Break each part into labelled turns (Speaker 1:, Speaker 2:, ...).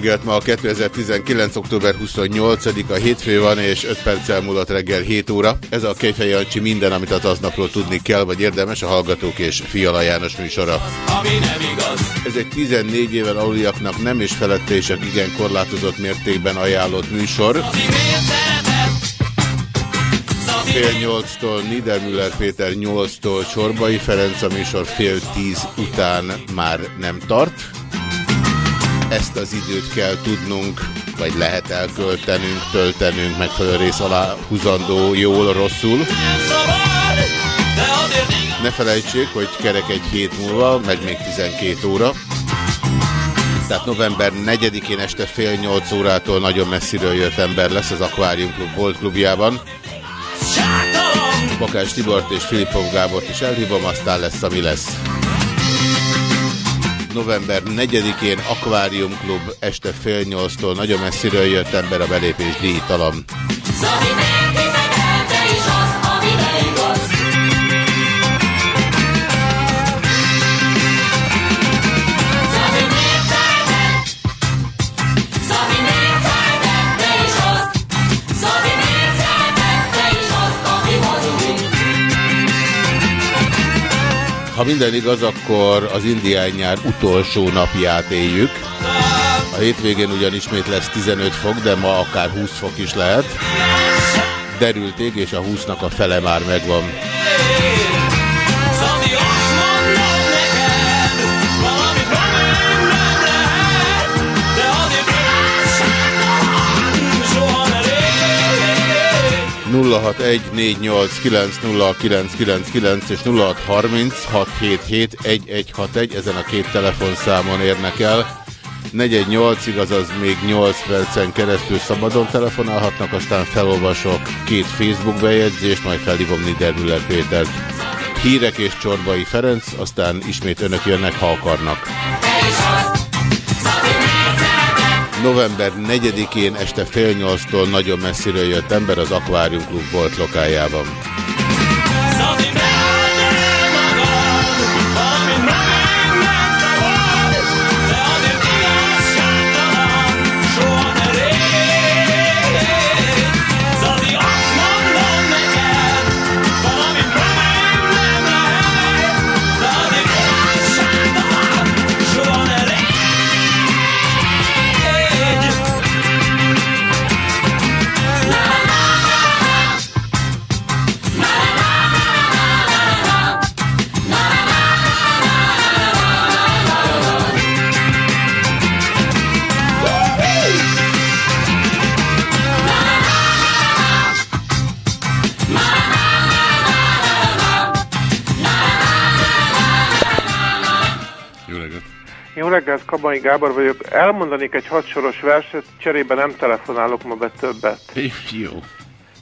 Speaker 1: Reggelt, ma a 2019. október 28-a hétfő van, és 5 perccel múlott reggel 7 óra. Ez a Kejfej Jancsi minden, amit az aznapról tudni kell, vagy érdemes, a Hallgatók és Fiala János műsora.
Speaker 2: Ami nem igaz.
Speaker 1: Ez egy 14 éven aluliaknak nem is felette és igen korlátozott mértékben ajánlott műsor.
Speaker 2: Szereted?
Speaker 1: Fél nyolctól Niedermüller Péter 8-tól Csorbai Ferenc, a műsor fél tíz után már nem tart. Ezt az időt kell tudnunk, vagy lehet elköltenünk, töltenünk, megfelelő rész alá húzandó, jól, rosszul. Ne felejtsék, hogy kerek egy hét múlva, meg még 12 óra. Tehát november 4-én este fél 8 órától nagyon messziről jött ember lesz az Aquarium Club Volt klubjában. Bakás Tibort és Filipov Gábort is elhívom, aztán lesz, ami lesz. November 4-én Aquarium Club este fél 8-tól nagyon messziről jött ember a belépés díjtalan.
Speaker 2: Szabi
Speaker 1: Ha minden igaz, akkor az indián nyár utolsó napját éljük. A hétvégén ugyan ismét lesz 15 fok, de ma akár 20 fok is lehet. Derült ég, és a 20-nak a fele már megvan. 0614890999 és 0636771161 ezen a két telefonszámon érnek el. 418-ig, azaz még 8 percen keresztül szabadon telefonálhatnak, aztán felolvasok két Facebook bejegyzést, majd felhívom Niedermüller Pétert. Hírek és Csorbai Ferenc, aztán ismét önök jönnek, ha akarnak. November 4-én este fél nyolctól nagyon messziről jött ember az Aquarium Club volt lokájában.
Speaker 3: Kabai Gábor vagyok. Elmondanék egy hatsoros verset, cserébe nem telefonálok ma be többet.
Speaker 1: Jó.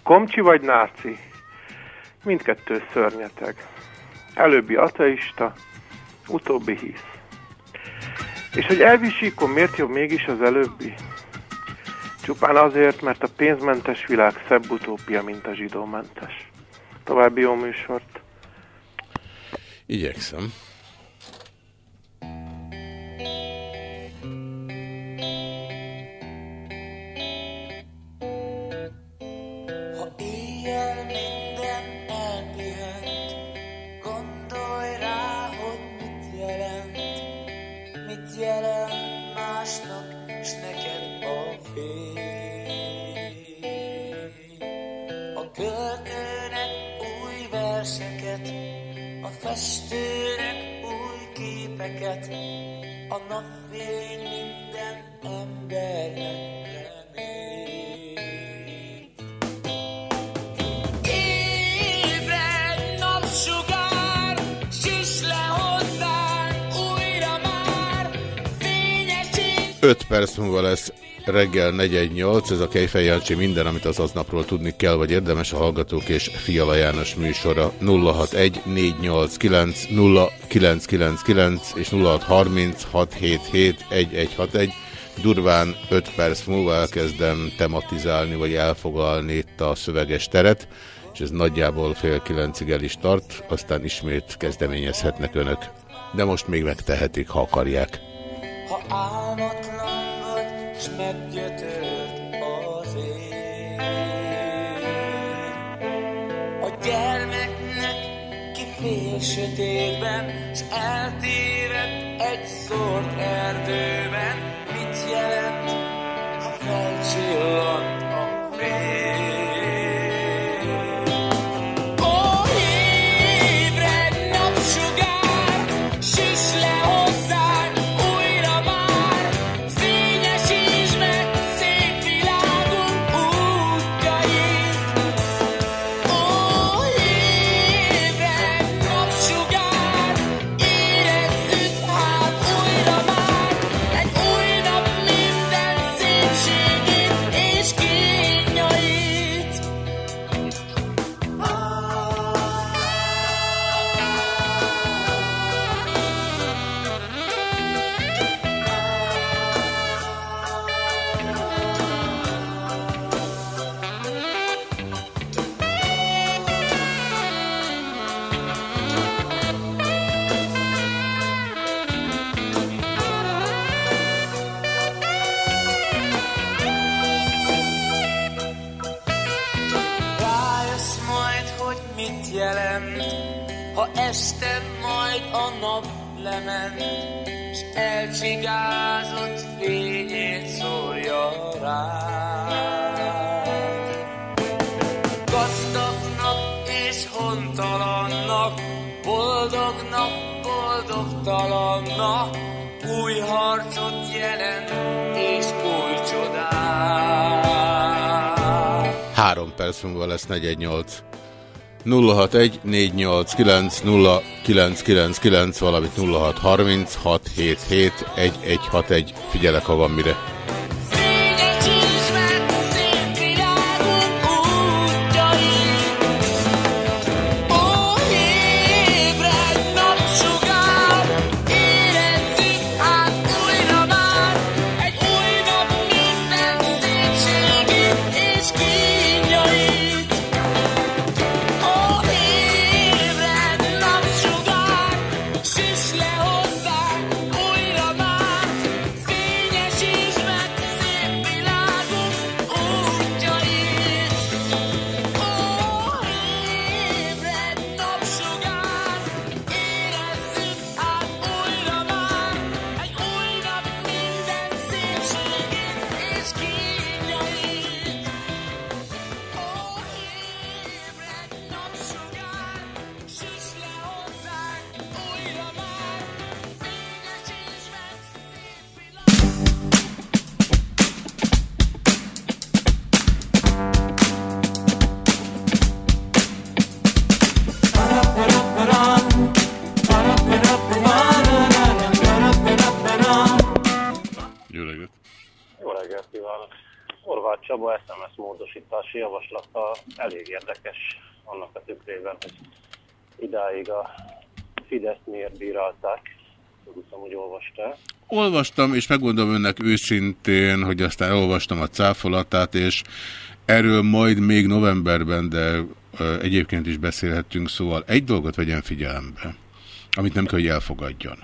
Speaker 3: Komcsi vagy náci? Mindkettő szörnyeteg. Előbbi ateista, utóbbi hisz. És hogy elvisíkom, miért jobb mégis az előbbi? Csupán azért, mert a pénzmentes világ szebb utópia, mint a zsidómentes. További jó műsort.
Speaker 1: Igyekszem.
Speaker 4: Másnak, s neked a fény. A költőnek új verseket, a festőnek új képeket, a napfény minden embernek
Speaker 1: 5 perc múlva lesz reggel 418, ez a Kejfej Jancsi minden, amit az aznapról tudni kell, vagy érdemes a Hallgatók és Fiala János műsora 061 489 0999 és 0630 677 1161. Durván 5 perc múlva elkezdem tematizálni, vagy elfogalni itt a szöveges teret, és ez nagyjából fél kilencig el is tart, aztán ismét kezdeményezhetnek önök. De most még megtehetik, ha akarják.
Speaker 4: Ha álmatlan vagy, s meggyötört az ég. A gyermeknek kifél sötétben, s eltévedt egy szort erdőben, mit jelent, ha felcsillant a fény? Nap lement, s elcsigázott fényét szórja rád. Gazdagnak és hontalannak, boldognak, boldogtalannak, új harcot jelent és új csodát.
Speaker 1: Három perc múlva lesz 418. 061 489 0999, valamint 0630 677 1161. Figyelek, ha van mire.
Speaker 5: Elég érdekes annak a tükrében, hogy idáig a Fideszt miért bírálták. Tudom, hogy olvastál.
Speaker 1: Olvastam, és megmondom önnek őszintén, hogy aztán elolvastam a cáfolatát, és erről majd még novemberben, de egyébként is beszélhettünk, szóval egy dolgot vegyen figyelembe, amit nem kell, hogy elfogadjon.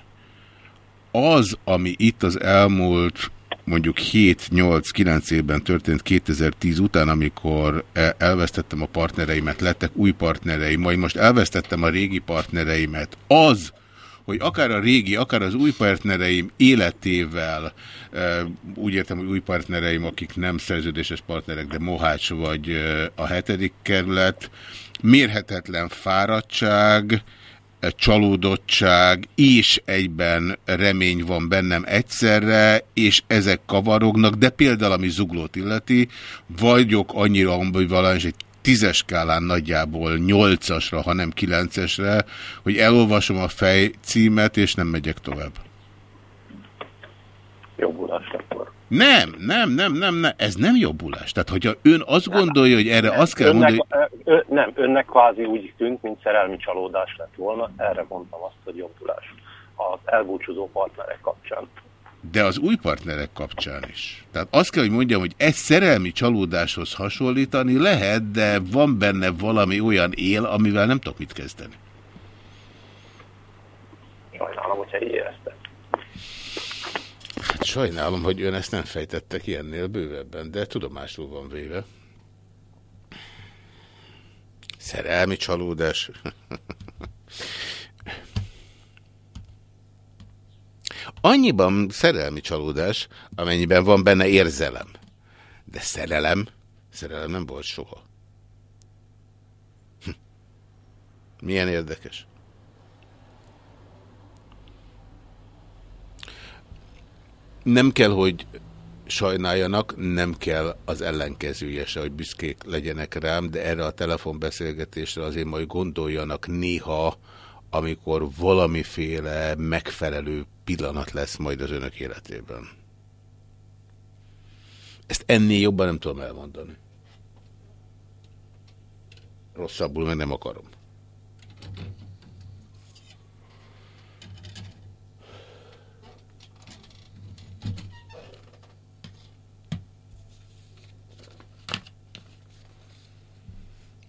Speaker 1: Az, ami itt az elmúlt mondjuk 7-8-9 évben történt 2010 után, amikor e- elvesztettem a partnereimet, lettek új partnereim, majd most elvesztettem a régi partnereimet, az, hogy akár a régi, akár az új partnereim életével, e, úgy értem, hogy új partnereim, akik nem szerződéses partnerek, de Mohács vagy e, a hetedik kerület, mérhetetlen fáradtság, csalódottság és egyben remény van bennem egyszerre, és ezek kavarognak, de például ami zuglót illeti, vagyok annyira ambivalens, egy tízes skálán nagyjából nyolcasra, hanem kilencesre, hogy elolvasom a fej címet, és nem megyek tovább.
Speaker 5: Jobbulás akkor.
Speaker 1: Nem, nem, nem, nem, nem, ez nem jobbulás. Tehát, hogyha ön azt gondolja, hogy erre azt kell
Speaker 5: önnek,
Speaker 1: mondani, hogy
Speaker 5: ö, nem, önnek kvázi úgy tűnt, mint szerelmi csalódás lett volna. Erre mondtam azt, hogy jobbulás az elbúcsúzó partnerek kapcsán.
Speaker 1: de az új partnerek kapcsán is. Tehát azt kell, hogy mondjam, hogy ez szerelmi csalódáshoz hasonlítani lehet, de van benne valami olyan él, amivel nem tudok mit kezdeni.
Speaker 5: Sajnálom, hogyha így érezte.
Speaker 1: Hát sajnálom, hogy ön ezt nem fejtette ki ennél bővebben, de tudomásul van véve. Szerelmi csalódás. Annyiban szerelmi csalódás, amennyiben van benne érzelem. De szerelem, szerelem nem volt soha. Hm. Milyen érdekes. Nem kell, hogy sajnáljanak, nem kell az ellenkezője se, hogy büszkék legyenek rám, de erre a telefonbeszélgetésre azért majd gondoljanak néha, amikor valamiféle megfelelő pillanat lesz majd az önök életében. Ezt ennél jobban nem tudom elmondani. Rosszabbul meg nem akarom.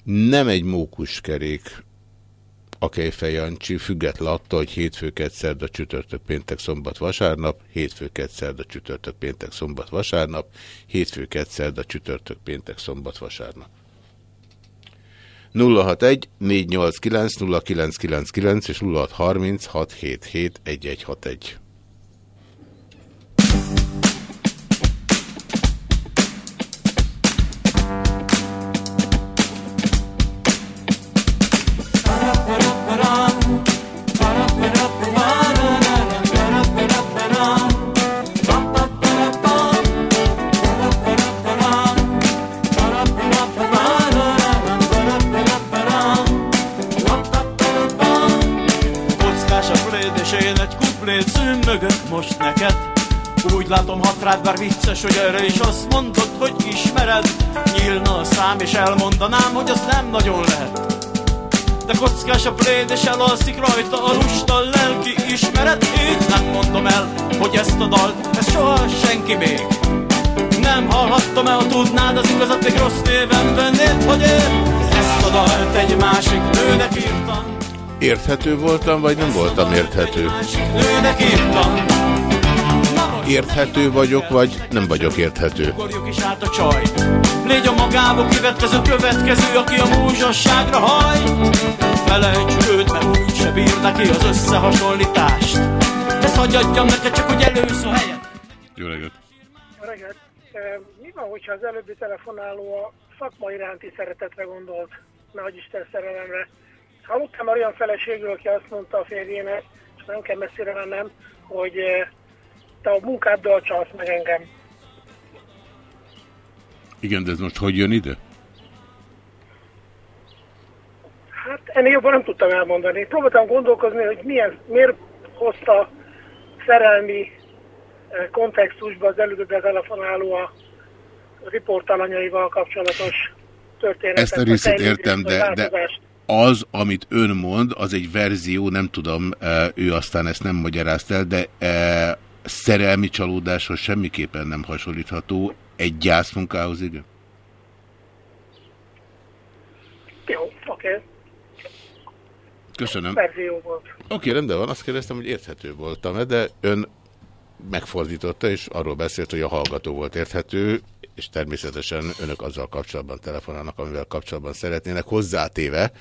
Speaker 1: Nem egy mókuskerék a Kejfej Jancsi, független attól, hogy hétfőket, szerda, csütörtök, péntek, szombat, vasárnap, hétfőket, szerda, csütörtök, péntek, szombat, vasárnap, hétfőket, szerda, csütörtök, péntek, szombat, vasárnap. 061 489 0999 és 0630
Speaker 2: bár vicces, hogy erre is azt mondod, hogy ismered. Nyílna a szám és elmondanám, hogy az nem nagyon lehet. De kockás a pléd és elalszik rajta a lusta lelki ismeret. Így nem mondom el, hogy ezt a dalt, ezt soha senki még Nem hallhattam el, ha tudnád az igazat, még rossz néven vennéd, hogy én Ezt a dalt egy másik nőnek írtam.
Speaker 1: Érthető voltam, vagy nem voltam érthető?
Speaker 2: Nőnek írtam
Speaker 1: Érthető vagyok, vagy nem vagyok érthető?
Speaker 2: Ugorjuk is át a csaj Légy a magába kivetkező következő Aki a múzsasságra hajt Felejtsük őt, mert úgy se bír neki az összehasonlítást Ezt hagyjadjam neked csak, hogy először helyet
Speaker 1: Jó reggelt!
Speaker 6: Jó reggelt! Mi van, hogyha az előbbi telefonáló a szakma iránti szeretetre gondolt, nehogy Isten szerelemre? Hallottam olyan feleségről, aki azt mondta a férjének, és nem kell messzire mennem, hogy te a munkáddal csalsz meg engem.
Speaker 1: Igen, de ez most hogy jön ide?
Speaker 6: Hát ennél jobban nem tudtam elmondani. Próbáltam gondolkozni, hogy milyen, miért hozta szerelmi eh, kontextusba az előbb telefonáló a riportalanyaival kapcsolatos történetet.
Speaker 1: Ezt a részét értem, de, de az, amit ön mond, az egy verzió, nem tudom, e, ő aztán ezt nem magyarázta el, de e, szerelmi csalódáshoz semmiképpen nem hasonlítható. Egy gyászmunkához, igen?
Speaker 6: Jó, oké.
Speaker 1: Köszönöm.
Speaker 6: Verzió volt.
Speaker 1: Oké, rendben van, azt kérdeztem, hogy érthető voltam de ön megfordította, és arról beszélt, hogy a hallgató volt érthető, és természetesen önök azzal kapcsolatban telefonálnak, amivel kapcsolatban szeretnének, hozzátéve,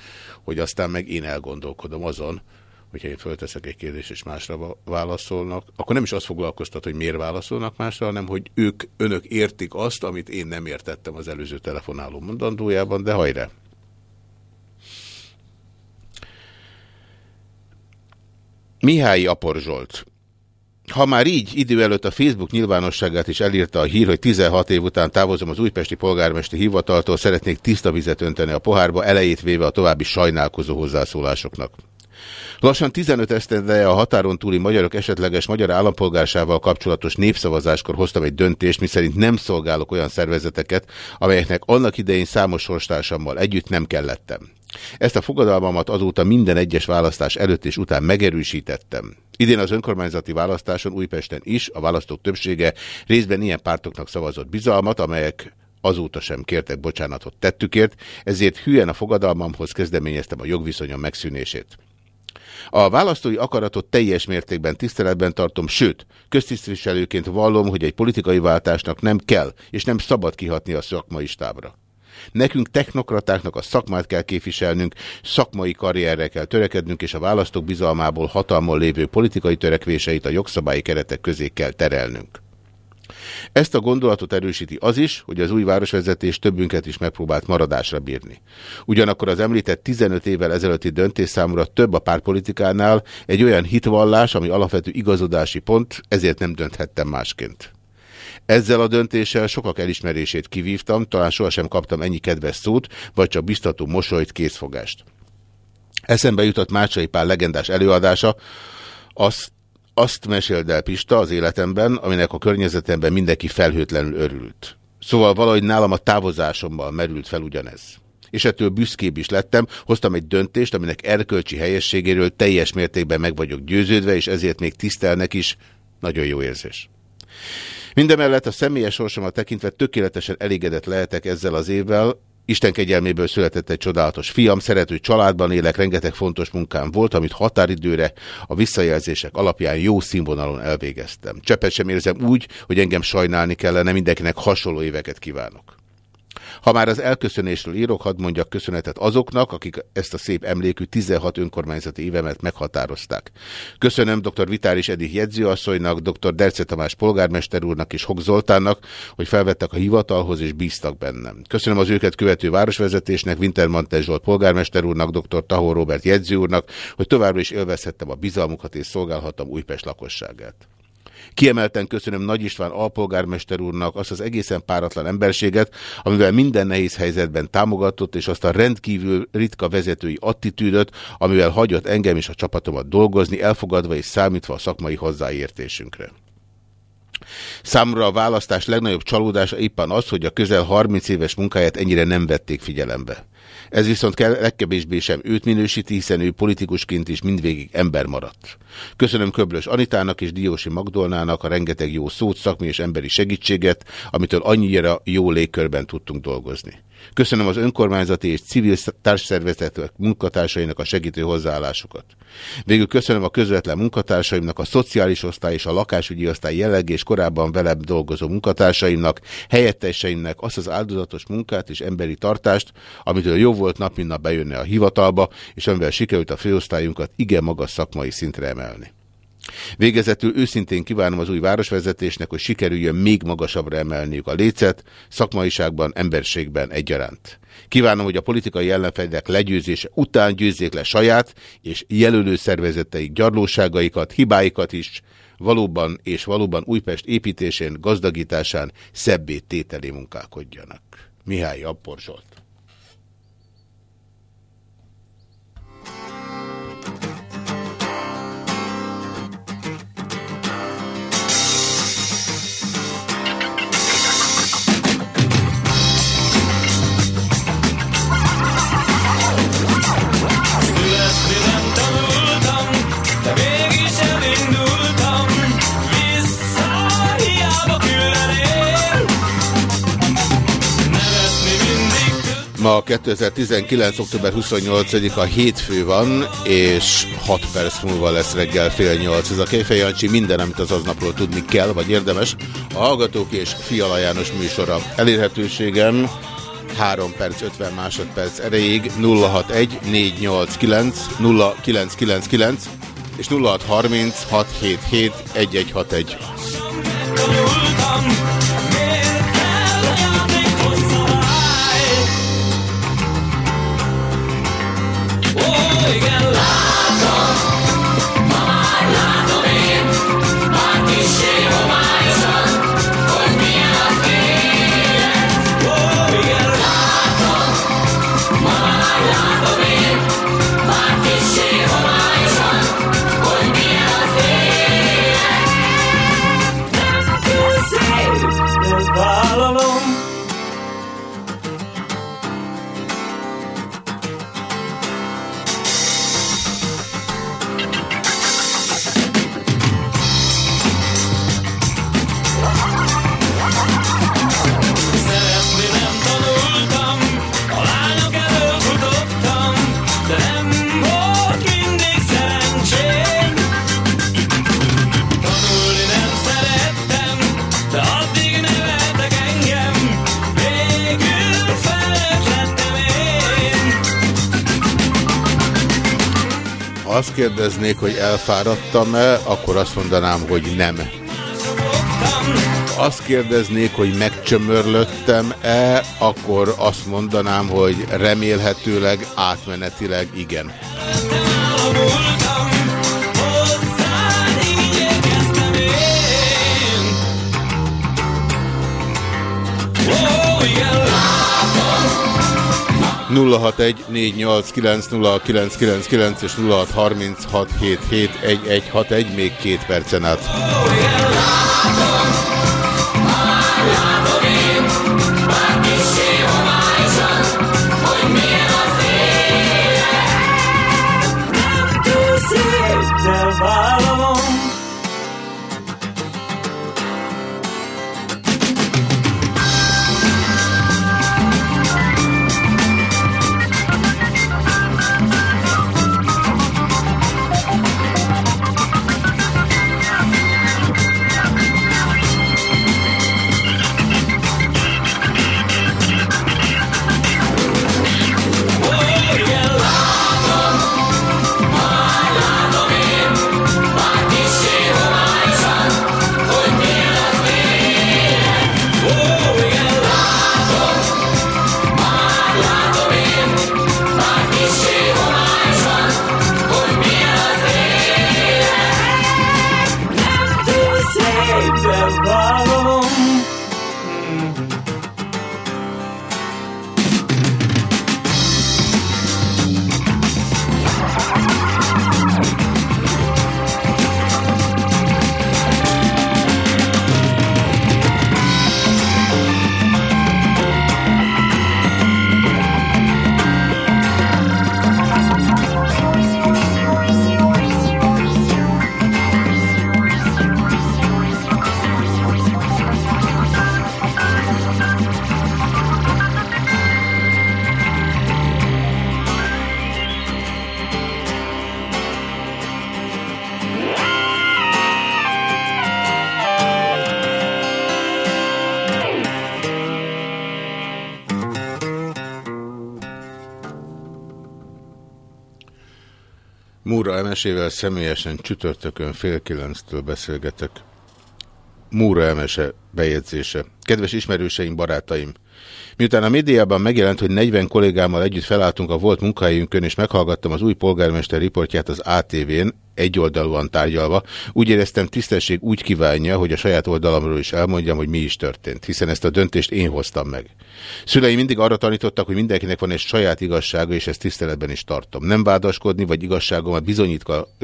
Speaker 1: hogy aztán meg én elgondolkodom azon, hogyha én fölteszek egy kérdést, és másra válaszolnak, akkor nem is azt foglalkoztat, hogy miért válaszolnak másra, hanem hogy ők, önök értik azt, amit én nem értettem az előző telefonáló mondandójában, de hajrá! Mihály Apor Zsolt. Ha már így idő előtt a Facebook nyilvánosságát is elírta a hír, hogy 16 év után távozom az újpesti polgármesti hivataltól, szeretnék tiszta vizet önteni a pohárba, elejét véve a további sajnálkozó hozzászólásoknak. Lassan 15 esztendeje a határon túli magyarok esetleges magyar állampolgársával kapcsolatos népszavazáskor hoztam egy döntést, miszerint nem szolgálok olyan szervezeteket, amelyeknek annak idején számos sorstársammal együtt nem kellettem. Ezt a fogadalmamat azóta minden egyes választás előtt és után megerősítettem. Idén az önkormányzati választáson Újpesten is a választók többsége részben ilyen pártoknak szavazott bizalmat, amelyek azóta sem kértek bocsánatot tettükért, ezért hülyen a fogadalmamhoz kezdeményeztem a jogviszonyom megszűnését. A választói akaratot teljes mértékben tiszteletben tartom, sőt, köztisztviselőként vallom, hogy egy politikai váltásnak nem kell és nem szabad kihatni a szakmai stábra. Nekünk technokratáknak a szakmát kell képviselnünk, szakmai karrierre kell törekednünk, és a választók bizalmából hatalmon lévő politikai törekvéseit a jogszabályi keretek közé kell terelnünk. Ezt a gondolatot erősíti az is, hogy az új városvezetés többünket is megpróbált maradásra bírni. Ugyanakkor az említett 15 évvel ezelőtti döntés számomra több a pártpolitikánál egy olyan hitvallás, ami alapvető igazodási pont, ezért nem dönthettem másként. Ezzel a döntéssel sokak elismerését kivívtam, talán sohasem kaptam ennyi kedves szót, vagy csak biztató mosolyt, készfogást. Eszembe jutott Mácsai Pál legendás előadása, azt, azt meséld el Pista az életemben, aminek a környezetemben mindenki felhőtlenül örült. Szóval valahogy nálam a távozásommal merült fel ugyanez. És ettől büszkébb is lettem, hoztam egy döntést, aminek erkölcsi helyességéről teljes mértékben meg vagyok győződve, és ezért még tisztelnek is. Nagyon jó érzés. Mindemellett a személyes sorsomat tekintve tökéletesen elégedett lehetek ezzel az évvel, Isten kegyelméből született egy csodálatos fiam, szerető családban élek, rengeteg fontos munkám volt, amit határidőre a visszajelzések alapján jó színvonalon elvégeztem. Cseppet sem érzem úgy, hogy engem sajnálni kellene, mindenkinek hasonló éveket kívánok. Ha már az elköszönésről írok, hadd mondjak köszönetet azoknak, akik ezt a szép emlékű 16 önkormányzati évemet meghatározták. Köszönöm dr. Vitáris Edith jegyzőasszonynak, dr. Derce Tamás polgármester úrnak és Hog Zoltánnak, hogy felvettek a hivatalhoz és bíztak bennem. Köszönöm az őket követő városvezetésnek, Wintermantel Zsolt polgármester úrnak, dr. Tahó Robert jegyző úrnak, hogy továbbra is élvezhettem a bizalmukat és szolgálhattam Újpest lakosságát. Kiemelten köszönöm Nagy István alpolgármester úrnak azt az egészen páratlan emberséget, amivel minden nehéz helyzetben támogatott, és azt a rendkívül ritka vezetői attitűdöt, amivel hagyott engem és a csapatomat dolgozni, elfogadva és számítva a szakmai hozzáértésünkre. Számomra a választás legnagyobb csalódása éppen az, hogy a közel 30 éves munkáját ennyire nem vették figyelembe. Ez viszont legkevésbé sem őt minősíti, hiszen ő politikusként is mindvégig ember maradt. Köszönöm Köblös Anitának és Diósi Magdolnának a rengeteg jó szót, szakmi és emberi segítséget, amitől annyira jó légkörben tudtunk dolgozni. Köszönöm az önkormányzati és civil társszervezetek munkatársainak a segítő hozzáállásukat. Végül köszönöm a közvetlen munkatársaimnak, a szociális osztály és a lakásügyi osztály jelleg és korábban velem dolgozó munkatársaimnak, helyetteseimnek azt az áldozatos munkát és emberi tartást, amitől jó volt nap, mint nap bejönni a hivatalba, és amivel sikerült a főosztályunkat igen magas szakmai szintre emelni. Végezetül őszintén kívánom az új városvezetésnek, hogy sikerüljön még magasabbra emelniük a lécet, szakmaiságban, emberségben egyaránt. Kívánom, hogy a politikai ellenfelek legyőzése után győzzék le saját és jelölő szervezeteik gyarlóságaikat, hibáikat is, valóban és valóban Újpest építésén, gazdagításán szebbé tételé munkálkodjanak. Mihály Appor Zsolt. Ma 2019. október 28-a hétfő van, és 6 perc múlva lesz reggel fél nyolc. Ez a Kejfej Jancsi minden, amit az aznapról tudni kell, vagy érdemes. A Hallgatók és Fiala János műsora. Elérhetőségem 3 perc 50 másodperc erejéig 061 489 0999 és 0630 azt kérdeznék, hogy elfáradtam-e, akkor azt mondanám, hogy nem. Azt kérdeznék, hogy megcsömörlöttem-e, akkor azt mondanám, hogy remélhetőleg átmenetileg igen. 061 és 0636771161 még két percen át. Emesével személyesen csütörtökön fél kilenctől beszélgetek. Múra Emese bejegyzése. Kedves ismerőseim, barátaim! Miután a médiában megjelent, hogy 40 kollégámmal együtt felálltunk a volt munkahelyünkön, és meghallgattam az új polgármester riportját az ATV-n, egyoldalúan tárgyalva, úgy éreztem tisztesség úgy kívánja, hogy a saját oldalamról is elmondjam, hogy mi is történt, hiszen ezt a döntést én hoztam meg. Szüleim mindig arra tanítottak, hogy mindenkinek van egy saját igazsága, és ezt tiszteletben is tartom. Nem vádaskodni, vagy igazságomat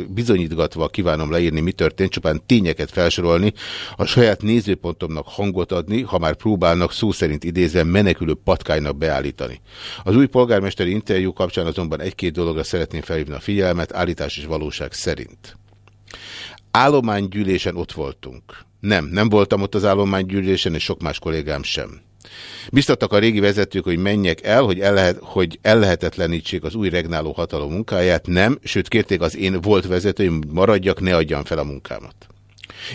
Speaker 1: bizonyítgatva kívánom leírni, mi történt, csupán tényeket felsorolni, a saját nézőpontomnak hangot adni, ha már próbálnak szó szerint idézve menekülő patkánynak beállítani. Az új polgármesteri interjú kapcsán azonban egy-két dologra szeretném felhívni a figyelmet, állítás és valóság szerint. Állománygyűlésen ott voltunk. Nem, nem voltam ott az állománygyűlésen, és sok más kollégám sem. Biztattak a régi vezetők, hogy menjek el, hogy, el lehet, hogy ellehetetlenítsék az új regnáló hatalom munkáját. Nem, sőt kérték az én volt vezetőim, maradjak, ne adjam fel a munkámat.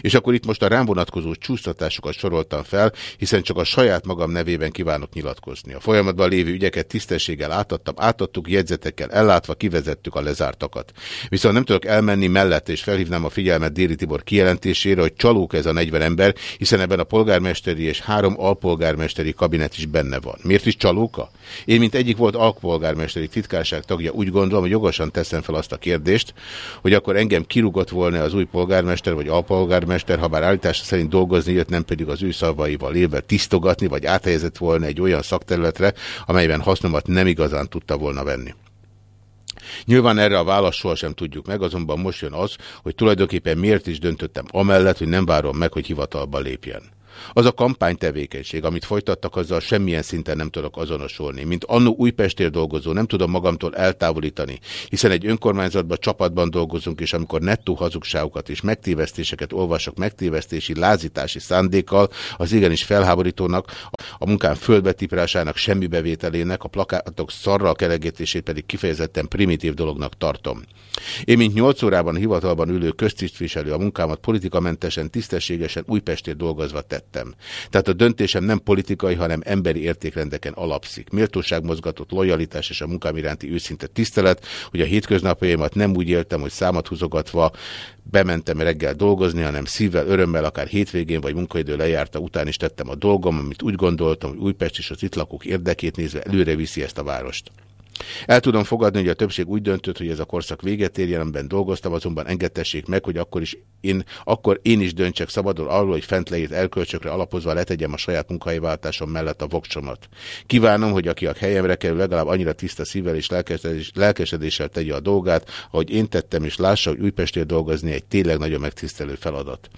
Speaker 1: És akkor itt most a rám vonatkozó csúsztatásokat soroltam fel, hiszen csak a saját magam nevében kívánok nyilatkozni. A folyamatban lévő ügyeket tisztességgel átadtam, átadtuk, jegyzetekkel ellátva kivezettük a lezártakat. Viszont nem tudok elmenni mellett, és felhívnám a figyelmet Déri Tibor kijelentésére, hogy csalók ez a 40 ember, hiszen ebben a polgármesteri és három alpolgármesteri kabinet is benne van. Miért is csalóka? Én, mint egyik volt alpolgármesteri titkárság tagja, úgy gondolom, hogy jogosan teszem fel azt a kérdést, hogy akkor engem kirúgott volna az új polgármester vagy alpolgármester, ha bár állítása szerint dolgozni jött, nem pedig az ő szavaival élve tisztogatni, vagy áthelyezett volna egy olyan szakterületre, amelyben hasznomat nem igazán tudta volna venni. Nyilván erre a választ sohasem tudjuk meg, azonban most jön az, hogy tulajdonképpen miért is döntöttem amellett, hogy nem várom meg, hogy hivatalba lépjen. Az a kampánytevékenység, amit folytattak, azzal semmilyen szinten nem tudok azonosulni. Mint annó Újpestért dolgozó, nem tudom magamtól eltávolítani, hiszen egy önkormányzatban csapatban dolgozunk, és amikor nettó hazugságokat és megtévesztéseket olvasok megtévesztési, lázítási szándékkal, az igenis felháborítónak, a munkám földbetiprásának, semmi bevételének, a plakátok szarral kelegítését pedig kifejezetten primitív dolognak tartom. Én, mint 8 órában hivatalban ülő köztisztviselő a munkámat politikamentesen, tisztességesen Újpestért dolgozva tettem. Tehát a döntésem nem politikai, hanem emberi értékrendeken alapszik. Méltóságmozgatott lojalitás és a munkám iránti őszinte tisztelet, hogy a hétköznapjaimat nem úgy éltem, hogy számat húzogatva bementem reggel dolgozni, hanem szívvel, örömmel, akár hétvégén vagy munkaidő lejárta után is tettem a dolgom, amit úgy gondoltam, hogy Újpest és az itt lakók érdekét nézve előre viszi ezt a várost. El tudom fogadni, hogy a többség úgy döntött, hogy ez a korszak véget ér, jelenben dolgoztam, azonban engedtessék meg, hogy akkor, is én, akkor én is döntsek szabadon arról, hogy fent leírt elkölcsökre alapozva letegyem a saját munkahelyváltásom mellett a voksomat. Kívánom, hogy aki a helyemre kerül, legalább annyira tiszta szívvel és lelkesedés, lelkesedéssel tegye a dolgát, ahogy én tettem, és lássa, hogy Újpestért dolgozni egy tényleg nagyon megtisztelő feladat.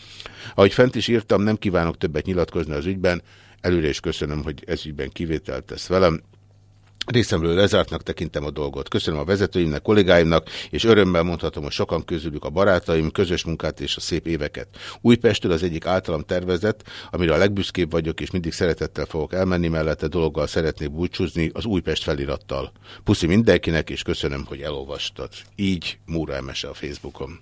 Speaker 1: Ahogy fent is írtam, nem kívánok többet nyilatkozni az ügyben, előre is köszönöm, hogy ez ügyben kivételt tesz velem. Részemről lezártnak tekintem a dolgot. Köszönöm a vezetőimnek, kollégáimnak, és örömmel mondhatom, hogy sokan közülük a barátaim, közös munkát és a szép éveket. Újpestől az egyik általam tervezett, amire a legbüszkébb vagyok, és mindig szeretettel fogok elmenni, mellette dologgal szeretnék búcsúzni az Újpest felirattal. Puszi mindenkinek, és köszönöm, hogy elolvastad. Így Múra Emese a Facebookon.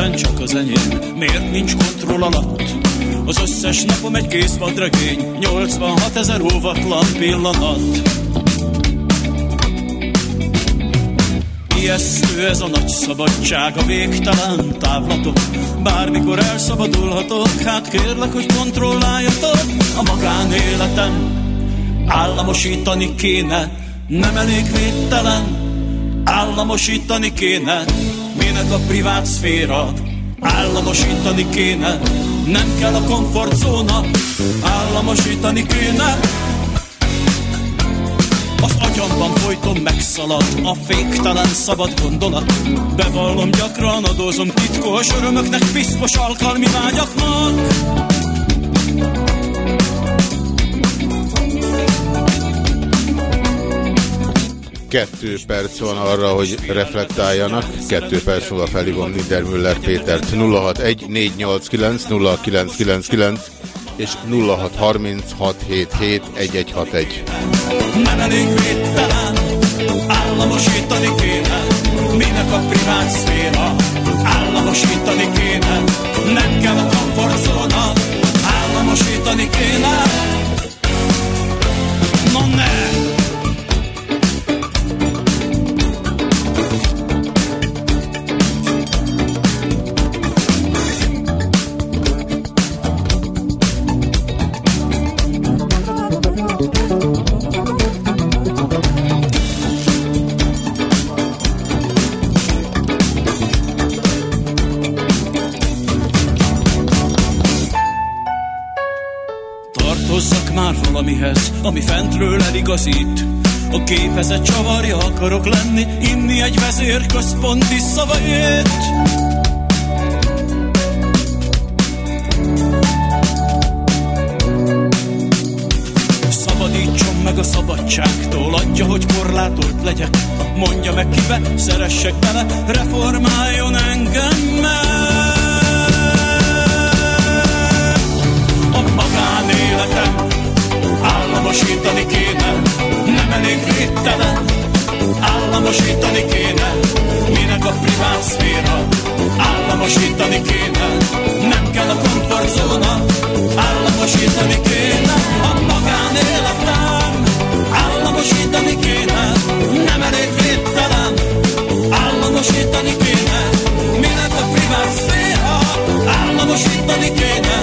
Speaker 2: Minden csak az enyém. Miért nincs kontroll alatt? Az összes napom egy kész vadregény 86 ezer óvatlan pillanat. Ijesztő ez a nagy szabadság, a végtelen távlatok. Bármikor elszabadulhatok, hát kérlek, hogy kontrolláljatok A magánéletem. Államosítani kéne Nem elég védtelen, államosítani kéne Minek a privát szféra, államosítani kéne Nem kell a komfortzóna, államosítani kéne. Az agyamban folyton megszalad a féktelen szabad gondolat. Bevallom gyakran, adózom titkos örömöknek, piszkos alkalmi vágyaknak
Speaker 1: Kettő perc van arra, hogy reflektáljanak. Kettő perc múlva felhívom Niedermüller Pétert 061 489 0999 és 063677 1161.
Speaker 2: Nem elég védtelen, államosítani kéne Minek a privát szféra, államosítani kéne Nem kell a komfortzóna, államosítani kéne No ne! valamihez, ami fentről eligazít. A képezet csavarja akarok lenni, inni egy vezérközponti szavait. Szabadítson meg a szabadságtól, adja, hogy korlátolt legyek. Mondja meg kibe, szeressek bele, reformáljon engem meg. A magánéletem államosítani kéne, nem elég védtelen, államosítani kéne, minek a privát szféra, államosítani kéne, nem kell a komfortzóna, államosítani kéne, a magánéletem, államosítani kéne, nem elég védtelen, államosítani kéne, minek a privát szféra, államosítani kéne,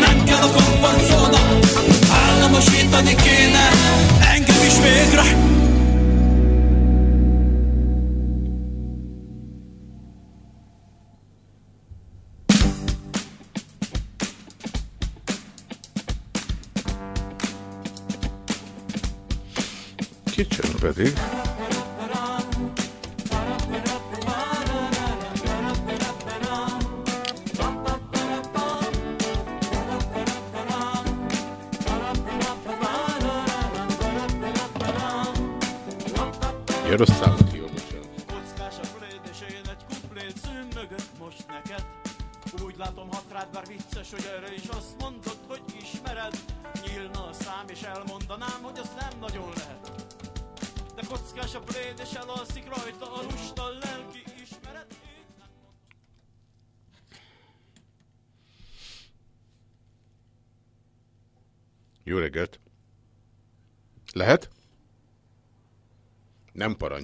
Speaker 2: nem kell a komfortzóna, államosítani kéne, engem is végre.
Speaker 1: Kicsim pedig.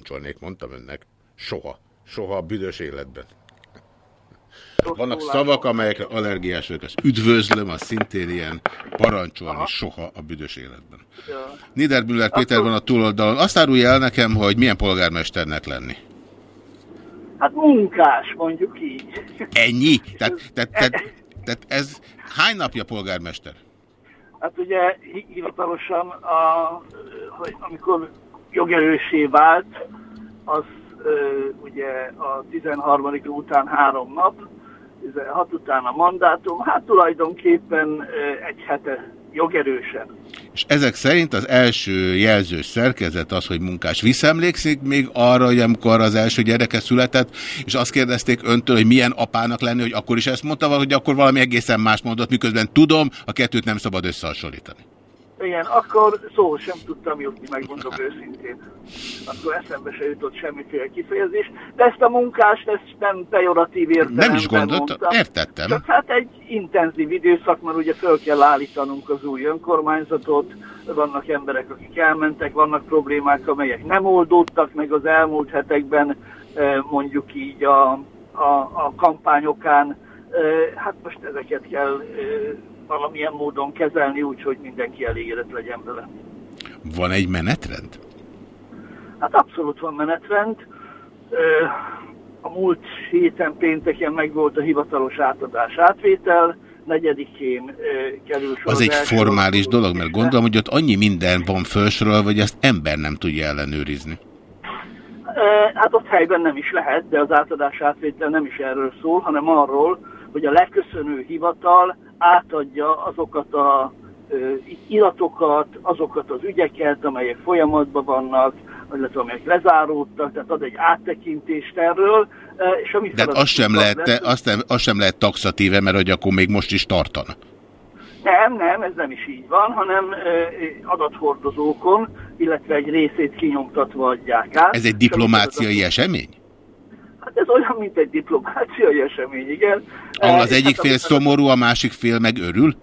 Speaker 1: Parancsolnék, mondtam önnek. Soha. Soha a büdös életben. Vannak szavak, amelyekre allergiás vagyok. Azt üdvözlöm, az szintén ilyen parancsolni soha a büdös életben. Niedermüller Péter van a túloldalon. Azt árulja el nekem, hogy milyen polgármesternek lenni.
Speaker 7: Hát munkás, mondjuk így.
Speaker 1: Ennyi? Tehát, tehát, tehát, tehát ez hány napja polgármester?
Speaker 7: Hát ugye hi- hivatalosan, a, hogy amikor jogerősé vált, az ugye a 13. után három nap, 16 után a mandátum, hát tulajdonképpen egy hete jogerősen.
Speaker 1: És ezek szerint az első jelzős szerkezet az, hogy munkás. Visszaemlékszik még arra, hogy amikor az első gyereke született, és azt kérdezték öntől, hogy milyen apának lenni, hogy akkor is ezt mondta, hogy akkor valami egészen más mondott, miközben tudom, a kettőt nem szabad összehasonlítani.
Speaker 7: Igen, akkor szó sem tudtam jutni, megmondom őszintén. Akkor eszembe se jutott semmiféle kifejezés. De ezt a munkást, ezt nem pejoratív értelemben
Speaker 1: Nem is gondoltam, értettem.
Speaker 7: Csak hát egy intenzív időszak, mert ugye föl kell állítanunk az új önkormányzatot, vannak emberek, akik elmentek, vannak problémák, amelyek nem oldódtak meg az elmúlt hetekben, eh, mondjuk így a, a, a kampányokán. Eh, Hát most ezeket kell eh, valamilyen módon kezelni, úgyhogy mindenki elégedett legyen vele.
Speaker 1: Van egy menetrend?
Speaker 7: Hát abszolút van menetrend. A múlt héten pénteken meg volt a hivatalos átadás átvétel, negyedikén kerül sor
Speaker 1: Az egy formális dolog, mert gondolom, hogy ott annyi minden van felsorolva, hogy ezt ember nem tudja ellenőrizni.
Speaker 7: Hát ott helyben nem is lehet, de az átadás átvétel nem is erről szól, hanem arról, hogy a leköszönő hivatal átadja azokat a iratokat, azokat az ügyeket, amelyek folyamatban vannak, illetve amelyek lezáródtak, tehát ad egy áttekintést erről. És a mi
Speaker 1: De hát azt sem, lehet, azt, nem, azt sem lehet taxatíve, mert hogy akkor még most is tartana.
Speaker 7: Nem, nem, ez nem is így van, hanem adathordozókon, illetve egy részét kinyomtatva adják át.
Speaker 1: Ez egy diplomáciai esemény?
Speaker 7: Hát ez olyan, mint egy diplomáciai esemény, igen.
Speaker 1: Ahol
Speaker 7: Eh,
Speaker 1: az egyik
Speaker 7: hát
Speaker 1: fél szomorú, a másik fél meg örül?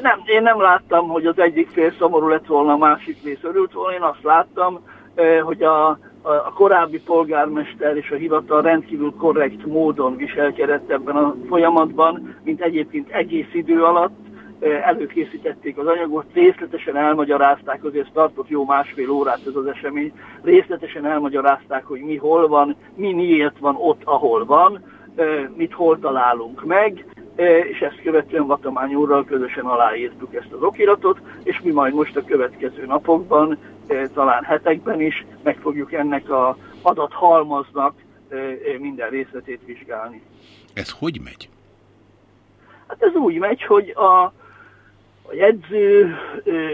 Speaker 7: Nem, én nem láttam, hogy az egyik fél szomorú lett volna, a másik rész örült volna. Én azt láttam, eh, hogy a, a, korábbi polgármester és a hivatal rendkívül korrekt módon viselkedett ebben a folyamatban, mint egyébként egész idő alatt előkészítették az anyagot, részletesen elmagyarázták, azért tartott jó másfél órát ez az esemény, részletesen elmagyarázták, hogy mi hol van, mi miért van ott, ahol van, mit hol találunk meg, és ezt követően Vatamány úrral közösen aláírtuk ezt az okiratot, és mi majd most a következő napokban, talán hetekben is meg fogjuk ennek a adathalmaznak minden részletét vizsgálni.
Speaker 1: Ez hogy megy?
Speaker 7: Hát ez úgy megy, hogy a, a jegyző,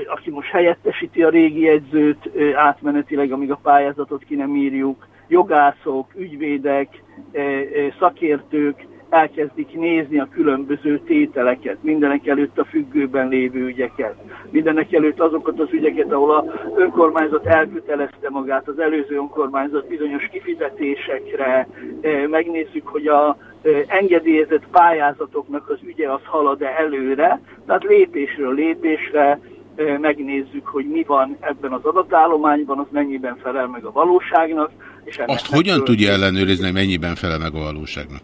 Speaker 7: aki most helyettesíti a régi jegyzőt ö, átmenetileg, amíg a pályázatot ki nem írjuk, jogászok, ügyvédek, szakértők elkezdik nézni a különböző tételeket, mindenek előtt a függőben lévő ügyeket, mindenek előtt azokat az ügyeket, ahol a önkormányzat elkötelezte magát, az előző önkormányzat bizonyos kifizetésekre, eh, megnézzük, hogy a eh, engedélyezett pályázatoknak az ügye az halad-e előre, tehát lépésről lépésre eh, megnézzük, hogy mi van ebben az adatállományban, az mennyiben felel meg a valóságnak. És
Speaker 1: Azt hogyan tudja ellenőrizni, hogy mennyiben felel meg a valóságnak?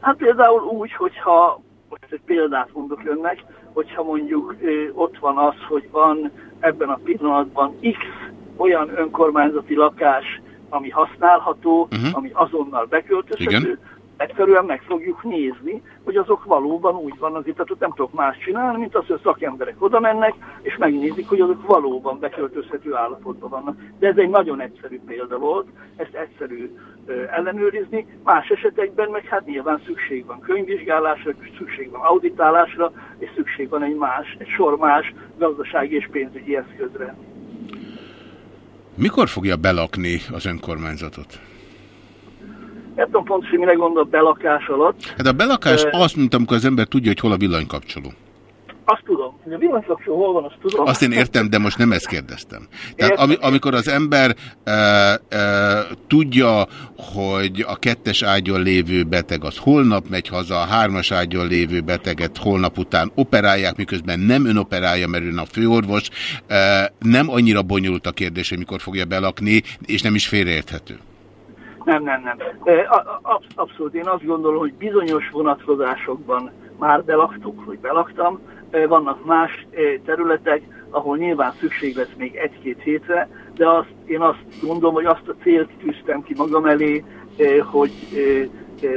Speaker 7: Hát például úgy, hogyha, most egy példát mondok önnek, hogyha mondjuk ott van az, hogy van ebben a pillanatban X olyan önkormányzati lakás, ami használható, uh-huh. ami azonnal beköltözhető,
Speaker 1: Igen.
Speaker 7: Egyszerűen meg fogjuk nézni, hogy azok valóban úgy vannak, tehát ott nem tudok más csinálni, mint az, hogy a szakemberek oda mennek, és megnézik, hogy azok valóban beköltözhető állapotban vannak. De ez egy nagyon egyszerű példa volt, ezt egyszerű ellenőrizni, más esetekben meg hát nyilván szükség van könyvvizsgálásra, szükség van auditálásra, és szükség van egy más, egy sor más gazdasági és pénzügyi eszközre.
Speaker 1: Mikor fogja belakni az önkormányzatot?
Speaker 7: Nem tudom pontosan, mire gondol belakás alatt.
Speaker 1: Hát a belakás
Speaker 7: Ö,
Speaker 1: azt, mint amikor az ember tudja, hogy hol a villanykapcsoló.
Speaker 7: Azt tudom, hogy a villanykapcsoló hol van, azt tudom.
Speaker 1: Azt én értem, de most nem ezt kérdeztem. Tehát ami, amikor az ember e, e, tudja, hogy a kettes ágyon lévő beteg az holnap megy haza, a hármas ágyon lévő beteget holnap után operálják, miközben nem ön operálja, mert ön a főorvos, e, nem annyira bonyolult a kérdés, hogy mikor fogja belakni, és nem is félreérthető.
Speaker 7: Nem, nem, nem. Abszolút, én azt gondolom, hogy bizonyos vonatkozásokban már belaktuk, vagy belaktam. Vannak más területek, ahol nyilván szükség lesz még egy-két hétre, de azt, én azt gondolom, hogy azt a célt tűztem ki magam elé, hogy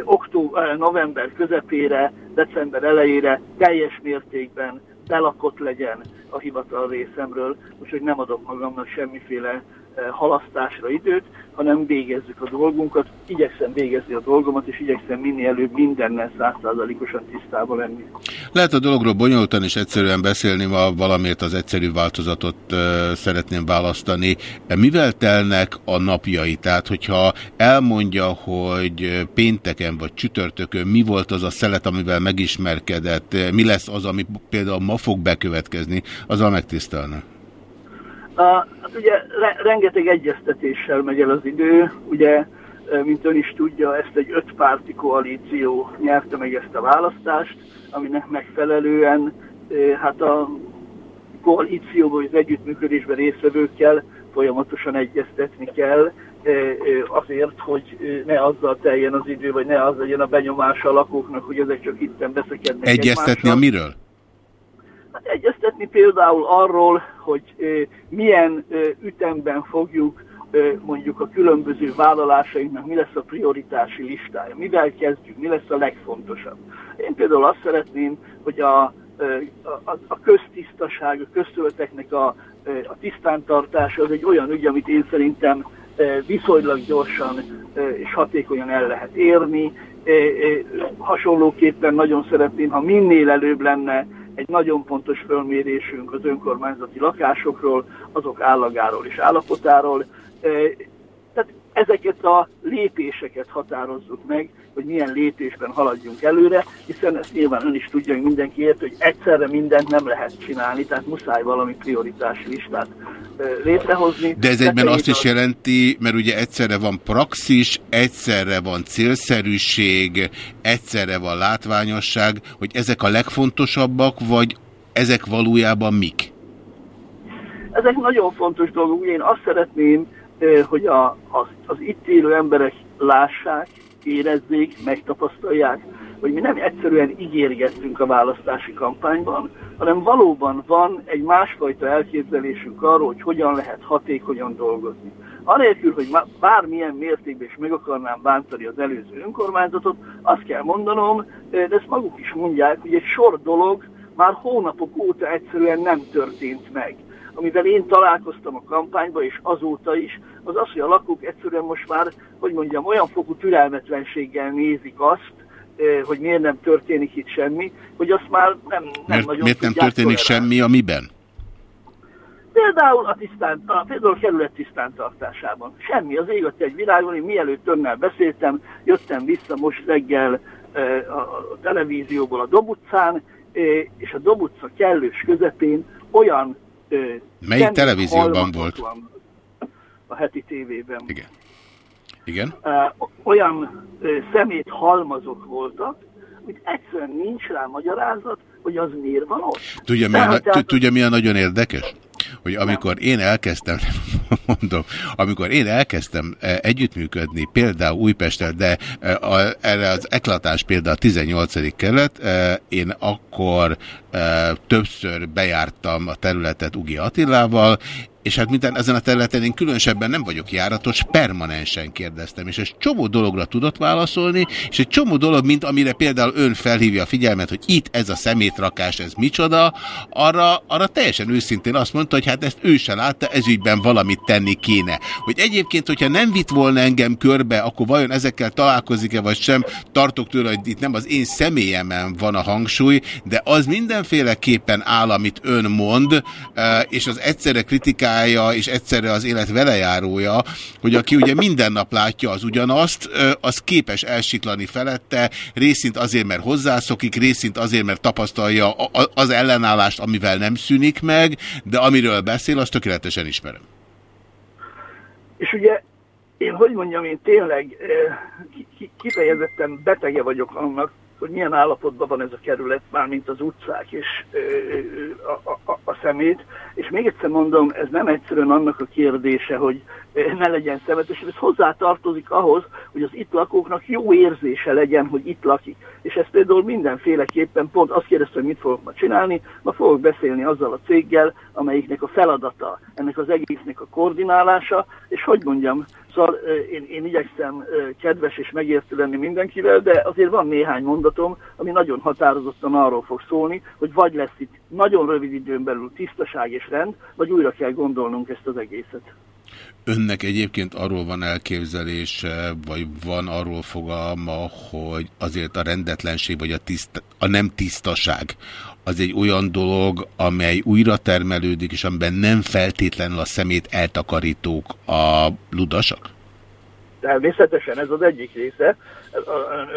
Speaker 7: október, november közepére, december elejére teljes mértékben belakott legyen a hivatal részemről, úgyhogy nem adok magamnak semmiféle halasztásra időt, hanem végezzük a dolgunkat, igyekszem végezni a dolgomat, és igyekszem minél előbb mindennel százszázalékosan tisztában lenni.
Speaker 1: Lehet a dologról bonyolultan és egyszerűen beszélni, ma valamiért az egyszerű változatot uh, szeretném választani. Mivel telnek a napjai? Tehát, hogyha elmondja, hogy pénteken vagy csütörtökön mi volt az a szelet, amivel megismerkedett, mi lesz az, ami például ma fog bekövetkezni, azzal megtisztelne.
Speaker 7: A, hát ugye re, rengeteg egyeztetéssel megy el az idő, ugye, eh, mint ön is tudja, ezt egy ötpárti koalíció nyerte meg ezt a választást, aminek megfelelően eh, hát a koalícióban, vagy az együttműködésben résztvevőkkel folyamatosan egyeztetni kell, eh, azért, hogy ne azzal teljen az idő, vagy ne az legyen a benyomása a lakóknak, hogy ezek csak itten beszekednek
Speaker 1: Egyeztetni a
Speaker 7: egymással.
Speaker 1: miről?
Speaker 7: Hát egyeztetni például arról, hogy milyen ütemben fogjuk mondjuk a különböző vállalásainknak, mi lesz a prioritási listája, mivel kezdjük, mi lesz a legfontosabb. Én például azt szeretném, hogy a, a, a köztisztaság, a köztölteknek a, a tisztántartása az egy olyan ügy, amit én szerintem viszonylag gyorsan és hatékonyan el lehet érni. Hasonlóképpen nagyon szeretném, ha minél előbb lenne egy nagyon pontos fölmérésünk az önkormányzati lakásokról, azok állagáról és állapotáról. Ezeket a lépéseket határozzuk meg, hogy milyen lépésben haladjunk előre, hiszen ezt nyilván ön is tudja, hogy mindenki ért, hogy egyszerre mindent nem lehet csinálni, tehát muszáj valami prioritási listát létrehozni.
Speaker 1: De ez egyben azt is jelenti, mert ugye egyszerre van praxis, egyszerre van célszerűség, egyszerre van látványosság, hogy ezek a legfontosabbak, vagy ezek valójában mik?
Speaker 7: Ezek nagyon fontos dolgok. Én azt szeretném, hogy a, az, az itt élő emberek lássák, érezzék, megtapasztalják, hogy mi nem egyszerűen ígérgettünk a választási kampányban, hanem valóban van egy másfajta elképzelésünk arról, hogy hogyan lehet hatékonyan dolgozni. Anélkül, hogy bármilyen mértékben is meg akarnám bántani az előző önkormányzatot, azt kell mondanom, de ezt maguk is mondják, hogy egy sor dolog már hónapok óta egyszerűen nem történt meg amivel én találkoztam a kampányban, és azóta is, az az, hogy a lakók egyszerűen most már, hogy mondjam, olyan fokú türelmetlenséggel nézik azt, hogy miért nem történik itt semmi, hogy azt már nem, nem
Speaker 1: Miért,
Speaker 7: nagyon
Speaker 1: miért nem történik
Speaker 7: tolerálni.
Speaker 1: semmi, amiben?
Speaker 7: Például a, tisztán, a, például a kerület tisztántartásában. Semmi, az ég egy világon, én mielőtt önnel beszéltem, jöttem vissza most reggel e, a, televízióból a Dob utcán, e, és a Dob utca kellős közepén olyan...
Speaker 1: Melyik televízióban volt?
Speaker 7: A heti tévében.
Speaker 1: Igen. Igen?
Speaker 7: Olyan szemét halmazok voltak, hogy egyszerűen nincs rá magyarázat, hogy az miért van ott.
Speaker 1: Tudja, mi a, na-
Speaker 7: Tehát-
Speaker 1: tu- tudja, mi a nagyon érdekes? Hogy amikor én elkezdtem, mondom, amikor én elkezdtem eh, együttműködni például Újpesttel, de a, erre az eklatás például a 18. kerület, eh, én akkor többször bejártam a területet Ugi Attilával, és hát minden ezen a területen én különösebben nem vagyok járatos, permanensen kérdeztem, és egy csomó dologra tudott válaszolni, és egy csomó dolog, mint amire például ön felhívja a figyelmet, hogy itt ez a szemétrakás, ez micsoda, arra, arra teljesen őszintén azt mondta, hogy hát ezt ő se látta, ezügyben valamit tenni kéne. Hogy egyébként, hogyha nem vitt volna engem körbe, akkor vajon ezekkel találkozik-e vagy sem, tartok tőle, hogy itt nem az én személyemen van a hangsúly, de az mindenféleképpen áll, amit ön mond, eh, és az egyszerre kritikája, és egyszerre az élet velejárója, hogy aki ugye minden nap látja az ugyanazt, az képes elsiklani felette, részint azért, mert hozzászokik, részint azért, mert tapasztalja az ellenállást, amivel nem szűnik meg, de amiről beszél, azt tökéletesen ismerem.
Speaker 7: És ugye én, hogy mondjam, én tényleg ki- ki- kifejezetten betege vagyok annak, hogy milyen állapotban van ez a kerület, mármint az utcák és a, a, a szemét. És még egyszer mondom, ez nem egyszerűen annak a kérdése, hogy ne legyen szemetes, ez hozzá tartozik ahhoz, hogy az itt lakóknak jó érzése legyen, hogy itt lakik. És ez például mindenféleképpen pont azt kérdezte, hogy mit fogok ma csinálni, ma fogok beszélni azzal a céggel, amelyiknek a feladata ennek az egésznek a koordinálása, és hogy mondjam, Szóval én, én igyekszem kedves és megértő lenni mindenkivel, de azért van néhány mondatom, ami nagyon határozottan arról fog szólni, hogy vagy lesz itt nagyon rövid időn belül tisztaság és rend, vagy újra kell gondolnunk ezt az egészet.
Speaker 1: Önnek egyébként arról van elképzelése, vagy van arról fogalma, hogy azért a rendetlenség, vagy a, tiszt, a nem tisztaság, az egy olyan dolog, amely újra termelődik, és amiben nem feltétlenül a szemét eltakarítók a ludasak?
Speaker 7: Természetesen ez az egyik része,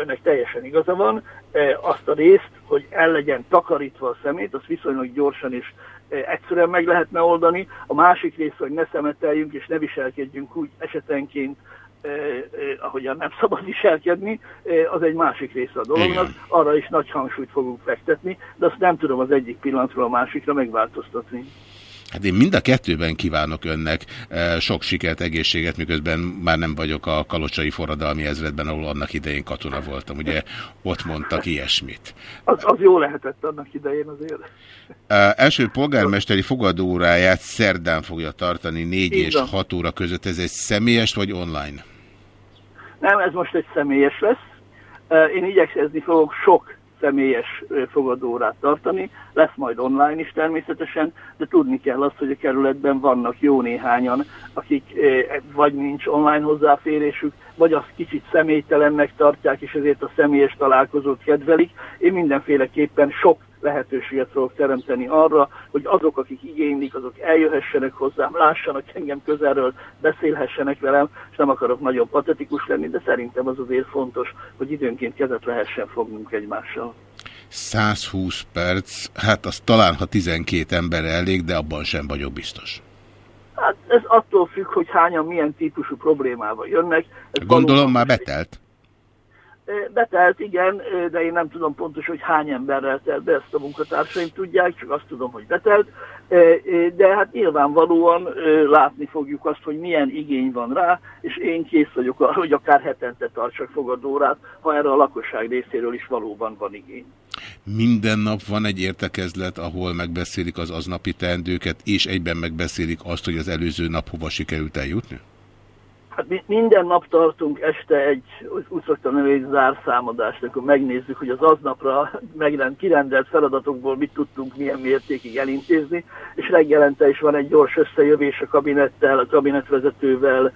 Speaker 7: önnek teljesen igaza van. E, Azt a részt, hogy el legyen takarítva a szemét, azt viszonylag gyorsan e, egyszerűen meg lehetne oldani. A másik rész, hogy ne szemeteljünk és ne viselkedjünk úgy esetenként, eh, eh, ahogyan nem szabad viselkedni, eh, az egy másik része a dolognak. Arra is nagy hangsúlyt fogunk fektetni, de azt nem tudom az egyik pillanatról a másikra megváltoztatni.
Speaker 1: Hát én mind a kettőben kívánok önnek eh, sok sikert, egészséget, miközben már nem vagyok a kalocsai forradalmi ezredben, ahol annak idején katona voltam. Ugye ott mondtak ilyesmit.
Speaker 7: Az, az jó lehetett annak idején azért.
Speaker 1: Uh, első polgármesteri fogadóóráját szerdán fogja tartani 4
Speaker 7: Így
Speaker 1: és
Speaker 7: van.
Speaker 1: 6 óra között. Ez egy személyes vagy online?
Speaker 7: Nem, ez most egy személyes lesz. Eh, Én igyekezni fogok sok személyes fogadórát tartani, lesz majd online is természetesen, de tudni kell azt, hogy a kerületben vannak jó néhányan, akik vagy nincs online hozzáférésük, vagy azt kicsit személytelennek tartják, és ezért a személyes találkozót kedvelik. Én mindenféleképpen sok lehetőséget fogok teremteni arra, hogy azok, akik igénylik, azok eljöhessenek hozzám, lássanak engem közelről, beszélhessenek velem, és nem akarok nagyon patetikus lenni, de szerintem az azért fontos, hogy időnként kezet lehessen fognunk egymással.
Speaker 1: 120 perc, hát az talán, ha 12 ember elég, de abban sem vagyok biztos.
Speaker 7: Hát ez attól függ, hogy hányan milyen típusú problémával jönnek. Ez
Speaker 1: Gondolom már betelt.
Speaker 7: Betelt, igen, de én nem tudom pontos, hogy hány emberrel telt be, ezt a munkatársaim tudják, csak azt tudom, hogy betelt. De hát nyilvánvalóan látni fogjuk azt, hogy milyen igény van rá, és én kész vagyok arra, hogy akár hetente tartsak fogadórát, ha erre a lakosság részéről is valóban van igény.
Speaker 1: Minden nap van egy értekezlet, ahol megbeszélik az aznapi teendőket, és egyben megbeszélik azt, hogy az előző nap hova sikerült eljutni?
Speaker 7: Hát mi minden nap tartunk este egy, úgy szoktam nevezni, egy zárszámadást, akkor megnézzük, hogy az aznapra megrend, kirendelt feladatokból mit tudtunk milyen mértékig elintézni, és reggelente is van egy gyors összejövés a kabinettel, a kabinetvezetővel,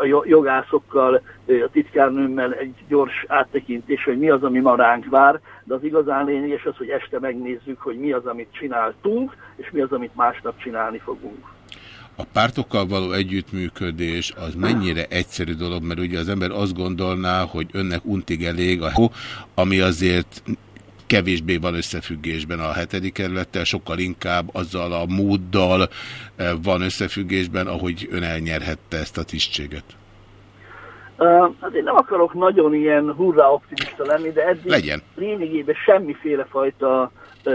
Speaker 7: a jo- jogászokkal, a titkárnőmmel egy gyors áttekintés, hogy mi az, ami ma ránk vár, de az igazán lényeges az, hogy este megnézzük, hogy mi az, amit csináltunk, és mi az, amit másnap csinálni fogunk.
Speaker 1: A pártokkal való együttműködés az mennyire egyszerű dolog, mert ugye az ember azt gondolná, hogy önnek untig elég a ami azért kevésbé van összefüggésben a hetedik kerülettel, sokkal inkább azzal a móddal eh, van összefüggésben, ahogy ön elnyerhette ezt a tisztséget.
Speaker 7: Uh, hát én nem akarok nagyon ilyen hurrá optimista lenni, de eddig
Speaker 1: Legyen.
Speaker 7: lényegében semmiféle fajta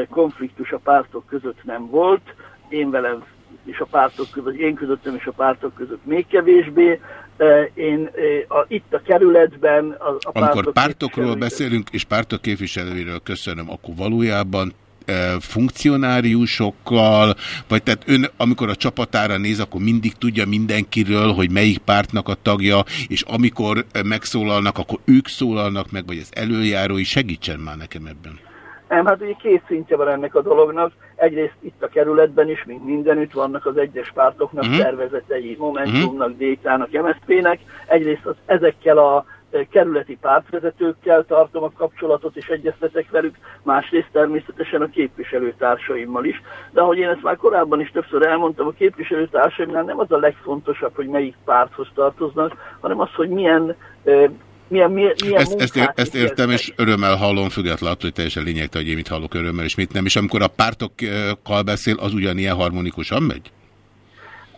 Speaker 7: konfliktus a pártok között nem volt. Én velem és a pártok között, én közöttem és a pártok között még kevésbé. Uh, én uh, a, itt a kerületben a, a
Speaker 1: Amikor
Speaker 7: pártok
Speaker 1: pártokról beszélünk, és pártok képviselőiről köszönöm, akkor valójában eh, funkcionáriusokkal, vagy tehát ön, amikor a csapatára néz, akkor mindig tudja mindenkiről, hogy melyik pártnak a tagja, és amikor megszólalnak, akkor ők szólalnak meg, vagy az előjárói, segítsen már nekem ebben.
Speaker 7: Nem, hát ugye két szintje van ennek a dolognak. Egyrészt itt a kerületben is, mint mindenütt vannak az egyes pártoknak
Speaker 1: Mhm.
Speaker 7: uh-huh. szervezetei, Momentumnak, DK-nak, MSZP-nek. Egyrészt az, ezekkel a eh, kerületi pártvezetőkkel tartom a kapcsolatot és egyeztetek velük, másrészt természetesen a képviselőtársaimmal is. De ahogy én ezt már korábban is többször elmondtam, a képviselőtársaimnál nem az a legfontosabb, hogy melyik párthoz tartoznak, hanem az, hogy milyen eh, milyen, milyen, milyen
Speaker 1: Ezt, ezt, ér, ezt értem, és örömmel hallom, függetlenül attól, hogy teljesen lényegtelen, hogy én mit hallok örömmel, és mit nem. És amikor a pártokkal beszél, az ugyanilyen harmonikusan megy?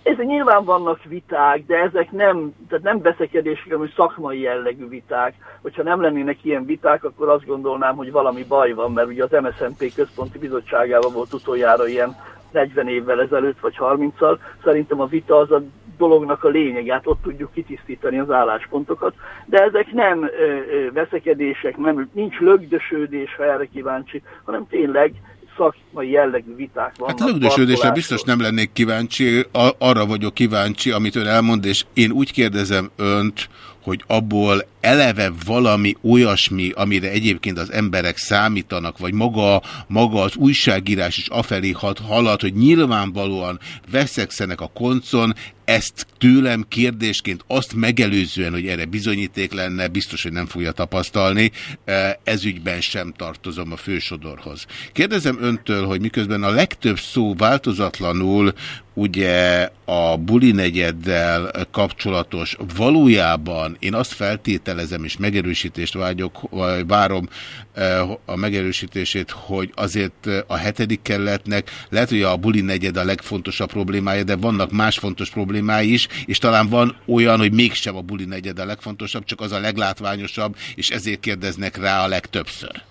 Speaker 7: Ez nyilván vannak viták, de ezek nem, tehát nem veszekedések, hanem szakmai jellegű viták. Hogyha nem lennének ilyen viták, akkor azt gondolnám, hogy valami baj van, mert ugye az MSZNP központi bizottságában volt utoljára ilyen 40 évvel ezelőtt, vagy 30-al. Szerintem a vita az a dolognak a lényeg, hát ott tudjuk kitisztítani az álláspontokat, de ezek nem veszekedések, nem, nincs lögdösödés, ha erre kíváncsi, hanem tényleg szakmai jellegű viták vannak.
Speaker 1: Hát lögdösödésre biztos nem lennék kíváncsi, arra vagyok kíváncsi, amit ön elmond, és én úgy kérdezem önt, hogy abból eleve valami olyasmi, amire egyébként az emberek számítanak, vagy maga, maga az újságírás is afelé hat, halad, hogy nyilvánvalóan veszekszenek a koncon, ezt tőlem kérdésként azt megelőzően, hogy erre bizonyíték lenne, biztos, hogy nem fogja tapasztalni, ezügyben sem tartozom a fősodorhoz. Kérdezem öntől, hogy miközben a legtöbb szó változatlanul ugye a buli negyeddel kapcsolatos valójában én azt feltételezem és megerősítést vágyok, vagy várom eh, a megerősítését, hogy azért eh, a hetedik kerületnek lehet, hogy a buli negyed a legfontosabb problémája, de vannak más fontos problémái is, és talán van olyan, hogy mégsem a buli negyed a legfontosabb, csak az a leglátványosabb, és ezért kérdeznek rá a legtöbbször.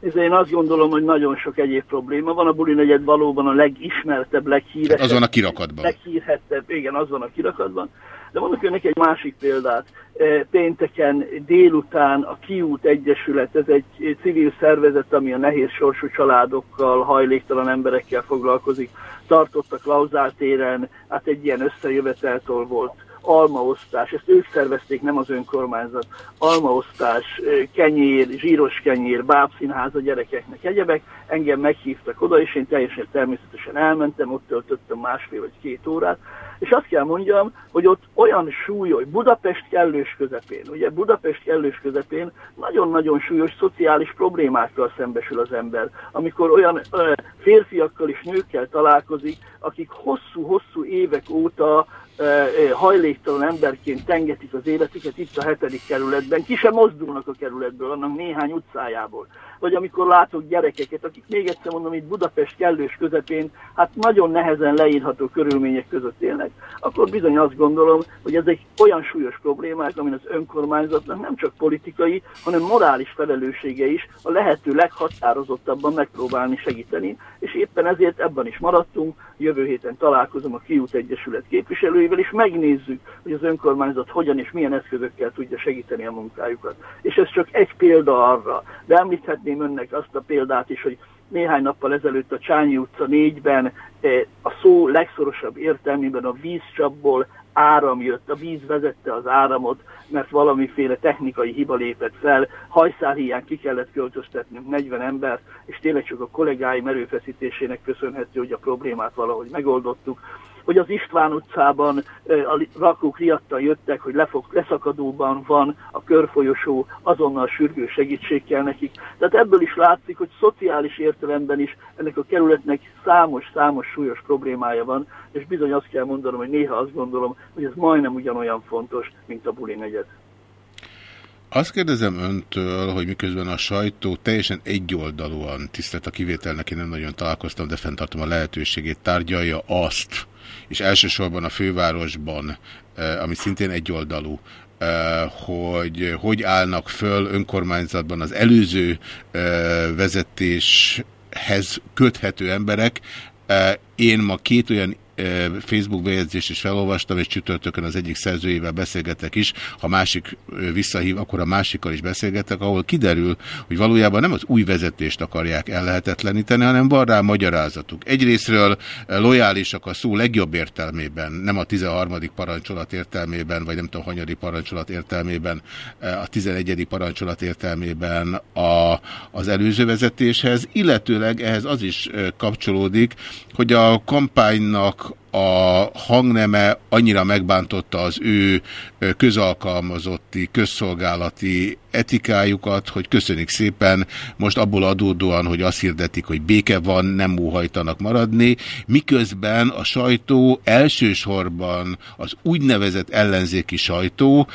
Speaker 7: Ez én azt gondolom, hogy nagyon sok egyéb probléma van. A buli negyed valóban a legismertebb, leghíresebb.
Speaker 1: Hát az van a kirakatban.
Speaker 7: Leghírhettebb, igen, az van a kirakatban. De mondok önnek egy másik példát. Eh, Pénteken délután a Kiút Egyesület, ez egy civil szervezet, ami a nehéz sorsú családokkal, hajléktalan emberekkel foglalkozik. Tartottak Klauzál téren, hát egy ilyen összejöveteltől volt almaosztás, ezt ők szervezték, nem az önkormányzat, almaosztás, kenyér, zsíros kenyér, bábszínház a gyerekeknek, egyebek, engem meghívtak oda, és én teljesen természetesen elmentem, ott töltöttem másfél vagy két órát, és azt kell mondjam, hogy ott olyan súlyos, Budapest kellős közepén, ugye Budapest kellős közepén nagyon-nagyon súlyos szociális problémákkal szembesül az ember, amikor olyan ö, férfiakkal és nőkkel találkozik, akik hosszú-hosszú évek óta hajléktalan emberként tengetik az életüket itt a hetedik kerületben, ki sem mozdulnak a kerületből, annak néhány utcájából. Vagy amikor látok gyerekeket, akik még egyszer mondom, itt Budapest kellős közepén, hát nagyon nehezen leírható körülmények között élnek, akkor bizony azt gondolom, hogy ezek olyan súlyos problémák, amin az önkormányzatnak nem csak politikai, hanem morális felelőssége is a lehető leghatározottabban megpróbálni segíteni, és éppen ezért ebben is maradtunk. Jövő héten találkozom a Kiút Egyesület képviselőivel, és megnézzük, hogy az önkormányzat hogyan és milyen eszközökkel tudja segíteni a munkájukat. És ez csak egy példa arra, de említhetném önnek azt a példát is, hogy néhány nappal ezelőtt a Csányi utca 4-ben eh, a szó legszorosabb értelmében a vízcsapból áram jött, a víz vezette az áramot, mert valamiféle technikai hiba lépett fel, hajszálhiány ki kellett költöztetnünk 40 embert, és tényleg csak a kollégáim erőfeszítésének köszönhető, hogy a problémát valahogy megoldottuk hogy az István utcában a rakók riadtan jöttek, hogy lefog, leszakadóban van a körfolyosó, azonnal sürgő segítség kell nekik. Tehát ebből is látszik, hogy szociális értelemben is ennek a kerületnek számos-számos súlyos problémája van, és bizony azt kell mondanom, hogy néha azt gondolom, hogy ez majdnem ugyanolyan fontos, mint a buli negyed.
Speaker 1: Azt kérdezem öntől, hogy miközben a sajtó teljesen egyoldalúan, tisztelt a kivételnek, én nem nagyon találkoztam, de fenntartom a lehetőségét, tárgyalja azt, és elsősorban a fővárosban, ami szintén egyoldalú, hogy hogy állnak föl önkormányzatban az előző vezetéshez köthető emberek. Én ma két olyan Facebook bejegyzést is felolvastam, és csütörtökön az egyik szerzőjével beszélgetek is. Ha másik visszahív, akkor a másikkal is beszélgetek, ahol kiderül, hogy valójában nem az új vezetést akarják ellehetetleníteni, hanem van rá magyarázatuk. Egyrésztről lojálisak a szó legjobb értelmében, nem a 13. parancsolat értelmében, vagy nem tudom, hanyadi parancsolat értelmében, a 11. parancsolat értelmében a, az előző vezetéshez, illetőleg ehhez az is kapcsolódik, hogy a kampánynak a hangneme annyira megbántotta az ő közalkalmazotti, közszolgálati etikájukat, hogy köszönik szépen, most abból adódóan, hogy azt hirdetik, hogy béke van, nem óhajtanak maradni, miközben a sajtó elsősorban az úgynevezett ellenzéki sajtó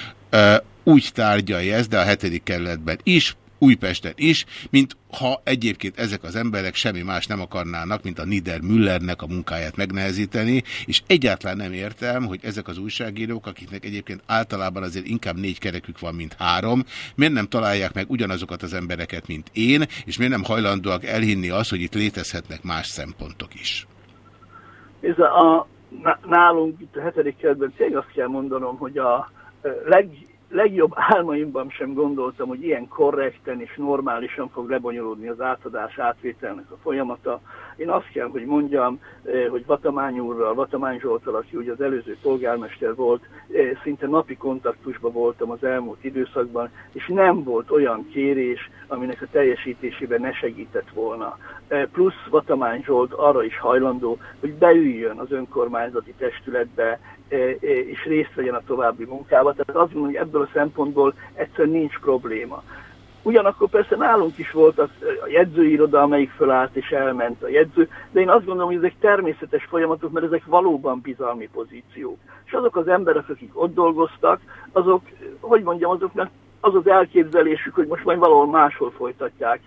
Speaker 1: úgy tárgyalja ezt, de a hetedik kerületben is, Újpesten is, mint ha egyébként ezek az emberek semmi más nem akarnának, mint a Nieder Müllernek a munkáját megnehezíteni, és egyáltalán nem értem, hogy ezek az újságírók, akiknek egyébként általában azért inkább négy kerekük van, mint három, miért nem találják meg ugyanazokat az embereket, mint én, és miért nem hajlandóak elhinni azt, hogy itt létezhetnek más szempontok is.
Speaker 7: Ez a, nálunk itt a hetedik kerületben tényleg azt kell mondanom, hogy a leg, legjobb álmaimban sem gondoltam, hogy ilyen korrekten és normálisan fog lebonyolódni az átadás átvételnek a folyamata. Én azt kell, hogy mondjam, eh, hogy Vatamány úrral, Vatamány Zsoltal, aki ugye az előző polgármester volt, eh, szinte napi kontaktusban voltam az elmúlt időszakban, és nem volt olyan kérés, aminek a teljesítésében ne segített volna. Eh, plusz Vatamány Zsolt arra is hajlandó, hogy beüljön az önkormányzati testületbe, és részt vegyen a további munkába. Tehát azt mondom, hogy ebből a szempontból egyszerűen nincs probléma. Ugyanakkor persze nálunk is volt a, a jegyzőiroda, amelyik fölállt és elment a jegyző, de én azt gondolom, hogy ezek természetes folyamatok, mert ezek valóban bizalmi pozíciók. És azok az emberek, akik ott dolgoztak, azok, hogy mondjam, azoknak az az elképzelésük, hogy most majd valahol máshol folytatják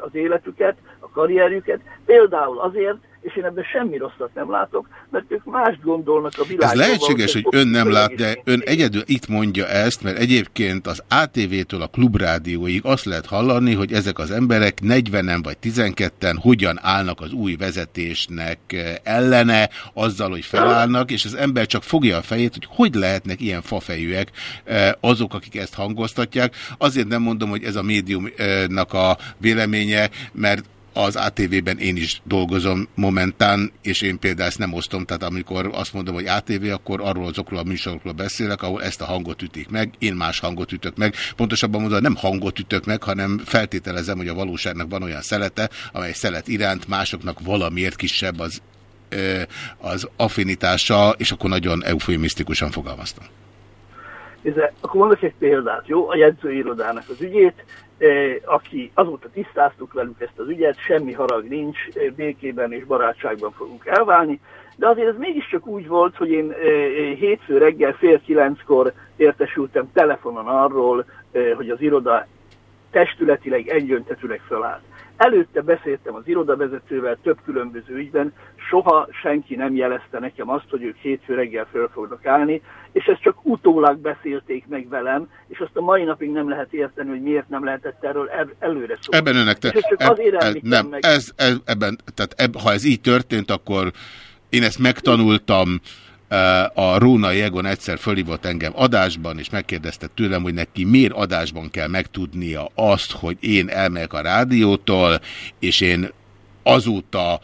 Speaker 7: az életüket, a karrierjüket, például azért, és én ebben semmi rosszat nem látok, mert ők mást gondolnak a világban.
Speaker 1: Ez lehetséges, hogy ön nem lát, de ön egyedül itt mondja ezt, mert egyébként az ATV-től a klubrádióig azt lehet hallani, hogy ezek az emberek 40-en vagy 12-en hogyan állnak az új vezetésnek ellene, azzal, hogy felállnak, és az ember csak fogja a fejét, hogy hogy lehetnek ilyen fafejűek azok, akik ezt hangoztatják. Azért nem mondom, hogy ez a médiumnak a véleménye, mert az ATV-ben én is dolgozom momentán, és én például ezt nem osztom, tehát amikor azt mondom, hogy ATV, akkor arról azokról a műsorokról beszélek, ahol ezt a hangot ütik meg, én más hangot ütök meg. Pontosabban mondom, nem hangot ütök meg, hanem feltételezem, hogy a valóságnak van olyan szelete, amely szelet iránt másoknak valamiért kisebb az, az affinitása, és akkor nagyon eufémisztikusan fogalmaztam.
Speaker 7: Ez, akkor mondok egy példát, jó? A jegyzőirodának az ügyét, Eh, aki azóta tisztáztuk velük ezt az ügyet, semmi harag nincs, eh, békében és barátságban fogunk elválni, de azért ez mégiscsak úgy volt, hogy én eh, hétfő reggel fél kilenckor értesültem telefonon arról, hogy az iroda testületileg egyöntetőleg felállt. Előtte beszéltem az irodavezetővel több különböző ügyben, soha senki nem jelezte nekem azt, hogy ők hétfő reggel föl fognak állni, és ezt csak utólag beszélték meg velem, és azt a mai napig nem lehet érteni, hogy miért nem lehetett erről el, előre szólni.
Speaker 1: Ebben önnek te,
Speaker 7: csak
Speaker 1: eb,
Speaker 7: azért
Speaker 1: eb, nem,
Speaker 7: meg.
Speaker 1: Ez, ez, ebben, tehát eb, ha ez így történt, akkor én ezt megtanultam, a Róna Jegon egyszer fölhívott engem adásban, és megkérdezte tőlem, hogy neki miért adásban kell megtudnia azt, hogy én elmegyek a rádiótól, és én azóta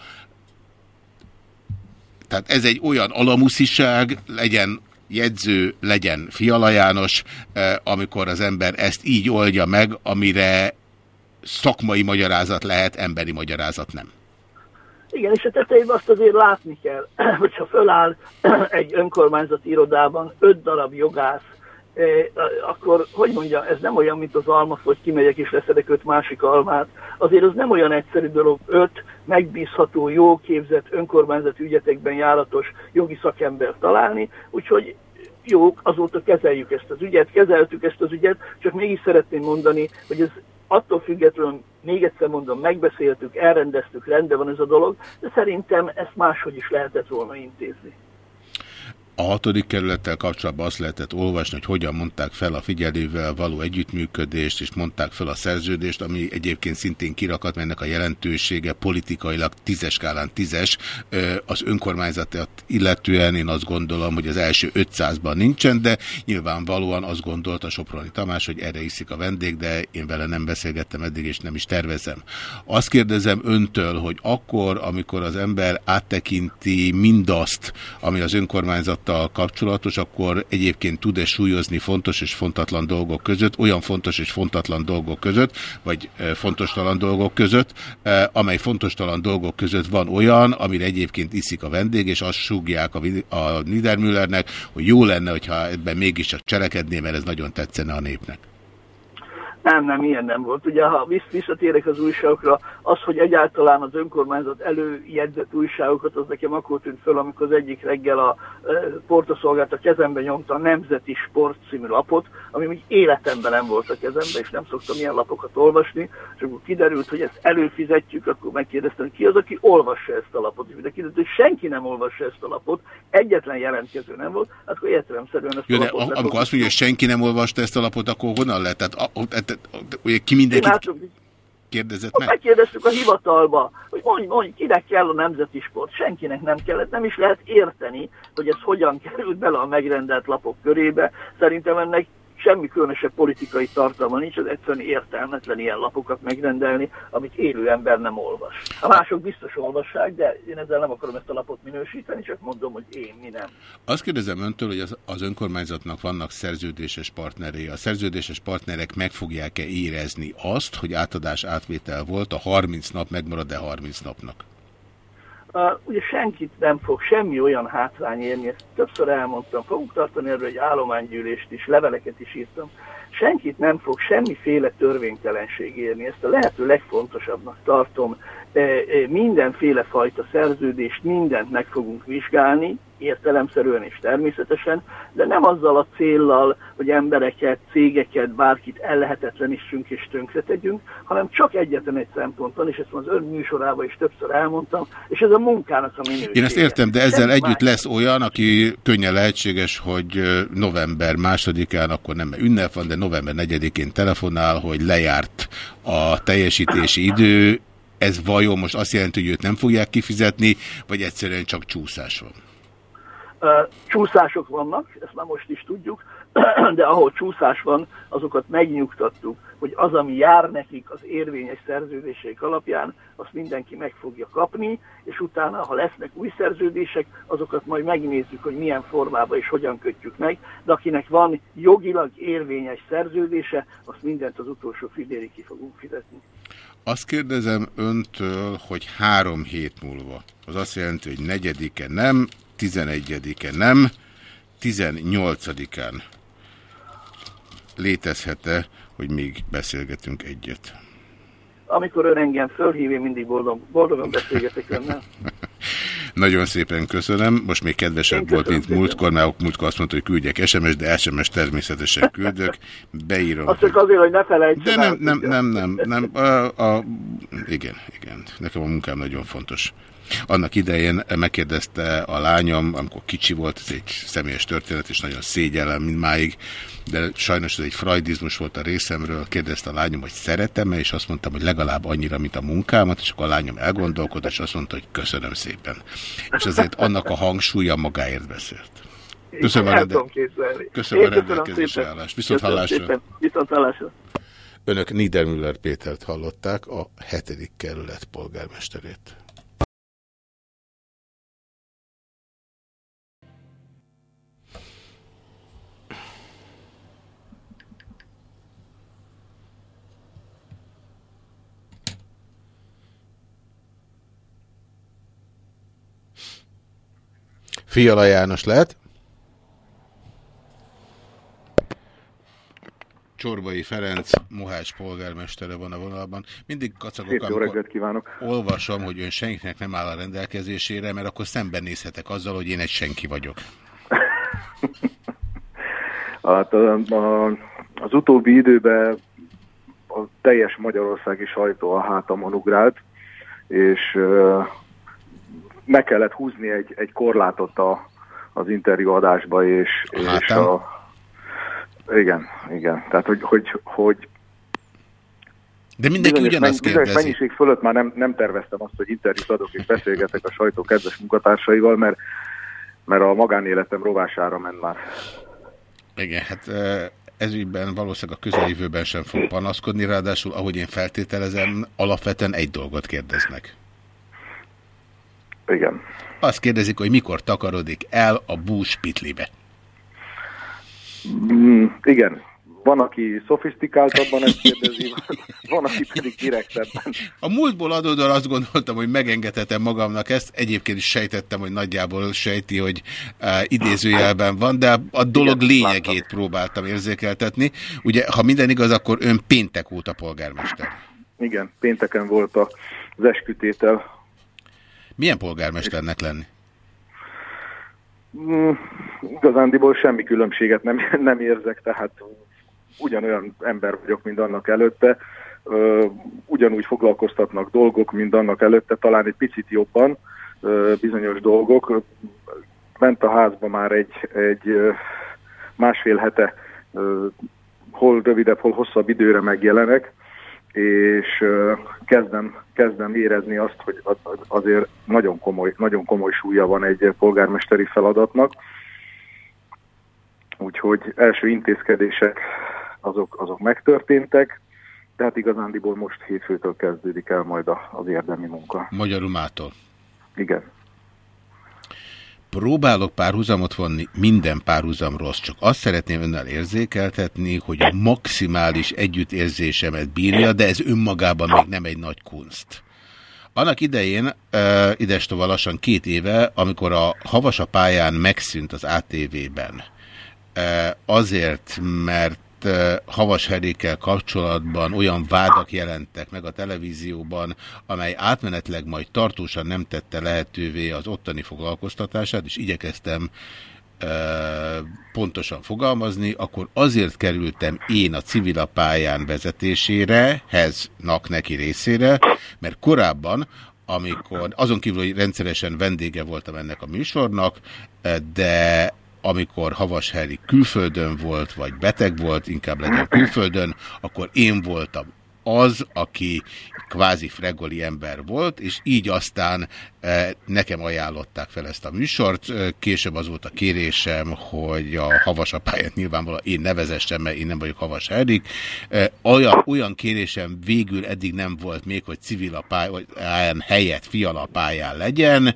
Speaker 1: tehát ez egy olyan alamusziság, legyen jegyző, legyen Fiala János, eh, amikor az ember ezt így oldja meg, amire szakmai magyarázat lehet, emberi magyarázat nem.
Speaker 7: Igen, és a tetejében azt azért látni kell, hogyha föláll egy önkormányzati irodában öt darab jogász, eh, akkor, hogy mondja, ez nem olyan, mint az alma, hogy kimegyek és leszedek öt másik almát. Azért az nem olyan egyszerű dolog, öt megbízható, jó képzett, önkormányzati ügyetekben járatos jogi szakember találni, úgyhogy jó, azóta kezeljük ezt az ügyet, kezeltük ezt az ügyet, csak mégis szeretném mondani, hogy ez attól függetlenül, még egyszer mondom, megbeszéltük, elrendeztük, rendben van ez a dolog, de szerintem ezt máshogy is lehetett volna intézni.
Speaker 1: A hatodik kerülettel kapcsolatban azt lehetett olvasni, hogy hogyan mondták fel a figyelővel való együttműködést, és mondták fel a szerződést, ami egyébként szintén kirakat, mennek a jelentősége politikailag tízes skálán tízes. Az önkormányzatot illetően én azt gondolom, hogy az első 500-ban nincsen, de nyilvánvalóan azt gondolta Soproni Tamás, hogy erre iszik a vendég, de én vele nem beszélgettem eddig, és nem is tervezem. Azt kérdezem öntől, hogy akkor, amikor az ember áttekinti mindazt, ami az önkormányzattal kapcsolatos, akkor egyébként tud-e súlyozni fontos és fontatlan dolgok között, olyan fontos és fontatlan dolgok között, vagy eh, fontostalan dolgok között, eh, amely fontostalan dolgok között van olyan, amire egyébként iszik a vendég, és azt súgják a, a Niedermüllernek, hogy jó lenne, hogyha ebben mégiscsak cselekedné, mert ez nagyon tetszene a népnek.
Speaker 7: Nem, nem, ilyen nem volt. Ugye, ha vissz- visszatérek az újságokra, az, hogy egyáltalán az önkormányzat előjegyzett újságokat, az nekem akkor tűnt föl, amikor az egyik reggel a e, portaszolgált a kezembe nyomta a Nemzeti Sport című lapot, ami még életemben nem volt a kezembe, és nem szoktam ilyen lapokat olvasni, és akkor kiderült, hogy ezt előfizetjük, akkor megkérdeztem, hogy ki az, aki olvassa ezt a lapot, és de kiderült, hogy senki nem olvassa ezt a lapot, egyetlen jelentkező nem volt, hát akkor értelemszerűen ezt
Speaker 1: Jó,
Speaker 7: a
Speaker 1: de
Speaker 7: lapot le
Speaker 1: amikor azt mondja, hogy senki nem olvasta ezt a lapot, akkor honnan lehet? Tehát, tehát, ugye ki mindenkit
Speaker 7: Látom,
Speaker 1: kérdezett meg?
Speaker 7: megkérdeztük a hivatalba, hogy mondj, mondj, kinek kell a nemzeti sport. Senkinek nem kellett, nem is lehet érteni, hogy ez hogyan került bele a megrendelt lapok körébe. Szerintem ennek semmi különösebb politikai tartalma nincs, az egyszerűen értelmetlen ilyen lapokat megrendelni, amit élő ember nem olvas. A mások biztos olvassák, de én ezzel nem akarom ezt a lapot minősíteni, csak mondom, hogy én mi nem.
Speaker 1: Azt kérdezem öntől, hogy az, az önkormányzatnak vannak szerződéses partnerei. A szerződéses partnerek meg fogják-e érezni azt, hogy átadás átvétel volt, a 30 nap megmarad-e 30 napnak?
Speaker 7: Uh, ugye senkit nem fog semmi olyan hátrány érni, ezt többször elmondtam, fogunk tartani erről egy állománygyűlést is, leveleket is írtam, senkit nem fog semmiféle törvénytelenség érni, ezt a lehető legfontosabbnak tartom, E, e, mindenféle fajta szerződést, mindent meg fogunk vizsgálni, értelemszerűen és természetesen, de nem azzal a céllal, hogy embereket, cégeket, bárkit ellehetetlenítsünk és tönkretegyünk, hanem csak egyetlen egy szemponton, és ezt az ön műsorában is többször elmondtam, és ez a munkának a minősége.
Speaker 1: Én ezt értem, de ezzel
Speaker 7: Semmi
Speaker 1: együtt lesz olyan, aki könnyen lehetséges, hogy november másodikán, akkor nem ünnep van, de november negyedikén telefonál, hogy lejárt a teljesítési idő. Ez vajon most azt jelenti, hogy őt nem fogják kifizetni, vagy egyszerűen csak csúszás van?
Speaker 7: Csúszások vannak, ezt már most is tudjuk, de ahol csúszás van, azokat megnyugtattuk, hogy az, ami jár nekik az érvényes szerződéseik alapján, azt mindenki meg fogja kapni, és utána, ha lesznek új szerződések, azokat majd megnézzük, hogy milyen formában és hogyan kötjük meg, de akinek van jogilag érvényes szerződése, azt mindent az utolsó fidérig ki fogunk fizetni.
Speaker 1: Azt kérdezem öntől, hogy három hét múlva, az azt jelenti, hogy negyedike nem, tizenegyedike nem, tizennyolcadikán létezhet-e, hogy még beszélgetünk egyet?
Speaker 7: Amikor ön engem fölhív, én mindig boldog, boldogan beszélgetek önnel.
Speaker 1: Nagyon szépen köszönöm. Most még kedvesebb volt, mint múltkor, mert múltkor azt mondta, hogy küldjek SMS, de SMS természetesen küldök. Beírom.
Speaker 7: Azt csak azért, hogy ne felejtsem
Speaker 1: De nem, nem, nem, nem, nem. A, a, igen, igen. Nekem a munkám nagyon fontos. Annak idején megkérdezte a lányom, amikor kicsi volt, ez egy személyes történet, és nagyon szégyellem mindmáig, de sajnos ez egy freudizmus volt a részemről, kérdezte a lányom, hogy szeretem-e, és azt mondtam, hogy legalább annyira, mint a munkámat, és akkor a lányom elgondolkodott, és azt mondta, hogy köszönöm szépen. És azért annak a hangsúlya magáért beszélt. Köszönöm a,
Speaker 7: El
Speaker 1: rende... köszönöm a
Speaker 7: Én köszönöm
Speaker 1: rendelkezésre állást. Viszont
Speaker 7: Köszönöm
Speaker 1: hallásra.
Speaker 7: szépen. Viszont hallásra.
Speaker 1: Önök Niedermüller Pétert hallották, a hetedik kerület polgármesterét. Fiala János lehet. Csorbai Ferenc, Mohács polgármestere van a vonalban. Mindig kacagok, amikor
Speaker 8: kívánok!
Speaker 1: olvasom, hogy ön senkinek nem áll a rendelkezésére, mert akkor szembenézhetek azzal, hogy én egy senki vagyok.
Speaker 8: Hát, a, a, az utóbbi időben a teljes magyarországi sajtó a hátamon ugrált, és meg kellett húzni egy, egy korlátot a, az interjú adásba, és, és a, igen, igen. Tehát, hogy, hogy, hogy
Speaker 1: De mindenki
Speaker 8: bizonyos
Speaker 1: ugyanazt
Speaker 8: bizonyos
Speaker 1: kérdezi.
Speaker 8: mennyiség fölött már nem, nem terveztem azt, hogy interjút adok és beszélgetek a sajtó kedves munkatársaival, mert, mert a magánéletem rovására ment már.
Speaker 1: Igen, hát ezügyben valószínűleg a közeljövőben sem fog panaszkodni, ráadásul, ahogy én feltételezem, alapvetően egy dolgot kérdeznek.
Speaker 8: Igen.
Speaker 1: Azt kérdezik, hogy mikor takarodik el a bús pitlibe.
Speaker 8: Mm, igen. Van, aki szofisztikáltabban ezt kérdezi, van, aki pedig direktebben.
Speaker 1: A múltból adódóan azt gondoltam, hogy megengedhetem magamnak ezt, egyébként is sejtettem, hogy nagyjából sejti, hogy uh, idézőjelben van, de a dolog
Speaker 8: Igen,
Speaker 1: lényegét próbáltam érzékeltetni. Ugye, ha minden igaz, akkor ön péntek óta polgármester.
Speaker 8: Igen, pénteken volt a- az eskütétel.
Speaker 1: Milyen polgármesternek lenni?
Speaker 8: Mm, igazándiból semmi különbséget nem, nem érzek, tehát ugyanolyan ember vagyok, mint annak előtte. Ö, ugyanúgy foglalkoztatnak dolgok, mint annak előtte, talán egy picit jobban ö, bizonyos dolgok. Ment a házba már egy, egy másfél hete, hol rövidebb, hol hosszabb időre megjelenek, és kezdem, kezdem érezni azt, hogy az- azért nagyon komoly, nagyon komoly súlya van egy polgármesteri feladatnak. Úgyhogy első intézkedések azok, azok megtörténtek, de hát igazándiból most hétfőtől kezdődik el majd az érdemi munka.
Speaker 1: Magyarul mától.
Speaker 8: Igen.
Speaker 1: Próbálok párhuzamot vonni, minden párhuzam rossz, csak azt szeretném önnel érzékeltetni, hogy a maximális együttérzésemet bírja, de ez önmagában még nem egy nagy kunst. Annak idején, uh, idestova lassan két éve, amikor a Havasa pályán megszűnt az ATV-ben, azért, mert Havas Herékkel kapcsolatban olyan vádak jelentek meg a televízióban, amely átmenetleg majd tartósan nem tette lehetővé az ottani foglalkoztatását, és igyekeztem pontosan fogalmazni, akkor azért kerültem én a civil pályán vezetésére, heznak neki részére, mert korábban, amikor azon kívül, hogy rendszeresen vendége voltam ennek a műsornak, de amikor Havas Heri külföldön volt, vagy beteg volt, inkább legyen külföldön, akkor én voltam az, aki kvázi fregoli ember volt, és így aztán eh, nekem ajánlották fel ezt a műsort. Eh, Később az volt a kérésem, hogy a Havas pályát nyilvánvalóan én nevezessem, mert én nem vagyok Havas Erik. Eh, Olyan, olyan kérésem végül eddig nem volt még, hogy civil a pályán helyett fiala pályán legyen,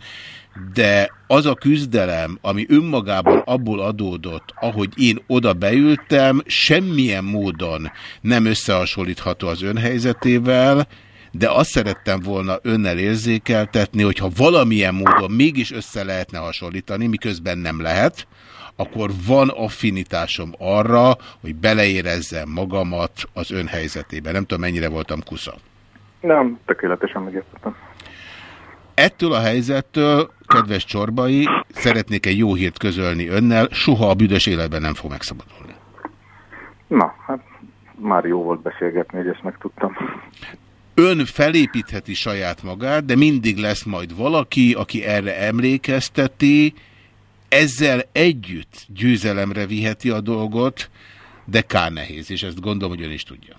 Speaker 1: de az a küzdelem, ami önmagában abból adódott, ahogy én oda beültem, semmilyen módon nem összehasonlítható az önhelyzetével, de azt szerettem volna önnel érzékeltetni, hogyha valamilyen módon mégis össze lehetne hasonlítani, miközben nem lehet, akkor van affinitásom arra, hogy beleérezzem magamat az önhelyzetében. Nem tudom, mennyire voltam kusza.
Speaker 8: Nem, tökéletesen megértettem.
Speaker 1: Ettől a helyzettől, kedves csorbai, szeretnék egy jó hírt közölni önnel, soha a büdös életben nem fog megszabadulni.
Speaker 8: Na, hát már jó volt beszélgetni, hogy ezt megtudtam.
Speaker 1: Ön felépítheti saját magát, de mindig lesz majd valaki, aki erre emlékezteti, ezzel együtt győzelemre viheti a dolgot, de kár nehéz, és ezt gondolom, hogy ön is tudja.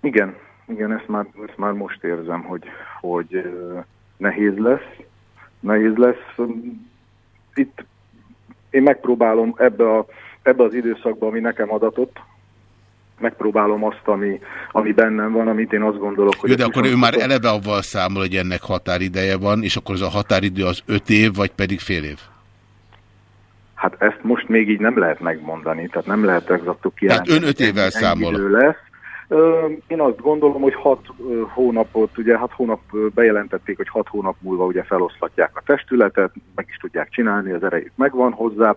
Speaker 8: Igen, igen, ezt már, ezt már most érzem, hogy, hogy nehéz lesz. Nehéz lesz. Itt én megpróbálom ebbe, a, ebbe az időszakba, ami nekem adatott, megpróbálom azt, ami, ami bennem van, amit én azt gondolok, hogy...
Speaker 1: Jó, de
Speaker 8: ez
Speaker 1: akkor ő már eleve avval számol, hogy ennek határideje van, és akkor az a határidő az öt év, vagy pedig fél év?
Speaker 8: Hát ezt most még így nem lehet megmondani, tehát nem lehet exaktuk
Speaker 1: Tehát
Speaker 8: kijelenteni.
Speaker 1: ön öt évvel számol.
Speaker 8: idő lesz, Én azt gondolom, hogy hat hónapot, ugye hat hónap bejelentették, hogy hat hónap múlva ugye feloszlatják a testületet, meg is tudják csinálni, az erejük megvan hozzá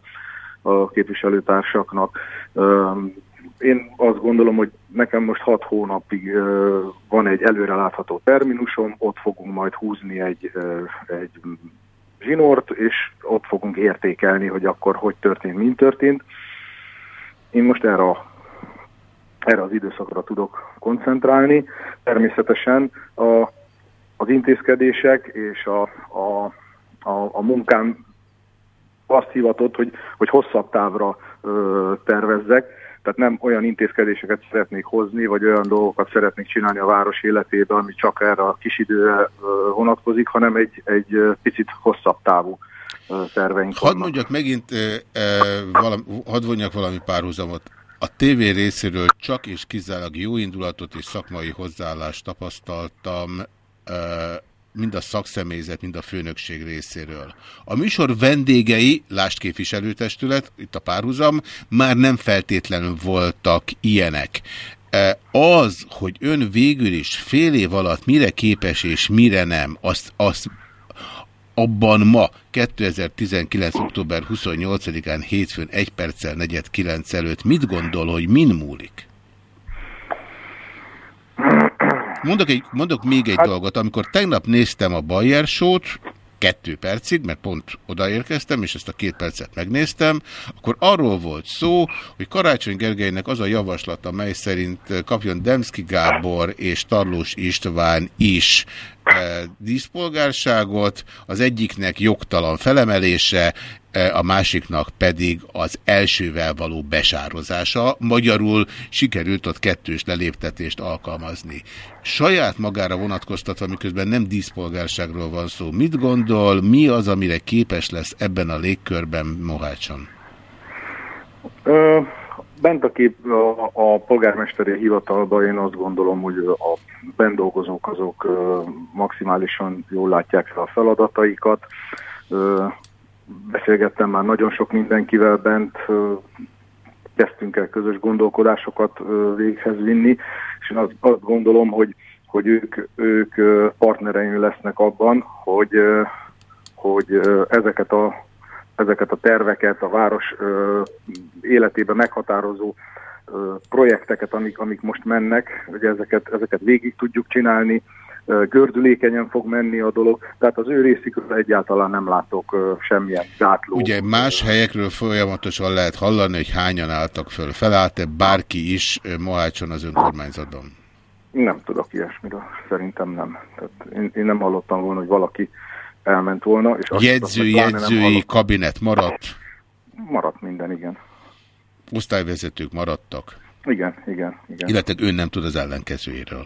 Speaker 8: a képviselőtársaknak. Én azt gondolom, hogy nekem most hat hónapig van egy előrelátható terminusom, ott fogunk majd húzni egy, egy zsinort, és ott fogunk értékelni, hogy akkor hogy történt, mint történt. Én most erre a erre az időszakra tudok koncentrálni. Természetesen a, az intézkedések és a, a, a, a munkám azt hivatott, hogy, hogy hosszabb távra ö, tervezzek, tehát nem olyan intézkedéseket szeretnék hozni, vagy olyan dolgokat szeretnék csinálni a város életében, ami csak erre a kis időre vonatkozik, hanem egy, egy picit hosszabb távú terveink
Speaker 1: Hadd mondjak megint, e, e, valami, hadd vonjak valami párhuzamot. A TV részéről csak és kizárólag jó indulatot és szakmai hozzáállást tapasztaltam, mind a szakszemélyzet, mind a főnökség részéről. A műsor vendégei, lást képviselőtestület, itt a párhuzam, már nem feltétlenül voltak ilyenek. Az, hogy ön végül is fél év alatt mire képes és mire nem, azt, azt abban ma, 2019. október 28-án hétfőn 1 perccel 49 előtt mit gondol, hogy min múlik? Mondok, egy, mondok még egy dolgot. Amikor tegnap néztem a Bayer Show-t, kettő percig, mert pont odaérkeztem, és ezt a két percet megnéztem, akkor arról volt szó, hogy Karácsony Gergelynek az a javaslata, mely szerint kapjon Demszki Gábor és Tarlós István is díszpolgárságot, az egyiknek jogtalan felemelése, e, a másiknak pedig az elsővel való besározása. Magyarul sikerült ott kettős leléptetést alkalmazni. Saját magára vonatkoztatva, miközben nem díszpolgárságról van szó, mit gondol, mi az, amire képes lesz ebben a légkörben Mohácson?
Speaker 8: Ö, Bent a, kép, a, a polgármesteri hivatalban én azt gondolom, hogy a bent dolgozók azok maximálisan jól látják el a feladataikat. Beszélgettem már nagyon sok mindenkivel bent, kezdtünk el közös gondolkodásokat véghez vinni, és én azt, azt gondolom, hogy, hogy ők, ők partnereim lesznek abban, hogy, hogy ezeket a ezeket a terveket, a város életében meghatározó projekteket, amik, amik most mennek, hogy ezeket, ezeket végig tudjuk csinálni, gördülékenyen fog menni a dolog, tehát az ő részükről egyáltalán nem látok semmilyen gátló.
Speaker 1: Ugye más helyekről folyamatosan lehet hallani, hogy hányan álltak föl. Felállt-e bárki is Mohácson az önkormányzatban?
Speaker 8: Nem tudok ilyesmiről, szerintem nem. Tehát én, én nem hallottam volna, hogy valaki elment volna. És azt-
Speaker 1: Jegyző,
Speaker 8: azt
Speaker 1: jegyzői kabinet maradt,
Speaker 8: Maradt minden, igen.
Speaker 1: osztályvezetők maradtak,
Speaker 8: Igen, igen, igen.
Speaker 1: illetve ön nem tud az ellenkezőjéről.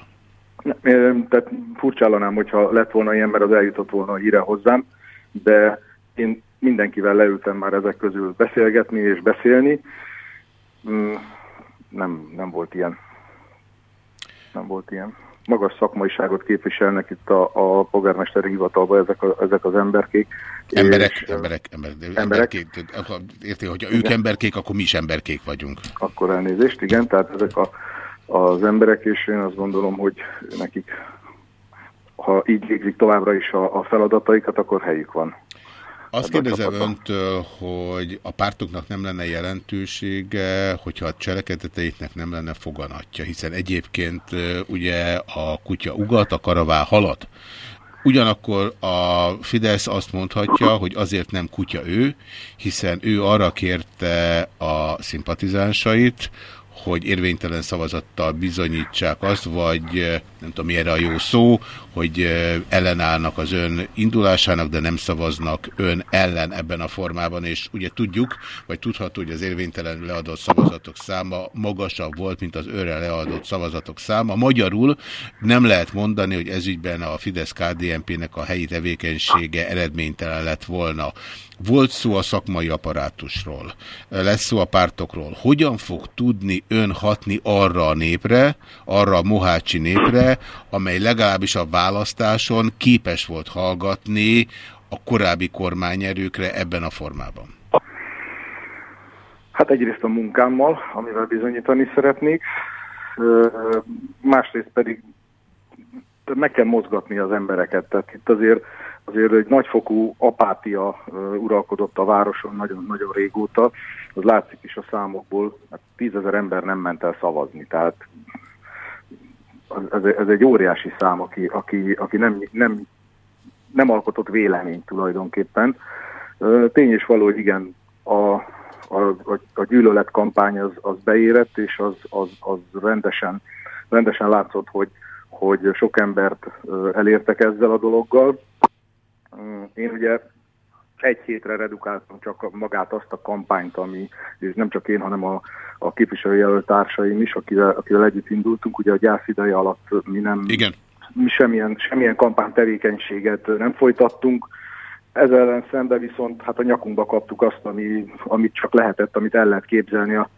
Speaker 8: Nem, Tehát furcsállanám, hogyha lett volna ilyen, mert az eljutott volna híre hozzám, de én mindenkivel leültem már ezek közül beszélgetni és beszélni. Mm, Nem, nem volt ilyen. Nem volt ilyen. Magas szakmaiságot képviselnek itt a, a polgármesteri hivatalban ezek, a, ezek az emberkék.
Speaker 1: Emberek,
Speaker 8: és,
Speaker 1: emberek, emberek,
Speaker 8: emberek.
Speaker 1: érti, hogyha ők
Speaker 8: Igen.
Speaker 1: emberkék, akkor mi is emberkék vagyunk.
Speaker 8: akkor elnézést, igen, tehát ezek a, az emberek, és én azt gondolom, hogy nekik, ha így végzik továbbra is a, a feladataikat, akkor helyük van.
Speaker 1: Azt kérdezem öntől, hogy a pártoknak nem lenne jelentősége, hogyha a cselekedeteiknek nem lenne foganatja, hiszen egyébként ugye a kutya ugat, a karavá halad. Ugyanakkor a Fidesz azt mondhatja, hogy azért nem kutya ő, hiszen ő arra kérte a szimpatizánsait, hogy érvénytelen szavazattal bizonyítsák azt, vagy eh, nem tudom, mi erre a jó szó, hogy eh, ellenállnak az ön indulásának, de nem szavaznak ön ellen ebben a formában, és ugye tudjuk, vagy tudható, hogy az érvénytelenül leadott szavazatok száma magasabb volt, mint az őre leadott szavazatok száma. Magyarul nem lehet mondani, hogy ezügyben a Fidesz-KDNP-nek a helyi tevékenysége eredménytelen lett volna. Volt szó a szakmai apparátusról, lesz szó a pártokról. Hogyan fog tudni ön hatni arra a népre, arra a mohácsi népre, amely legalábbis a választáson képes volt hallgatni a korábbi kormányerőkre ebben a formában?
Speaker 8: Hát egyrészt a munkámmal, amivel bizonyítani szeretnék, másrészt pedig meg kell mozgatni az embereket. Tehát itt azért, azért egy nagyfokú apátia uralkodott a városon nagyon, nagyon régóta. Az látszik is a számokból, hát tízezer ember nem ment el szavazni. Tehát ez, ez egy óriási szám, aki, aki, aki nem, nem, nem alkotott véleményt tulajdonképpen. Tény és való, hogy igen, a, a, a, gyűlöletkampány az, az beérett, és az, az, az rendesen, rendesen látszott, hogy, hogy sok embert elértek ezzel a dologgal. Mm, Én ugye egy hétre redukáltam csak magát azt a kampányt, ami, és nem csak én, hanem a, a képviselőjelölt társaim is, akivel, akivel együtt indultunk, ugye a gyász ideje alatt mi nem
Speaker 1: Igen.
Speaker 8: mi semmilyen, semmilyen kampánytevékenységet nem folytattunk. Ezzel ellen szemben viszont hát a nyakunkba kaptuk azt, ami, amit csak lehetett, amit el lehet képzelni a,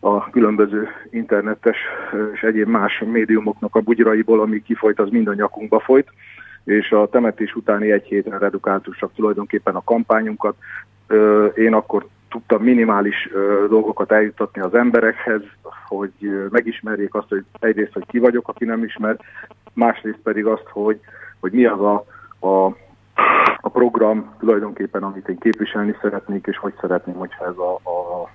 Speaker 8: a különböző internetes és egyéb más médiumoknak a bugyraiból, ami kifolyt, az mind a nyakunkba folyt, és a temetés utáni egy hétre redukáltuk tulajdonképpen a kampányunkat. Én akkor tudtam minimális dolgokat eljutatni az emberekhez, hogy megismerjék azt, hogy egyrészt, hogy ki vagyok, aki nem ismer, másrészt pedig azt, hogy, hogy mi az a, a, a program tulajdonképpen, amit én képviselni szeretnék, és hogy szeretném, hogyha ez a, a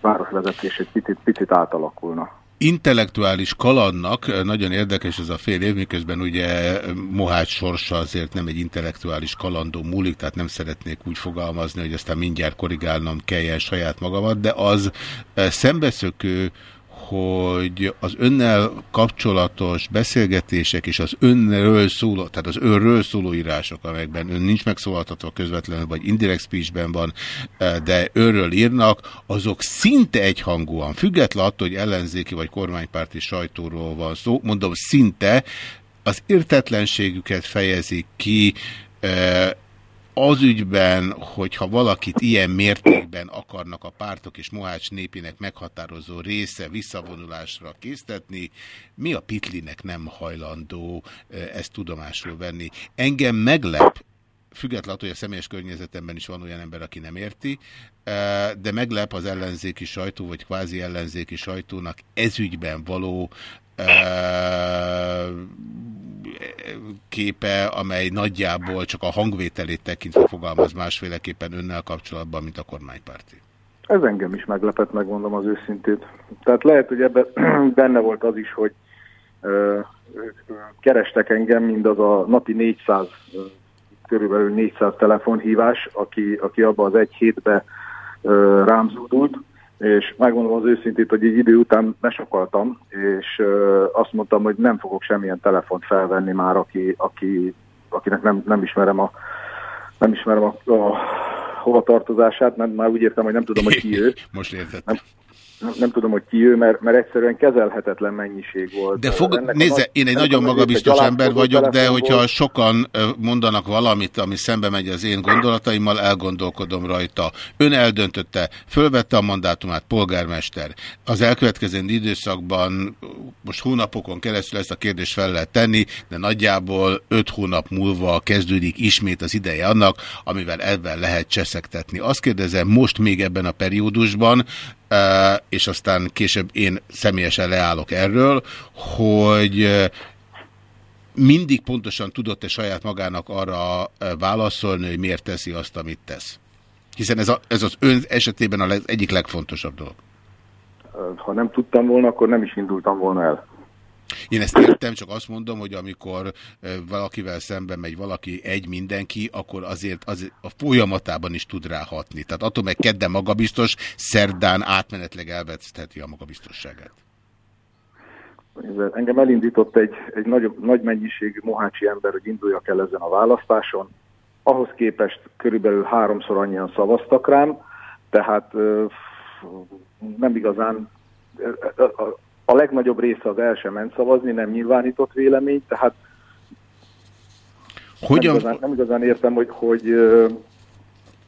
Speaker 8: városvezetés egy picit, picit átalakulna.
Speaker 1: Intellektuális kalandnak eh, nagyon érdekes ez a fél év, miközben ugye Mohács sorsa azért nem egy intellektuális kalandon múlik, tehát nem szeretnék úgy fogalmazni, hogy aztán mindjárt korrigálnom kelljen saját magamat, de az szembeszökő, hogy az önnel kapcsolatos beszélgetések és az önről szóló, tehát az önről szóló írások, amelyekben ön nincs megszólaltatva közvetlenül, vagy indirect speechben van, eh, de önről írnak, azok szinte egyhangúan, független attól, hogy ellenzéki vagy kormánypárti sajtóról van szó, mondom szinte, az értetlenségüket fejezik ki, eh, az ügyben, hogyha valakit ilyen mértékben akarnak a pártok és Mohács népének meghatározó része visszavonulásra késztetni, mi a pitlinek nem hajlandó ezt tudomásul venni. Engem meglep, függetlenül hogy a személyes környezetemben is van olyan ember, aki nem érti, de meglep az ellenzéki sajtó, vagy kvázi ellenzéki sajtónak ezügyben való képe, amely nagyjából csak a hangvételét tekintve fogalmaz másféleképpen önnel kapcsolatban, mint a kormánypárti.
Speaker 8: Ez engem is meglepett, megmondom az őszintét. Tehát lehet, hogy ebben benne volt az is, hogy ö, kerestek engem mindaz a napi 400, ö, körülbelül 400 telefonhívás, aki, aki abba az egy hétbe ö, rám zúdult, és megmondom az őszintét, hogy egy idő után besokaltam, és azt mondtam, hogy nem fogok semmilyen telefont felvenni már, aki, aki, akinek nem, nem ismerem a nem ismerem a, a hova tartozását, mert már úgy értem, hogy nem tudom, hogy ki ő.
Speaker 1: Most értettem.
Speaker 8: Nem, nem, nem tudom, hogy ki ő, mert, mert egyszerűen kezelhetetlen mennyiség volt.
Speaker 1: De fog,
Speaker 8: Ennek
Speaker 1: nézze,
Speaker 8: nagy-
Speaker 1: én egy nagyon magabiztos ember vagyok, de hogyha
Speaker 8: volt.
Speaker 1: sokan mondanak valamit, ami szembe megy az én gondolataimmal, elgondolkodom rajta. Ön eldöntötte, fölvette a mandátumát, polgármester. Az elkövetkező időszakban, most hónapokon keresztül ezt a kérdést fel lehet tenni, de nagyjából öt hónap múlva kezdődik ismét az ideje annak, amivel ebben lehet cseszektetni. Azt kérdezem most még ebben a periódusban, és aztán később én személyesen leállok erről, hogy mindig pontosan tudott-e saját magának arra válaszolni, hogy miért teszi azt, amit tesz? Hiszen ez, a, ez az ön esetében a leg, egyik legfontosabb dolog.
Speaker 8: Ha nem tudtam volna, akkor nem is indultam volna el.
Speaker 1: Én ezt értem, csak azt mondom, hogy amikor valakivel szemben megy valaki egy mindenki, akkor azért, azért a folyamatában is tud rá hatni. Tehát attól meg kedden magabiztos, szerdán átmenetleg elvesztheti a magabiztosságát.
Speaker 8: Ez Engem elindított egy, egy nagy, nagy mennyiségű mohácsi ember, hogy induljak el ezen a választáson. Ahhoz képest körülbelül háromszor annyian szavaztak rám, tehát nem igazán, a, legnagyobb része az el sem ment szavazni, nem nyilvánított véleményt, tehát
Speaker 1: Hogyan...
Speaker 8: nem, igazán, nem igazán értem, hogy, hogy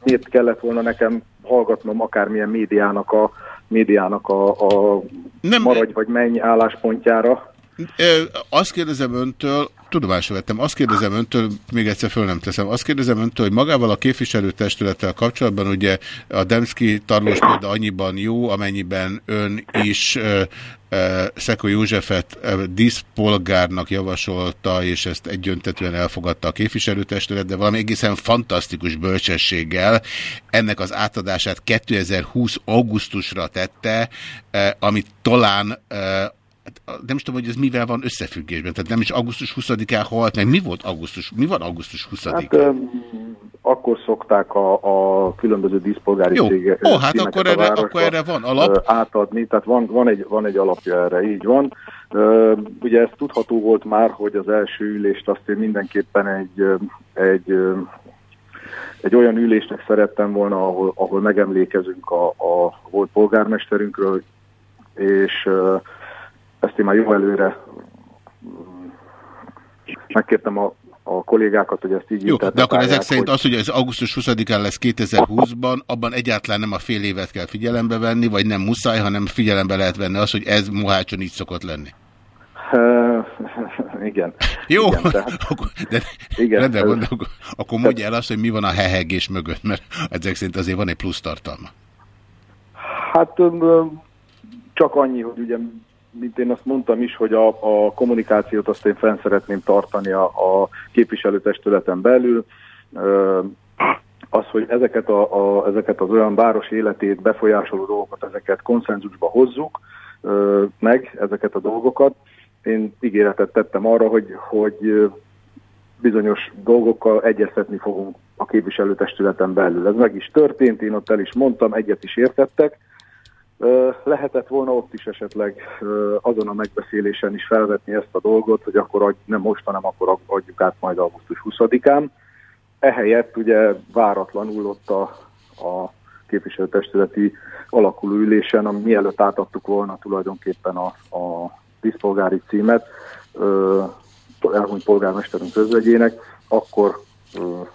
Speaker 8: miért kellett volna nekem hallgatnom akármilyen médiának a, médiának a, a
Speaker 1: Nem-
Speaker 8: maradj vagy menj álláspontjára.
Speaker 1: Azt kérdezem öntől, tudomásra vettem. Azt kérdezem öntől, még egyszer föl nem teszem, azt kérdezem öntől, hogy magával a képviselőtestülettel kapcsolatban ugye a Demszki tarlós példa annyiban jó, amennyiben ön is Szeko Józsefet díszpolgárnak javasolta, és ezt egyöntetően elfogadta a képviselőtestület, de valami egészen fantasztikus bölcsességgel ennek az átadását 2020 augusztusra tette, amit talán nem is tudom, hogy ez mivel van összefüggésben. Tehát nem is augusztus 20-án halt meg. Mi volt augusztus? Mi van augusztus 20-án?
Speaker 8: Hát akkor szokták a, a különböző díszpolgári
Speaker 1: Jó.
Speaker 8: cégek-
Speaker 1: Ó, hát akkor erre- akkor erre van alap.
Speaker 8: Átadni, tehát van, van, egy, van egy alapja erre, így van. Ugye ez tudható volt már, hogy az első ülést azt én mindenképpen egy, egy, egy olyan ülésnek szerettem volna, ahol, ahol megemlékezünk a, a volt polgármesterünkről, és ezt én már jó előre megkértem a, a kollégákat, hogy ezt így
Speaker 1: Jó, de akkor ezek szerint
Speaker 8: hogy-
Speaker 1: az, hogy ez augusztus 20-án lesz 2020-ban, abban egyáltalán nem a fél évet kell figyelembe venni, vagy nem muszáj, hanem figyelembe lehet venni az, hogy ez Mohácson így szokott lenni.
Speaker 8: Igen.
Speaker 1: Jó,
Speaker 8: Igen, tehát,
Speaker 1: akkor, de
Speaker 8: Igen,
Speaker 1: rendben van, akkor, akkor mondja el azt, hogy mi van a hehegés mögött, mert ezek szerint azért van egy plusz tartalma.
Speaker 8: hát csak annyi, hogy ugye, mint én azt mondtam is, hogy a, a kommunikációt azt én fenn szeretném tartani a, a képviselőtestületen belül. Az, hogy ezeket, a, a, ezeket az olyan város életét befolyásoló dolgokat, ezeket konszenzusba hozzuk meg, ezeket a dolgokat. Én ígéretet tettem arra, hogy, hogy bizonyos dolgokkal egyeztetni fogunk a képviselőtestületen belül. Ez meg is történt, én ott el is mondtam, egyet is értettek. Lehetett volna ott is esetleg azon a megbeszélésen is felvetni ezt a dolgot, hogy akkor nem most, hanem akkor adjuk át majd augusztus 20-án. Ehelyett ugye váratlanul ott a, a képviselőtestületi alakuló ülésen, ami mielőtt átadtuk volna tulajdonképpen a, a díszpolgári címet, elhunyt polgármesterünk özvegyének, akkor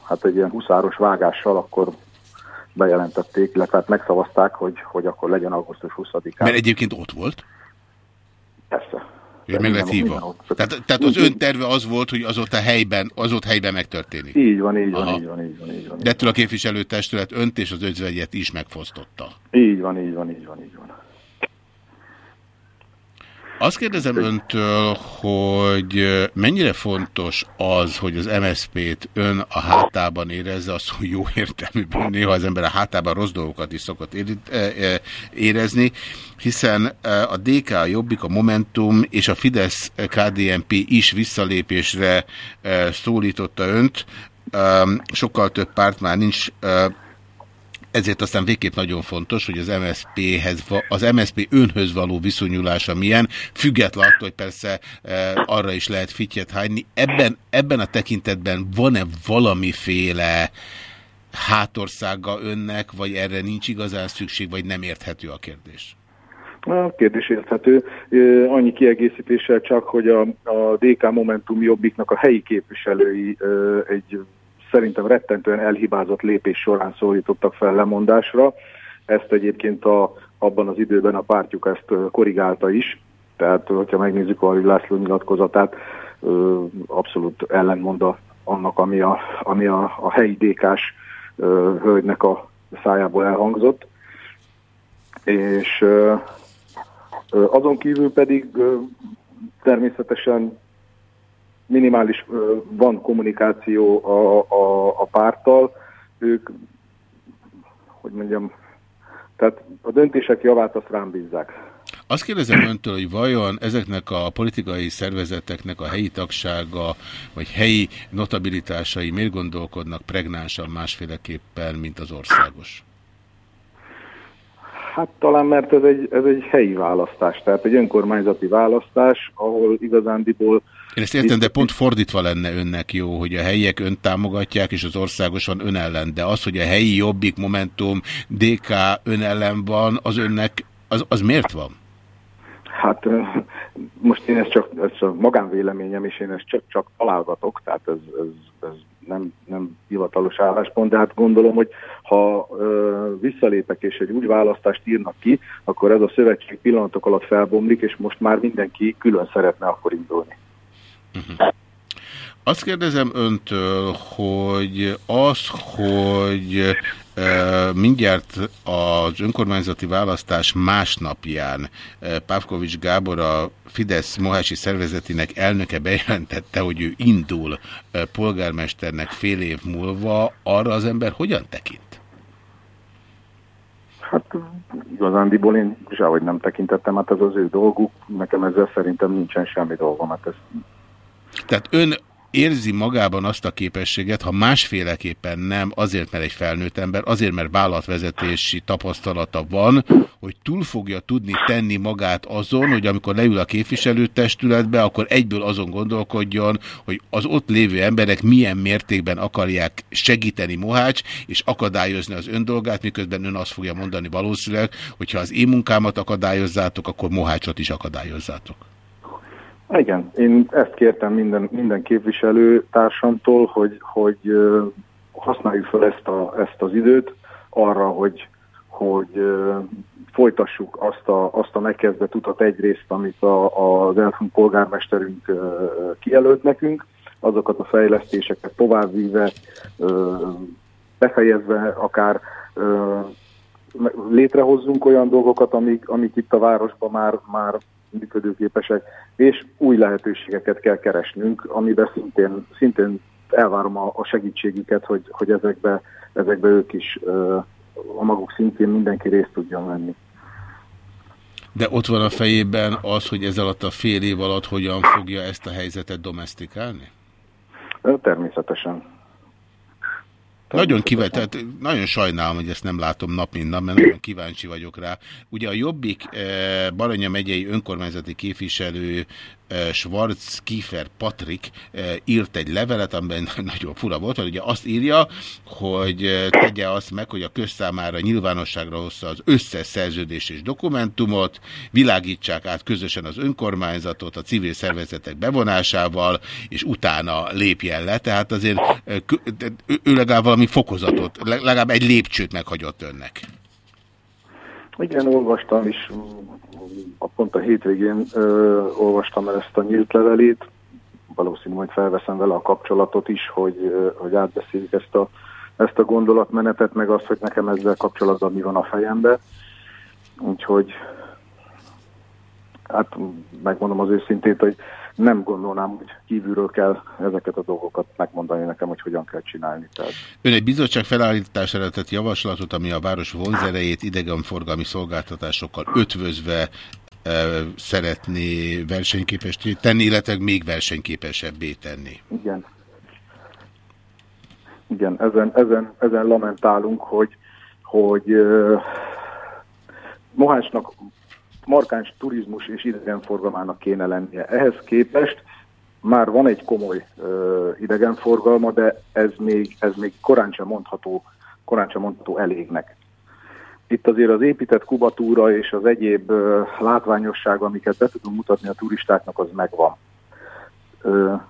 Speaker 8: hát egy ilyen huszáros vágással akkor bejelentették, illetve hát megszavazták, hogy, hogy akkor legyen augusztus 20-án.
Speaker 1: Mert egyébként ott volt.
Speaker 8: Persze.
Speaker 1: Hogy meg lett hívva. Tehát, tehát az ön terve az volt, hogy az ott a helyben, az ott helyben megtörténik.
Speaker 8: Így van, így van,
Speaker 1: Aha.
Speaker 8: így van, így van, így van.
Speaker 1: De ettől a képviselőtestület önt és az özvegyet is megfosztotta.
Speaker 8: Így van, így van, így van, így van.
Speaker 1: Azt kérdezem öntől, hogy mennyire fontos az, hogy az MSZP-t ön a hátában érezze, az hogy jó értelműben, néha az ember a hátában rossz dolgokat is szokott érezni, hiszen a DK, a Jobbik, a Momentum és a Fidesz KDNP is visszalépésre szólította önt. Sokkal több párt már nincs ezért aztán végképp nagyon fontos, hogy az MSZP-hez, az MSZP önhöz való viszonyulása milyen, független attól, hogy persze e, arra is lehet fityet hányni. Ebben, ebben a tekintetben van-e valamiféle hátországa önnek, vagy erre nincs igazán szükség, vagy nem érthető a kérdés?
Speaker 8: A kérdés érthető. Annyi kiegészítéssel csak, hogy a, a DK Momentum Jobbiknak a helyi képviselői egy szerintem rettentően elhibázott lépés során szólítottak fel lemondásra. Ezt egyébként a, abban az időben a pártjuk ezt korrigálta is. Tehát, hogyha megnézzük a László nyilatkozatát, abszolút ellentmond annak, ami a, ami a, a helyi DK-s hölgynek a szájából elhangzott. És Azon kívül pedig természetesen minimális van kommunikáció a, a, a párttal. Ők, hogy mondjam, tehát a döntések javát azt rám bízzák.
Speaker 1: Azt kérdezem öntől, hogy vajon ezeknek a politikai szervezeteknek a helyi tagsága, vagy helyi notabilitásai miért gondolkodnak pregnánsan másféleképpen, mint az országos?
Speaker 8: Hát talán mert ez egy, ez egy helyi választás, tehát egy önkormányzati választás, ahol igazándiból
Speaker 1: Én ezt értem, de pont fordítva lenne önnek jó, hogy a helyiek önt támogatják, és az országosan ön ellen. De az, hogy a helyi Jobbik, Momentum, DK ön ellen van, az önnek, az, az miért van?
Speaker 8: Hát most én ezt csak, ez csak magánvéleményem, és én ezt csak, csak találgatok, tehát ez, ez, ez nem, nem hivatalos álláspont, de hát gondolom, hogy ha ö, visszalépek és egy úgy választást írnak ki, akkor ez a szövetség pillanatok alatt felbomlik, és most már mindenki külön szeretne akkor indulni.
Speaker 1: Azt kérdezem öntől, hogy az, hogy e, mindjárt az önkormányzati választás másnapján e, Pávkovics Gábor a Fidesz Mohási szervezetének elnöke bejelentette, hogy ő indul e, polgármesternek fél év múlva, arra az ember hogyan tekint?
Speaker 8: Hát igazándiból én sehogy nem tekintettem, hát ez az ő dolguk, nekem ezzel szerintem nincsen semmi dolgom, hát ez
Speaker 1: Tehát ön érzi magában azt a képességet, ha másféleképpen nem, azért, mert egy felnőtt ember, azért, mert vállalatvezetési tapasztalata van, hogy túl fogja tudni tenni magát azon, hogy amikor leül a képviselőtestületbe, akkor egyből azon gondolkodjon, hogy az ott lévő emberek milyen mértékben akarják segíteni Mohács, és akadályozni az ön dolgát, miközben ön azt fogja mondani valószínűleg, hogyha az én munkámat akadályozzátok, akkor Mohácsot is akadályozzátok.
Speaker 8: Igen, én ezt kértem minden, minden képviselő társamtól, hogy, hogy használjuk fel ezt, a, ezt az időt arra, hogy, hogy folytassuk azt a, azt a megkezdett utat egyrészt, amit a, az elfunk polgármesterünk kijelölt nekünk, azokat a fejlesztéseket továbbvíve, befejezve akár létrehozzunk olyan dolgokat, amik, amik itt a városban már, már működőképesek, és új lehetőségeket kell keresnünk, amiben szintén, szintén elvárom a, a segítségüket, hogy, hogy ezekbe, ezekbe ők is ö, a maguk szintén mindenki részt tudjon venni.
Speaker 1: De ott van a fejében az, hogy ez alatt a fél év alatt hogyan fogja ezt a helyzetet domestikálni?
Speaker 8: Természetesen.
Speaker 1: Nagyon kíváncsi, tehát nagyon sajnálom, hogy ezt nem látom nap mint nap, mert nagyon kíváncsi vagyok rá. Ugye a Jobbik eh, Baranya megyei önkormányzati képviselő Schwarz Kiefer Patrik eh, írt egy levelet, amiben nagyon fura volt, hogy ugye azt írja, hogy eh, tegye azt meg, hogy a közszámára nyilvánosságra hozza az összes szerződés és dokumentumot, világítsák át közösen az önkormányzatot a civil szervezetek bevonásával, és utána lépjen le. Tehát azért eh, ő- legalább valami fokozatot, le- legalább egy lépcsőt meghagyott önnek.
Speaker 8: Igen, olvastam is, a pont a hétvégén ö, olvastam el ezt a nyílt levelét, valószínű, hogy felveszem vele a kapcsolatot is, hogy, ö, hogy átbeszéljük ezt a, ezt a gondolatmenetet, meg azt, hogy nekem ezzel kapcsolatban mi van a fejembe. Úgyhogy hát megmondom az őszintét, hogy nem gondolnám, hogy kívülről kell ezeket a dolgokat megmondani nekem, hogy hogyan kell csinálni. Tehát
Speaker 1: Ön egy bizottság felállítására tett javaslatot, ami a város vonzerejét idegenforgalmi szolgáltatásokkal ötvözve e, szeretné versenyképesé tenni, illetve még versenyképesebbé tenni.
Speaker 8: Igen. Igen, ezen, ezen, ezen lamentálunk, hogy, hogy uh, Mohácsnak markáns turizmus és idegenforgalmának kéne lennie. Ehhez képest már van egy komoly uh, idegenforgalma, de ez még, ez még korán sem mondható, korán sem mondható elégnek. Itt azért az épített kubatúra és az egyéb uh, látványosság, amiket be tudunk mutatni a turistáknak, az megvan. Uh,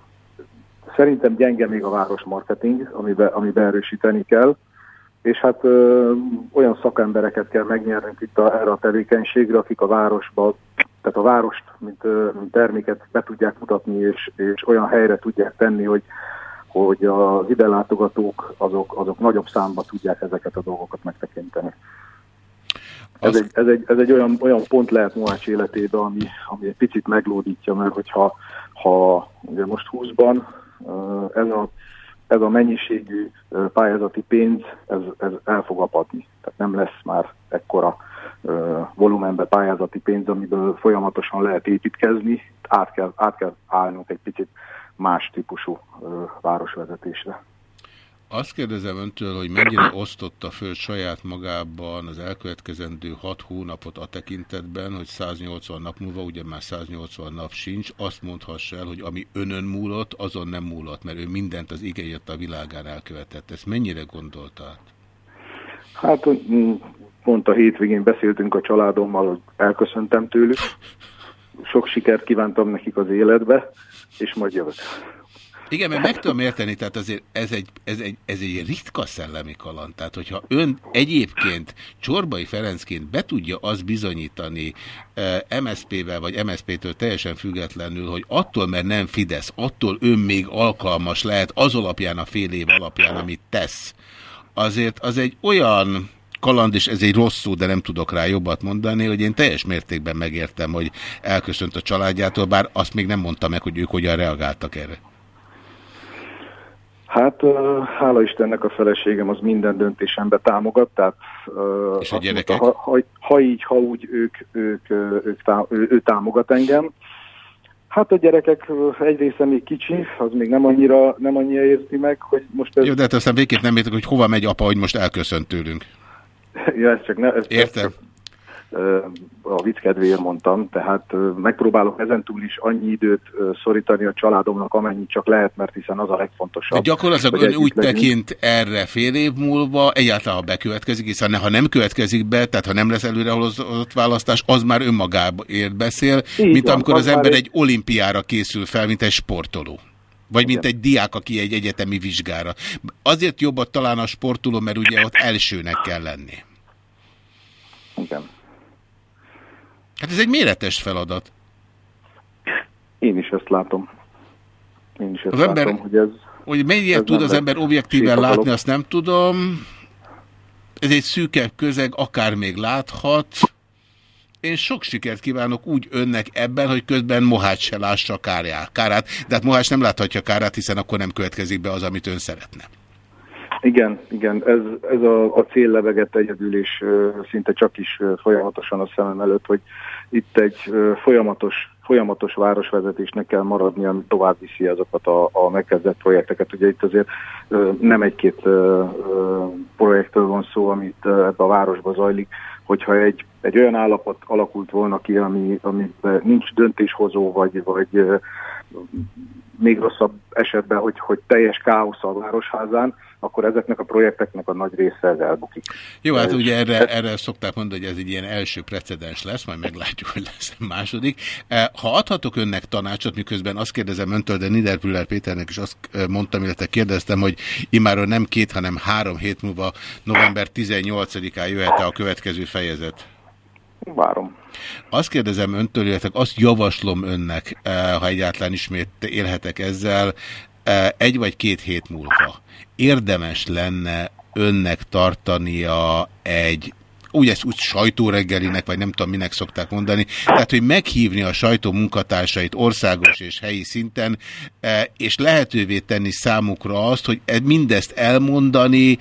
Speaker 8: Szerintem gyenge még a városmarketing, amiben, amiben erősíteni kell, és hát ö, olyan szakembereket kell megnyernünk itt a, erre a tevékenységre, akik a városba, tehát a várost, mint, ö, mint terméket be tudják mutatni, és, és olyan helyre tudják tenni, hogy, hogy az ide látogatók azok, azok nagyobb számba tudják ezeket a dolgokat megtekinteni. Ez egy, ez egy, ez egy olyan, olyan pont lehet Mohács életében, ami, ami egy picit meglódítja, mert hogyha ha ugye most 20-ban ö, ez a, ez a mennyiségű pályázati pénz, ez, ez el fog apadni. Tehát nem lesz már ekkora volumenbe pályázati pénz, amiből folyamatosan lehet építkezni, át kell, át kell állnunk egy picit más típusú városvezetésre.
Speaker 1: Azt kérdezem öntől, hogy mennyire osztotta föl saját magában az elkövetkezendő hat hónapot a tekintetben, hogy 180 nap múlva, ugye már 180 nap sincs, azt mondhassa el, hogy ami önön múlott, azon nem múlott, mert ő mindent az igényet a világán elkövetett. Ezt mennyire gondolta át?
Speaker 8: Hát mm, pont a hétvégén beszéltünk a családommal, hogy elköszöntem tőlük. Sok sikert kívántam nekik az életbe, és majd jövök.
Speaker 1: Igen, mert meg tudom érteni, tehát azért ez egy, ez egy, ez egy ritka szellemi kaland. Tehát, hogyha ön egyébként Csorbai Ferencként be tudja azt bizonyítani eh, MSZP-vel vagy MSZP-től teljesen függetlenül, hogy attól, mert nem Fidesz, attól ön még alkalmas lehet az alapján, a fél év alapján, amit tesz, azért az egy olyan kaland, és ez egy rossz szó, de nem tudok rá jobbat mondani, hogy én teljes mértékben megértem, hogy elköszönt a családjától, bár azt még nem mondta meg, hogy ők hogyan reagáltak erre.
Speaker 8: Hát hála Istennek a feleségem az minden döntésembe támogat, tehát
Speaker 1: És a gyerekek?
Speaker 8: mondta, ha, ha, ha így, ha úgy, ők, ők, ők tá, ő, ő támogat engem. Hát a gyerekek egy része még kicsi, az még nem annyira, nem annyira érti meg, hogy most ez,
Speaker 1: Jó, de hát aztán végképp nem értek, hogy hova megy apa, hogy most elköszönt tőlünk.
Speaker 8: ja, ez csak ne, ez,
Speaker 1: Értem.
Speaker 8: ö, a vicc kedvéért mondtam, tehát megpróbálok ezentúl is annyi időt szorítani a családomnak, amennyit csak lehet, mert hiszen az a legfontosabb.
Speaker 1: De gyakorlatilag ön úgy
Speaker 8: legyünk.
Speaker 1: tekint erre fél év múlva, egyáltalán bekövetkezik, hiszen ha nem következik be, tehát ha nem lesz előrehozott választás, az már önmagáért beszél,
Speaker 8: Így
Speaker 1: mint
Speaker 8: van,
Speaker 1: amikor
Speaker 8: az
Speaker 1: az ember
Speaker 8: egy-
Speaker 1: olimpiára készül fel, mint egy sportoló. Vagy mint egy diák, aki egy egyetemi vizsgára. Azért jobb talán a sportoló, mert ugye ott elsőnek kell lenni.
Speaker 8: Igen.
Speaker 1: Hát ez egy méretes feladat.
Speaker 8: Én is ezt látom. Én is ezt
Speaker 1: Az ember-
Speaker 8: látom, hogy ez...
Speaker 1: Hogy mennyire tud az ember objektíven látni, azt nem tudom. Ez egy szűkebb közeg, akár még láthat. Én sok sikert kívánok úgy önnek ebben, hogy közben Mohács se lássa kárjá- kárát. De hát Mohács nem láthatja kárát, hiszen akkor nem következik be az, amit ön szeretne.
Speaker 8: Igen, igen, ez, ez a, a cél lebegett egyedül, és ö, szinte csak is ö, folyamatosan a szemem előtt, hogy itt egy folyamatos, folyamatos városvezetésnek kell maradni, ami tovább viszi azokat a, a megkezdett projekteket. Ugye itt azért nem egy-két projektről van szó, amit ebbe a városba zajlik, hogyha egy, egy olyan állapot alakult volna ki, ami, amiben nincs döntéshozó, vagy, vagy még rosszabb esetben, hogy, hogy teljes káosz a városházán, akkor ezeknek a projekteknek a nagy része ez elbukik.
Speaker 1: Jó, hát ugye erre, erre szokták mondani, hogy ez egy ilyen első precedens lesz, majd meglátjuk, hogy lesz második. Eh, Ha adhatok önnek tanácsot, miközben azt kérdezem öntől, de Niederpüller Péternek is azt eh, mondtam, illetve kérdeztem, hogy imáron nem két, hanem három hét múlva, november 18-án jöhet-e a következő fejezet?
Speaker 8: Várom.
Speaker 1: Azt kérdezem öntől, illetve azt javaslom önnek, eh, ha egyáltalán ismét élhetek ezzel, egy vagy két hét múlva érdemes lenne önnek tartania egy úgy ezt úgy sajtóreggelinek, vagy nem tudom, minek szokták mondani, tehát, hogy meghívni a sajtó munkatársait országos és helyi szinten, eh, és lehetővé tenni számukra azt, hogy e- mindezt elmondani,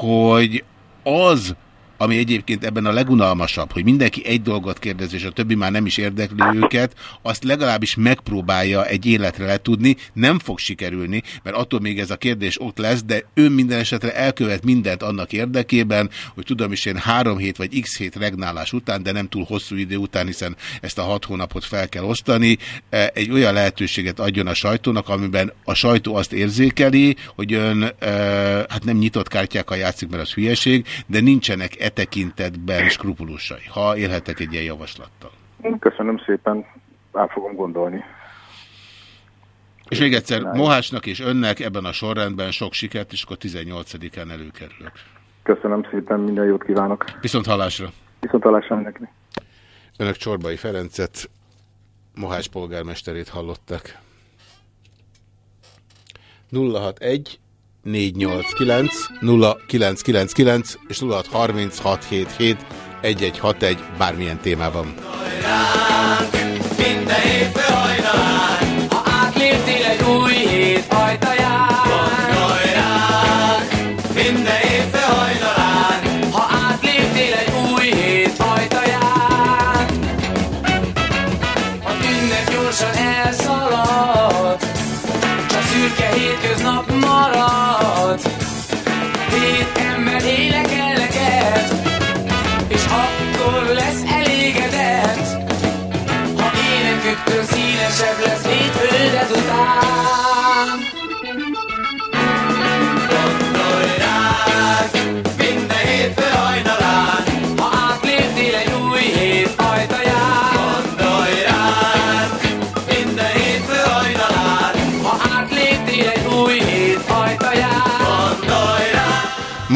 Speaker 1: hogy az, ami egyébként ebben a legunalmasabb, hogy mindenki egy dolgot kérdez, és a többi már nem is érdekli őket, azt legalábbis megpróbálja egy életre letudni, nem fog sikerülni, mert attól még ez a kérdés ott lesz, de ő minden esetre elkövet mindent annak érdekében, hogy tudom is én három hét vagy x hét regnálás után, de nem túl hosszú idő után, hiszen ezt a hat hónapot fel kell osztani, eh, egy olyan lehetőséget adjon a sajtónak, amiben a sajtó azt érzékeli, hogy ön eh, hát nem nyitott kártyákkal játszik, mert az hülyeség, de nincsenek e tekintetben skrupulusai, ha élhetek egy ilyen javaslattal.
Speaker 8: Köszönöm szépen, át fogom gondolni.
Speaker 1: És még egyszer, Mohásnak és önnek ebben a sorrendben sok sikert, és akkor 18-án előkerülök.
Speaker 8: Köszönöm szépen, minden jót kívánok.
Speaker 1: Viszont hallásra!
Speaker 8: Viszont hallásra mindenkinek.
Speaker 1: Önök Csorbai Ferencet, Mohás polgármesterét hallottak. 061 489 0999 és 063677 1161 bármilyen témában.
Speaker 4: Minden évfő hajnalán,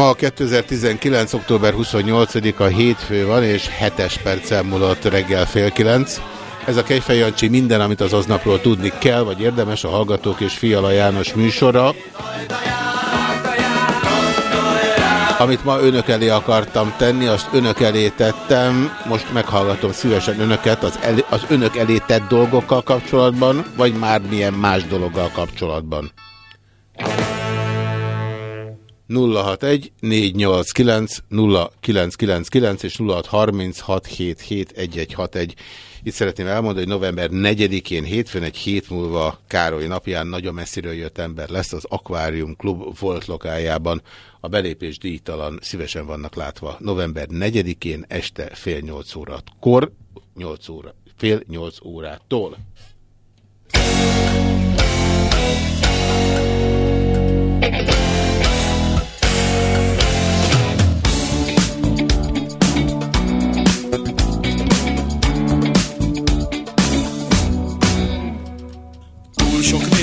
Speaker 1: Ma 2019. október 28-a hétfő van, és 7-es perccel múlott reggel fél kilenc. Ez a Kejfej Jancsi minden, amit az aznapról tudni kell, vagy érdemes a Hallgatók és Fiala János műsora. Amit ma önök elé akartam tenni, azt önök elé tettem. Most meghallgatom szívesen önöket az, elé, az önök elé tett dolgokkal kapcsolatban, vagy már milyen más dologgal kapcsolatban. 061 489 0999 és 0636771161. Itt szeretném elmondani, hogy november 4-én hétfőn egy hét múlva Károly napján nagyon messziről jött ember lesz az Aquarium Klub volt lokájában. A belépés díjtalan szívesen vannak látva. November 4-én este fél nyolc órakor, 8 óra, fél nyolc órától.
Speaker 9: Túl sok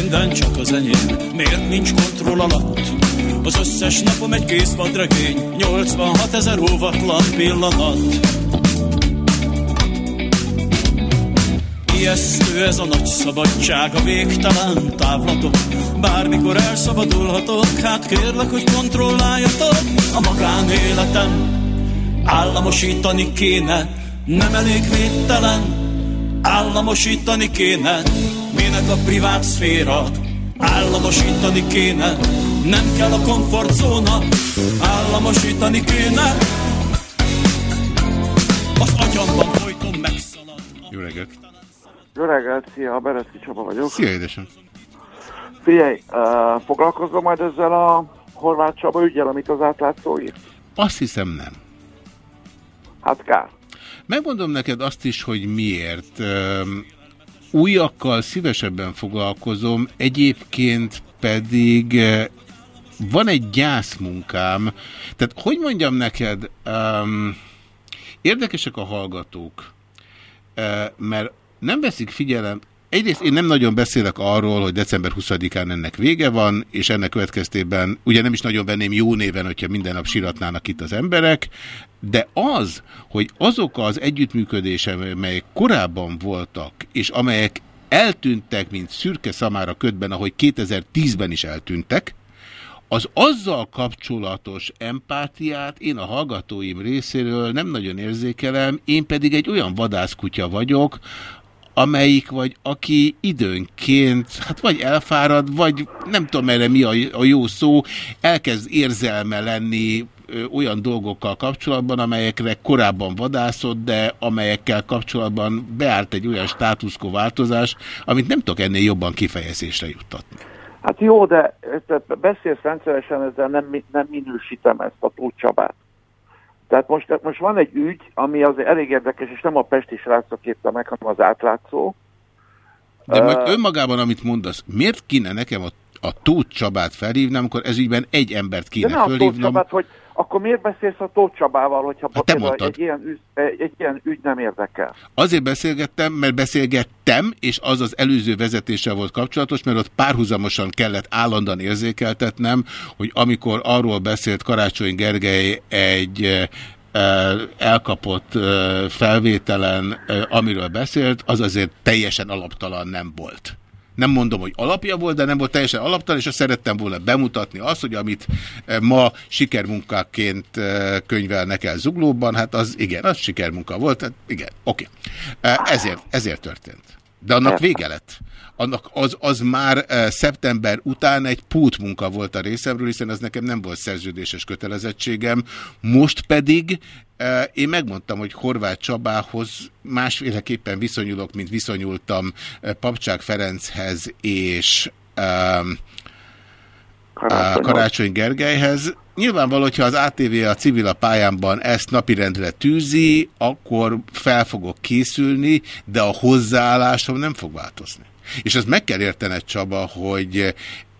Speaker 9: minden csak az enyém, miért nincs kontroll alatt? Az összes napom egy kész vadregény, 86 ezer óvatlan pillanat. Ijesztő ez a nagy szabadság, a végtelen távlatok. Bármikor elszabadulhatok, hát kérlek, hogy kontrolláljatok a magánéletem. Államosítani kéne, nem elég védtelen, államosítani kéne, minek a privát szféra, államosítani kéne, nem kell a komfortzóna, államosítani kéne, az agyamban folyton megszalad.
Speaker 1: Jó reggelt!
Speaker 10: Jó reggelt, szia, Bereszki Csaba vagyok.
Speaker 1: Szia, édesem!
Speaker 10: Figyelj, uh, foglalkozom majd ezzel a Horváth Csaba ügyel, amit az átlátszó írt?
Speaker 1: Azt hiszem nem.
Speaker 10: Hát kár.
Speaker 1: Megmondom neked azt is, hogy miért. Újakkal szívesebben foglalkozom, egyébként pedig eh, van egy gyászmunkám. Tehát hogy mondjam neked, um, érdekesek a hallgatók, uh, mert nem veszik figyelem, Egyrészt én nem nagyon beszélek arról, hogy december 20-án ennek vége van, és ennek következtében ugye nem is nagyon venném jó néven, hogyha minden nap siratnának itt az emberek, de az, hogy azok az együttműködések, melyek korábban voltak, és amelyek eltűntek, mint szürke szamára ködben, ahogy 2010-ben is eltűntek, az azzal kapcsolatos empátiát én a hallgatóim részéről nem nagyon érzékelem, én pedig egy olyan vadászkutya vagyok, amelyik vagy aki időnként, hát vagy elfárad, vagy nem tudom erre mi a, jó szó, elkezd érzelme lenni olyan dolgokkal kapcsolatban, amelyekre korábban vadászott, de amelyekkel kapcsolatban beállt egy olyan státuszkó változás, amit nem tudok ennél jobban kifejezésre juttatni.
Speaker 10: Hát jó, de beszélsz rendszeresen, ezzel nem, nem minősítem ezt a Tóth. Tehát most, most van egy ügy, ami az elég érdekes, és nem a Pesti srácok írta meg, hanem az átlátszó.
Speaker 1: De majd önmagában, amit mondasz, miért kéne nekem a, a Tóth Csabát felhívnom, amikor ezügyben egy embert
Speaker 10: De
Speaker 1: kéne
Speaker 10: ne a Tóth
Speaker 1: fölhívnom?
Speaker 10: Csabát, hogy akkor miért beszélsz a Tóth Csabával, hogyha
Speaker 1: Hát te mondtad.
Speaker 10: egy, ilyen ügy, egy, egy ilyen ügy nem érdekel?
Speaker 1: Azért beszélgettem, mert beszélgettem, és az az előző vezetéssel volt kapcsolatos, mert ott párhuzamosan kellett állandóan érzékeltetnem, hogy amikor arról beszélt Karácsony Gergely egy eh, eh, elkapott eh, felvételen, amiről beszélt, az azért teljesen alaptalan nem volt. Nem mondom, hogy alapja volt, de nem volt teljesen alaptalan, és azt szerettem volna bemutatni azt, hogy amit eh, ma sikermunkáként eh, könyvelnek el Zuglóban, hát az igen, az sikermunka volt, hát igen, oké. Eh, Ezért, ezért történt. De annak vége lett. Annak az, az már eh, szeptember után egy pótmunka volt a részemről, hiszen az nekem nem volt szerződéses kötelezettségem. Most pedig eh, én megmondtam, hogy Horváth Csabához másféleképpen viszonyulok, mint viszonyultam eh, Papcsák Ferenchez és eh,
Speaker 10: Karácsony.
Speaker 1: Karácsony Gergelyhez. Nyilvánvaló, hogyha az ATV a civil a pályámban ezt napirendre tűzi, akkor fel fogok készülni, de a hozzáállásom nem fog változni. És azt meg kell értened, Csaba, hogy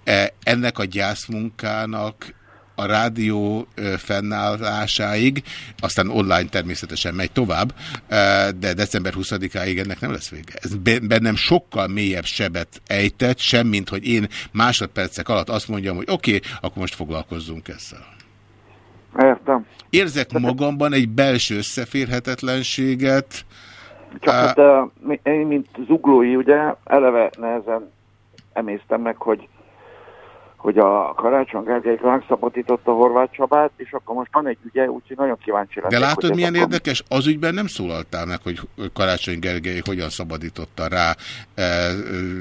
Speaker 1: eh, ennek a gyászmunkának a rádió ö, fennállásáig, aztán online természetesen megy tovább, ö, de december 20-áig ennek nem lesz vége. Ez be- bennem sokkal mélyebb sebet ejtett, semmint, hogy én másodpercek alatt azt mondjam, hogy oké, okay, akkor most foglalkozzunk ezzel.
Speaker 10: Értem.
Speaker 1: Érzek magamban egy belső összeférhetetlenséget.
Speaker 10: Csak
Speaker 1: Á,
Speaker 10: hát uh, én, mint zuglói, ugye, eleve nehezen emésztem meg, hogy hogy a Karácsony Gergely megszabadította Horváth Csabát, és akkor most van egy ügye, úgyhogy nagyon kíváncsi lennék.
Speaker 1: De látod, milyen
Speaker 10: akkor-
Speaker 1: érdekes? Az ügyben nem szólaltál meg, hogy Karácsony Gergely hogyan szabadította rá e, e,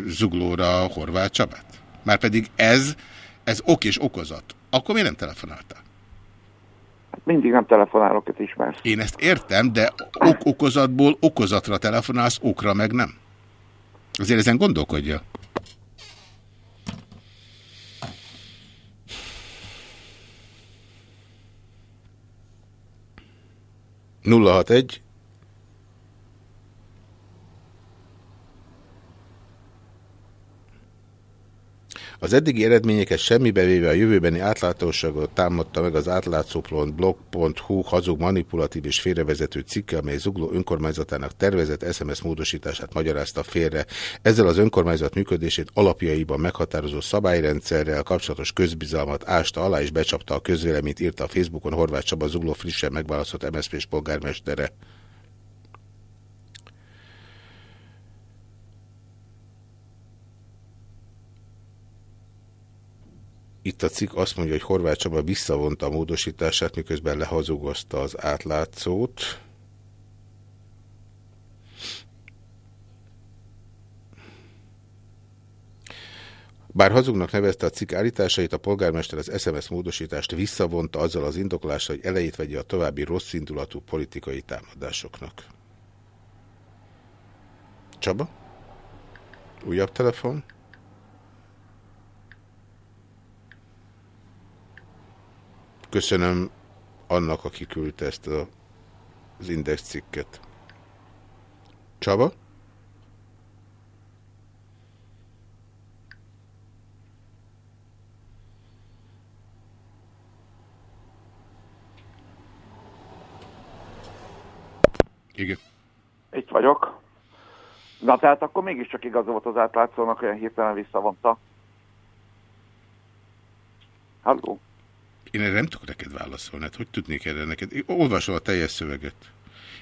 Speaker 1: zuglóra Horváth Csabát. Márpedig ez, ez ok és okozat. Akkor miért nem telefonáltál?
Speaker 10: Mindig nem telefonálok, hogy ismersz.
Speaker 1: Én ezt értem, de ok-okozatból okozatra telefonálsz, okra meg nem. Azért ezen gondolkodja. Nulla hat egy. Az eddigi eredményeket semmibe véve a jövőbeni átláthatóságot támadta meg az átlátszó.blog.hu hazug manipulatív és félrevezető cikke, amely Zugló önkormányzatának tervezett SMS módosítását magyarázta félre. Ezzel az önkormányzat működését alapjaiban meghatározó szabályrendszerrel kapcsolatos közbizalmat ásta alá és becsapta a közvéleményt, írta a Facebookon Horváth Csaba Zugló frissen megválasztott MSZP-s polgármestere. Itt a cikk azt mondja, hogy Horváth Csaba visszavonta a módosítását, miközben lehazugozta az átlátszót. Bár hazugnak nevezte a cikk állításait, a polgármester az SMS módosítást visszavonta azzal az indoklással, hogy elejét vegye a további rosszindulatú politikai támadásoknak. Csaba? Újabb telefon? Köszönöm annak, aki küldte ezt a, az index cikket. Csaba? Igen.
Speaker 10: Itt vagyok. Na tehát akkor mégiscsak igaza volt az átlátszónak, olyan hirtelen visszavonta. Halló?
Speaker 1: Én erre nem tudok neked válaszolni. Hát hogy tudnék erre neked? Én Olvasom a teljes szöveget.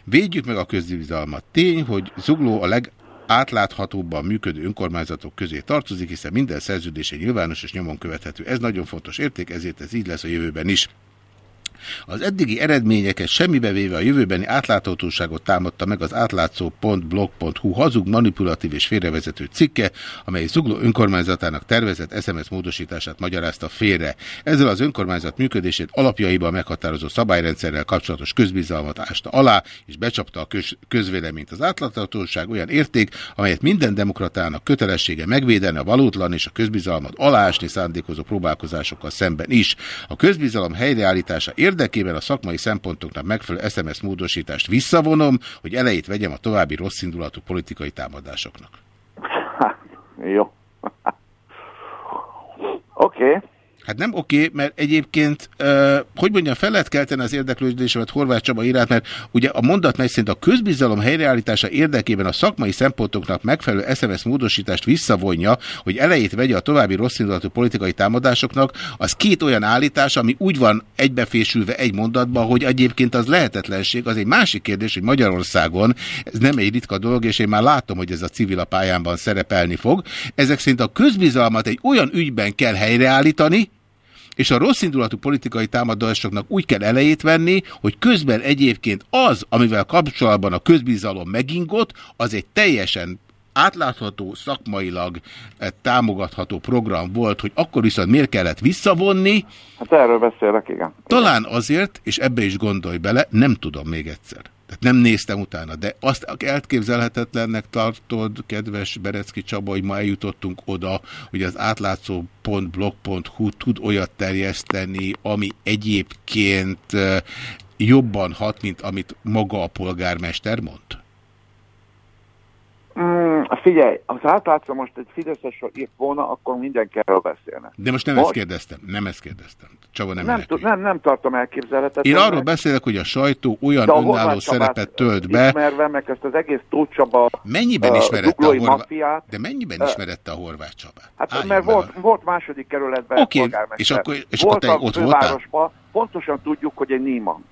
Speaker 1: Védjük meg a közbizalmat. Tény, hogy Zugló a legátláthatóbban működő önkormányzatok közé tartozik, hiszen minden szerződése nyilvános és nyomon követhető. Ez nagyon fontos érték, ezért ez így lesz a jövőben is. Az eddigi eredményeket semmibe véve a jövőbeni átláthatóságot támadta meg az átlátszó.blog.hu hazug, manipulatív és félrevezető cikke, amely Zugló önkormányzatának tervezett SMS módosítását magyarázta félre. Ezzel az önkormányzat működését alapjaiban meghatározó szabályrendszerrel kapcsolatos közbizalmat ásta alá, és becsapta a köz közvéleményt. Az átláthatóság olyan érték, amelyet minden demokratának kötelessége megvédeni a valótlan és a közbizalmat aláásni szándékozó próbálkozásokkal szemben is. A közbizalom helyreállítása érdekében a szakmai szempontoknak megfelelő SMS módosítást visszavonom, hogy elejét vegyem a további rosszindulatú politikai támadásoknak.
Speaker 10: Jó. Oké. Okay.
Speaker 1: Hát nem oké, okay, mert egyébként, uh, hogy mondjam, fel lehet kelteni az érdeklődésemet Horváth Csaba iránt, mert ugye a mondat megy szerint a közbizalom helyreállítása érdekében a szakmai szempontoknak megfelelő SMS módosítást visszavonja, hogy elejét vegye a további rosszindulatú politikai támadásoknak, az két olyan állítás, ami úgy van egybefésülve egy mondatba, hogy egyébként az lehetetlenség. Az egy másik kérdés, hogy Magyarországon ez nem egy ritka dolog, és én már látom, hogy ez a civil a pályámban szerepelni fog. Ezek szerint a közbizalmat egy olyan ügyben kell helyreállítani, és a rosszindulatú politikai támadásoknak úgy kell elejét venni, hogy közben egyébként az, amivel kapcsolatban a közbizalom megingott, az egy teljesen átlátható, szakmailag eh, támogatható program volt, hogy akkor viszont miért kellett visszavonni.
Speaker 10: Hát erről beszélek, igen.
Speaker 1: Talán azért, és ebbe is gondolj bele, nem tudom még egyszer. Tehát nem néztem utána, de azt elképzelhetetlennek tartod, kedves Berecki Csaba, hogy ma eljutottunk oda, hogy az átlátszó.blog.hu tud olyat terjeszteni, ami egyébként eh, jobban hat, mint amit maga a polgármester mond?
Speaker 10: Mm, figyelj, az átlátszom most egy Fideszes írt volna, akkor mindenki erről beszélne.
Speaker 1: De most nem most... ezt kérdeztem, nem ezt kérdeztem. Csaba nem,
Speaker 10: nem, nem, nem tartom elképzelhetetlen.
Speaker 1: Én arról beszélek, hogy a sajtó olyan önálló szerepet tölt be.
Speaker 10: Ismerve meg ezt az egész Tóth Csaba
Speaker 1: Mennyiben uh, ismerette a Horváth mafiát, De mennyiben uh, ismerette a Horváth Csabát?
Speaker 10: Hát Álljon mert volt, volt második kerületben
Speaker 1: okay. és akkor, és akkor te ott voltál?
Speaker 10: Pontosan tudjuk, hogy egy Níman.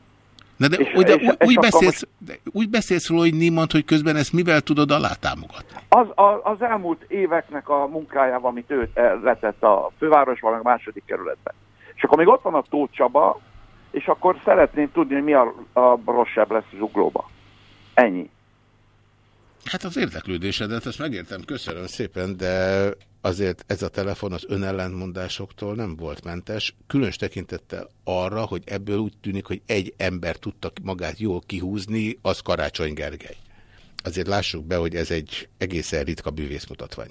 Speaker 1: Na de, és, de, és, úgy, úgy, beszélsz, most... úgy beszélsz róla, hogy Niemann, hogy közben ezt mivel tudod alátámogatni?
Speaker 10: Az, az, az elmúlt éveknek a munkájával, amit ő letett a fővárosban, a második kerületben. És akkor még ott van a Tóth Csaba, és akkor szeretném tudni, hogy mi a, a rosszabb lesz zuglóba. Ennyi.
Speaker 1: Hát az érdeklődésedet, ezt megértem, köszönöm szépen, de azért ez a telefon az önellentmondásoktól nem volt mentes, különös tekintettel arra, hogy ebből úgy tűnik, hogy egy ember tudta magát jól kihúzni, az Karácsony Gergely. Azért lássuk be, hogy ez egy egészen ritka bűvészmutatvány.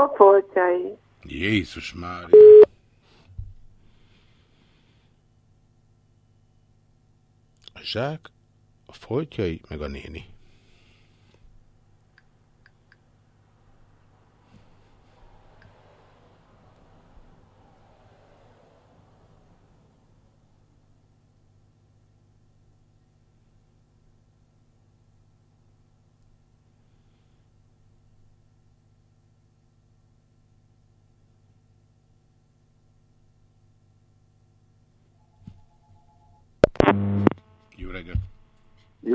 Speaker 11: a foltjai.
Speaker 1: Jézus már. A zsák, a foltjai, meg a néni.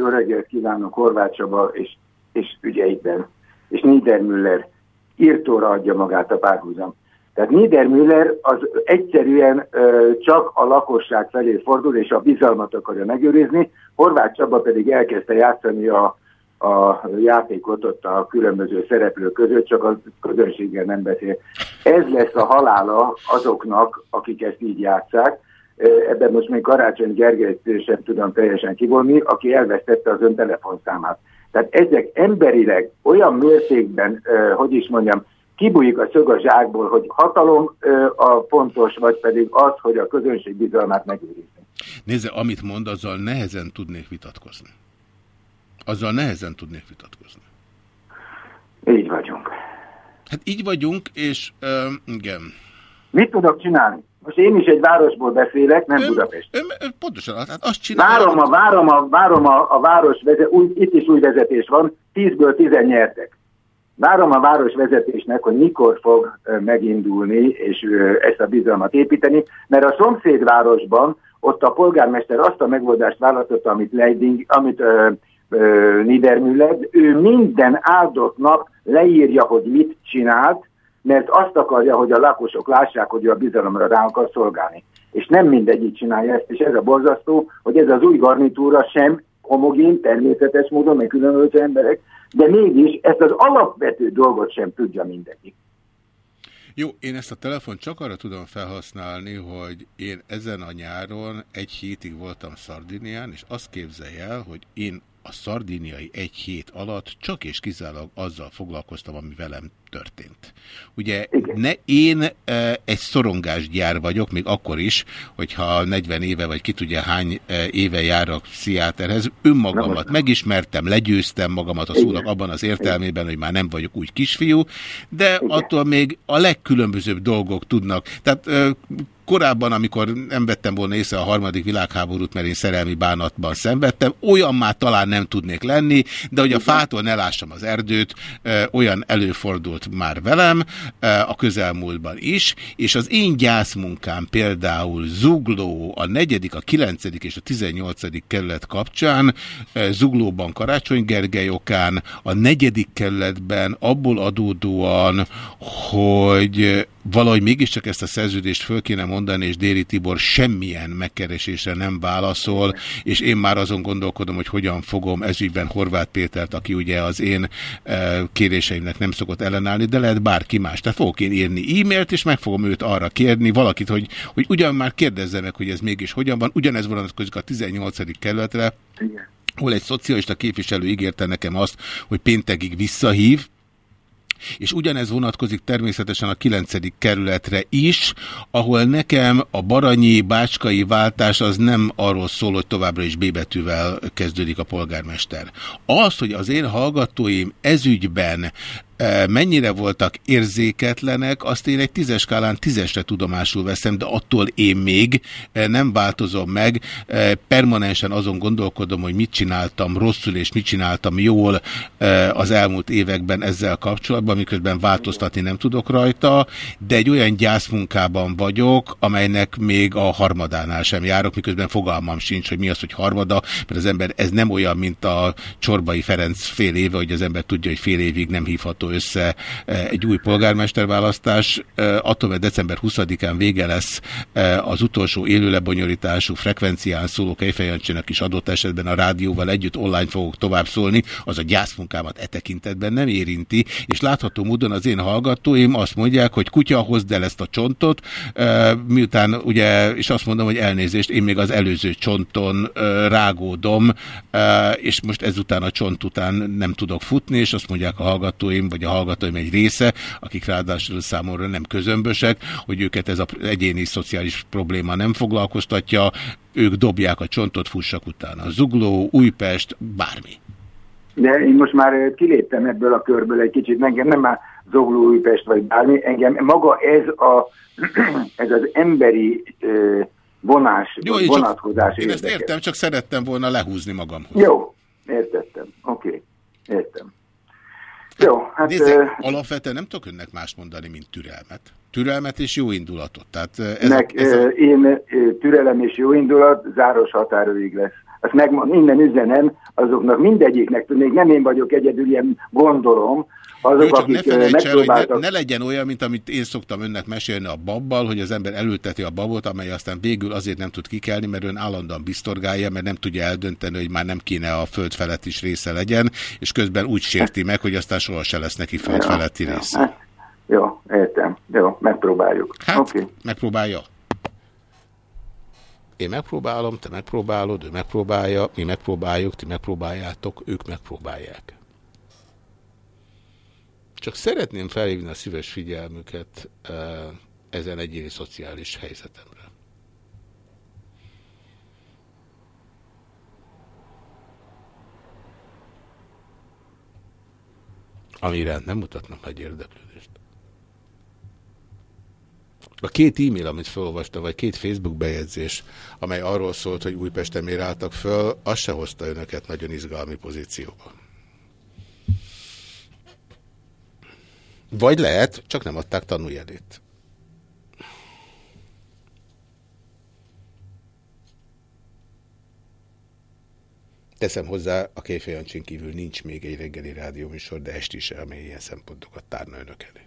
Speaker 12: Jó reggelt kívánok Horváth Csaba és, és ügyeiben. És Niedermüller írtóra adja magát a párhuzam. Tehát Niedermüller az egyszerűen ö, csak a lakosság felé fordul, és a bizalmat akarja megőrizni, Horváth Csaba pedig elkezdte játszani a, a játékot ott a különböző szereplők között, csak a közönséggel nem beszél. Ez lesz a halála azoknak, akik ezt így játszák, ebben most még Karácsony Gergelyt sem tudom teljesen kivonni, aki elvesztette az ön telefonszámát. Tehát ezek emberileg olyan mértékben, hogy is mondjam, kibújik a szög a zsákból, hogy hatalom a fontos, vagy pedig az, hogy a közönség bizalmát megőrizni.
Speaker 1: Nézze, amit mond, azzal nehezen tudnék vitatkozni. Azzal nehezen tudnék vitatkozni.
Speaker 12: Így vagyunk.
Speaker 1: Hát így vagyunk, és uh, igen.
Speaker 12: Mit tudok csinálni? Most én is egy városból beszélek, nem ön, Budapest.
Speaker 1: Ön, pontosan, hát azt csinálja.
Speaker 12: Várom a, várom a, várom a, a város vezet, új, itt is új vezetés van, 10-ből 10 nyertek. Várom a város vezetésnek, hogy mikor fog megindulni, és ezt a bizalmat építeni, mert a szomszédvárosban ott a polgármester azt a megoldást választotta, amit Leiding, amit ö, ö, Niedermüller, ő minden áldott nap leírja, hogy mit csinált, mert azt akarja, hogy a lakosok lássák, hogy ő a bizalomra rá akar szolgálni. És nem mindegyik csinálja ezt, és ez a borzasztó, hogy ez az új garnitúra sem homogén, természetes módon, meg különböző emberek, de mégis ezt az alapvető dolgot sem tudja mindegyik.
Speaker 1: Jó, én ezt a telefon csak arra tudom felhasználni, hogy én ezen a nyáron egy hétig voltam Szardinián, és azt képzelj el, hogy én a szardiniai egy hét alatt csak és kizárólag azzal foglalkoztam, ami velem történt. Ugye ne, én e, egy szorongásgyár vagyok, még akkor is, hogyha 40 éve, vagy ki tudja hány e, éve járok pszichiáterhez, önmagamat megismertem, legyőztem magamat a szónak abban az értelmében, hogy már nem vagyok úgy kisfiú, de attól még a legkülönbözőbb dolgok tudnak. Tehát e, korábban, amikor nem vettem volna észre a harmadik világháborút, mert én szerelmi bánatban szenvedtem, olyan már talán nem tudnék lenni, de hogy a fától ne lássam az erdőt, olyan előfordult már velem a közelmúltban is, és az én gyászmunkám például Zugló, a negyedik, a kilencedik és a tizennyolcadik kerület kapcsán, Zuglóban Karácsony Gergely okán, a negyedik kerületben abból adódóan, hogy valahogy mégiscsak ezt a szerződést föl kéne mondani, és Déri Tibor semmilyen megkeresésre nem válaszol, és én már azon gondolkodom, hogy hogyan fogom ezügyben Horváth Pétert, aki ugye az én e, kéréseimnek nem szokott ellenállni, de lehet bárki más. Tehát fogok én írni e-mailt, és meg fogom őt arra kérni, valakit, hogy, hogy ugyan már kérdezze meg, hogy ez mégis hogyan van. Ugyanez vonatkozik a 18. kerületre, hol egy szocialista képviselő ígérte nekem azt, hogy péntekig visszahív, és ugyanez vonatkozik természetesen a 9. kerületre is, ahol nekem a baranyi, bácskai váltás az nem arról szól, hogy továbbra is B betűvel kezdődik a polgármester. Az, hogy az én hallgatóim ezügyben mennyire voltak érzéketlenek, azt én egy tízes skálán tízesre tudomásul veszem, de attól én még nem változom meg. Permanensen azon gondolkodom, hogy mit csináltam rosszul és mit csináltam jól az elmúlt években ezzel kapcsolatban, miközben változtatni nem tudok rajta, de egy olyan gyászmunkában vagyok, amelynek még a harmadánál sem járok, miközben fogalmam sincs, hogy mi az, hogy harmada, mert az ember ez nem olyan, mint a Csorbai Ferenc fél éve, hogy az ember tudja, hogy fél évig nem hívható állítható össze e, egy új polgármesterválasztás. E, attól, mert december 20-án vége lesz e, az utolsó élő lebonyolítású frekvencián szóló Kejfejancsének is adott esetben a rádióval együtt online fogok tovább szólni, az a gyászmunkámat e tekintetben nem érinti, és látható módon az én hallgatóim azt mondják, hogy kutya, hozd el ezt a csontot, miután ugye, és azt mondom, hogy elnézést, én még az előző csonton rágódom, és most ezután a csont után nem tudok futni, és azt mondják a hallgatóim, vagy a hallgatóim egy része, akik ráadásul számomra nem közömbösek, hogy őket ez az egyéni szociális probléma nem foglalkoztatja, ők dobják a csontot, fussak utána. Zugló, Újpest, bármi.
Speaker 12: De én most már kiléptem ebből a körből egy kicsit, engem nem már Zugló, Újpest vagy bármi, engem maga ez, a, ez az emberi vonás,
Speaker 1: Jó, én
Speaker 12: vonatkozás
Speaker 1: csak, Én ezt értem, csak szerettem volna lehúzni magamhoz.
Speaker 12: Jó, értettem, oké, okay. értem. Jó, hát...
Speaker 1: Nézze, uh, alapvetően nem tudok önnek más mondani, mint türelmet. Türelmet és jó indulatot. Tehát ez
Speaker 12: nek, a, ez a... Én türelem és jó indulat záros határőig lesz. Azt meg minden üzenem, azoknak mindegyiknek, még nem én vagyok egyedül, ilyen gondolom, azok,
Speaker 1: Jó, csak ne felejts el, hogy ne, ne legyen olyan, mint amit én szoktam önnek mesélni a babbal, hogy az ember elülteti a babot, amely aztán végül azért nem tud kikelni, mert ön állandóan biztorgálja, mert nem tudja eldönteni, hogy már nem kéne a föld felett is része legyen, és közben úgy sérti meg, hogy aztán soha se lesz neki föld feletti része.
Speaker 12: Jó, értem. Jó, megpróbáljuk.
Speaker 1: Hát, okay. megpróbálja. Én megpróbálom, te megpróbálod, ő megpróbálja, mi megpróbáljuk, ti megpróbáljátok, ők megpróbálják. Csak szeretném felhívni a szíves figyelmüket ezen egyéni szociális helyzetemre. Amire nem mutatnak nagy érdeklődést. A két e-mail, amit felolvasta, vagy két Facebook bejegyzés, amely arról szólt, hogy Újpesten miért álltak föl, az se hozta önöket nagyon izgalmi pozícióba. Vagy lehet, csak nem adták tanújelét. Teszem hozzá, a Kéfejancsin kívül nincs még egy reggeli rádióműsor, de esti is, amely ilyen szempontokat tárna önök elé.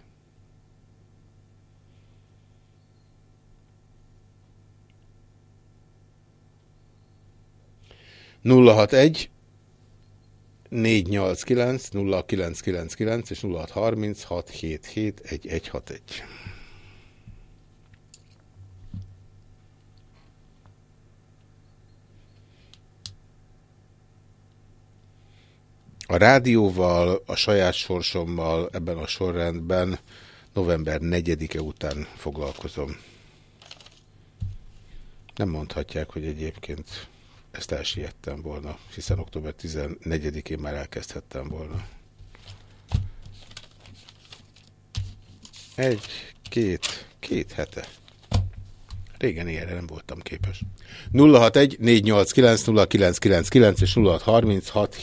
Speaker 1: Nulla hat egy 489 0999 és 0636 77 1161. A rádióval, a saját sorsommal ebben a sorrendben november 4-e után foglalkozom. Nem mondhatják, hogy egyébként ezt elsiettem volna, hiszen október 14-én már elkezdhettem volna. Egy, két, két hete. Régen ilyenre nem voltam képes. 061 489 0999 és 0636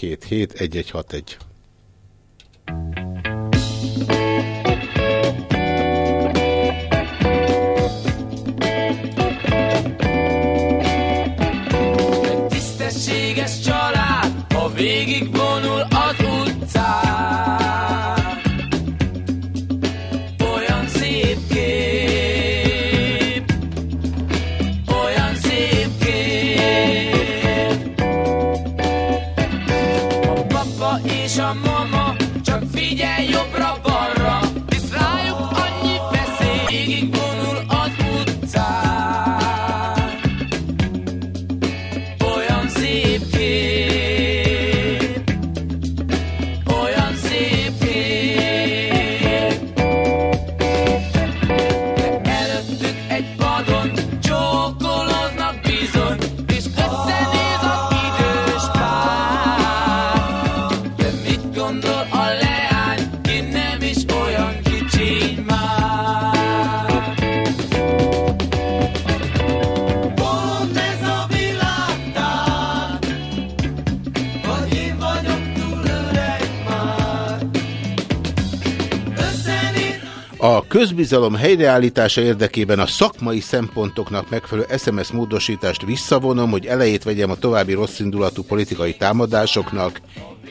Speaker 1: közbizalom helyreállítása érdekében a szakmai szempontoknak megfelelő SMS módosítást visszavonom, hogy elejét vegyem a további rosszindulatú politikai támadásoknak.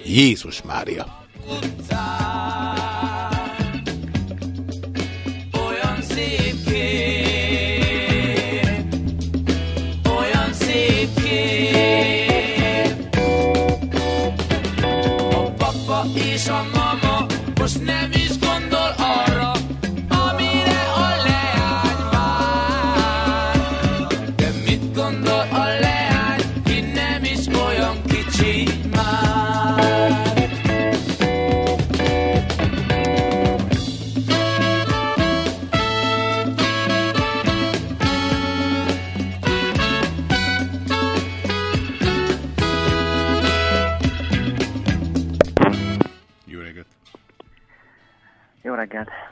Speaker 1: Jézus Mária!
Speaker 4: És a mama most nem is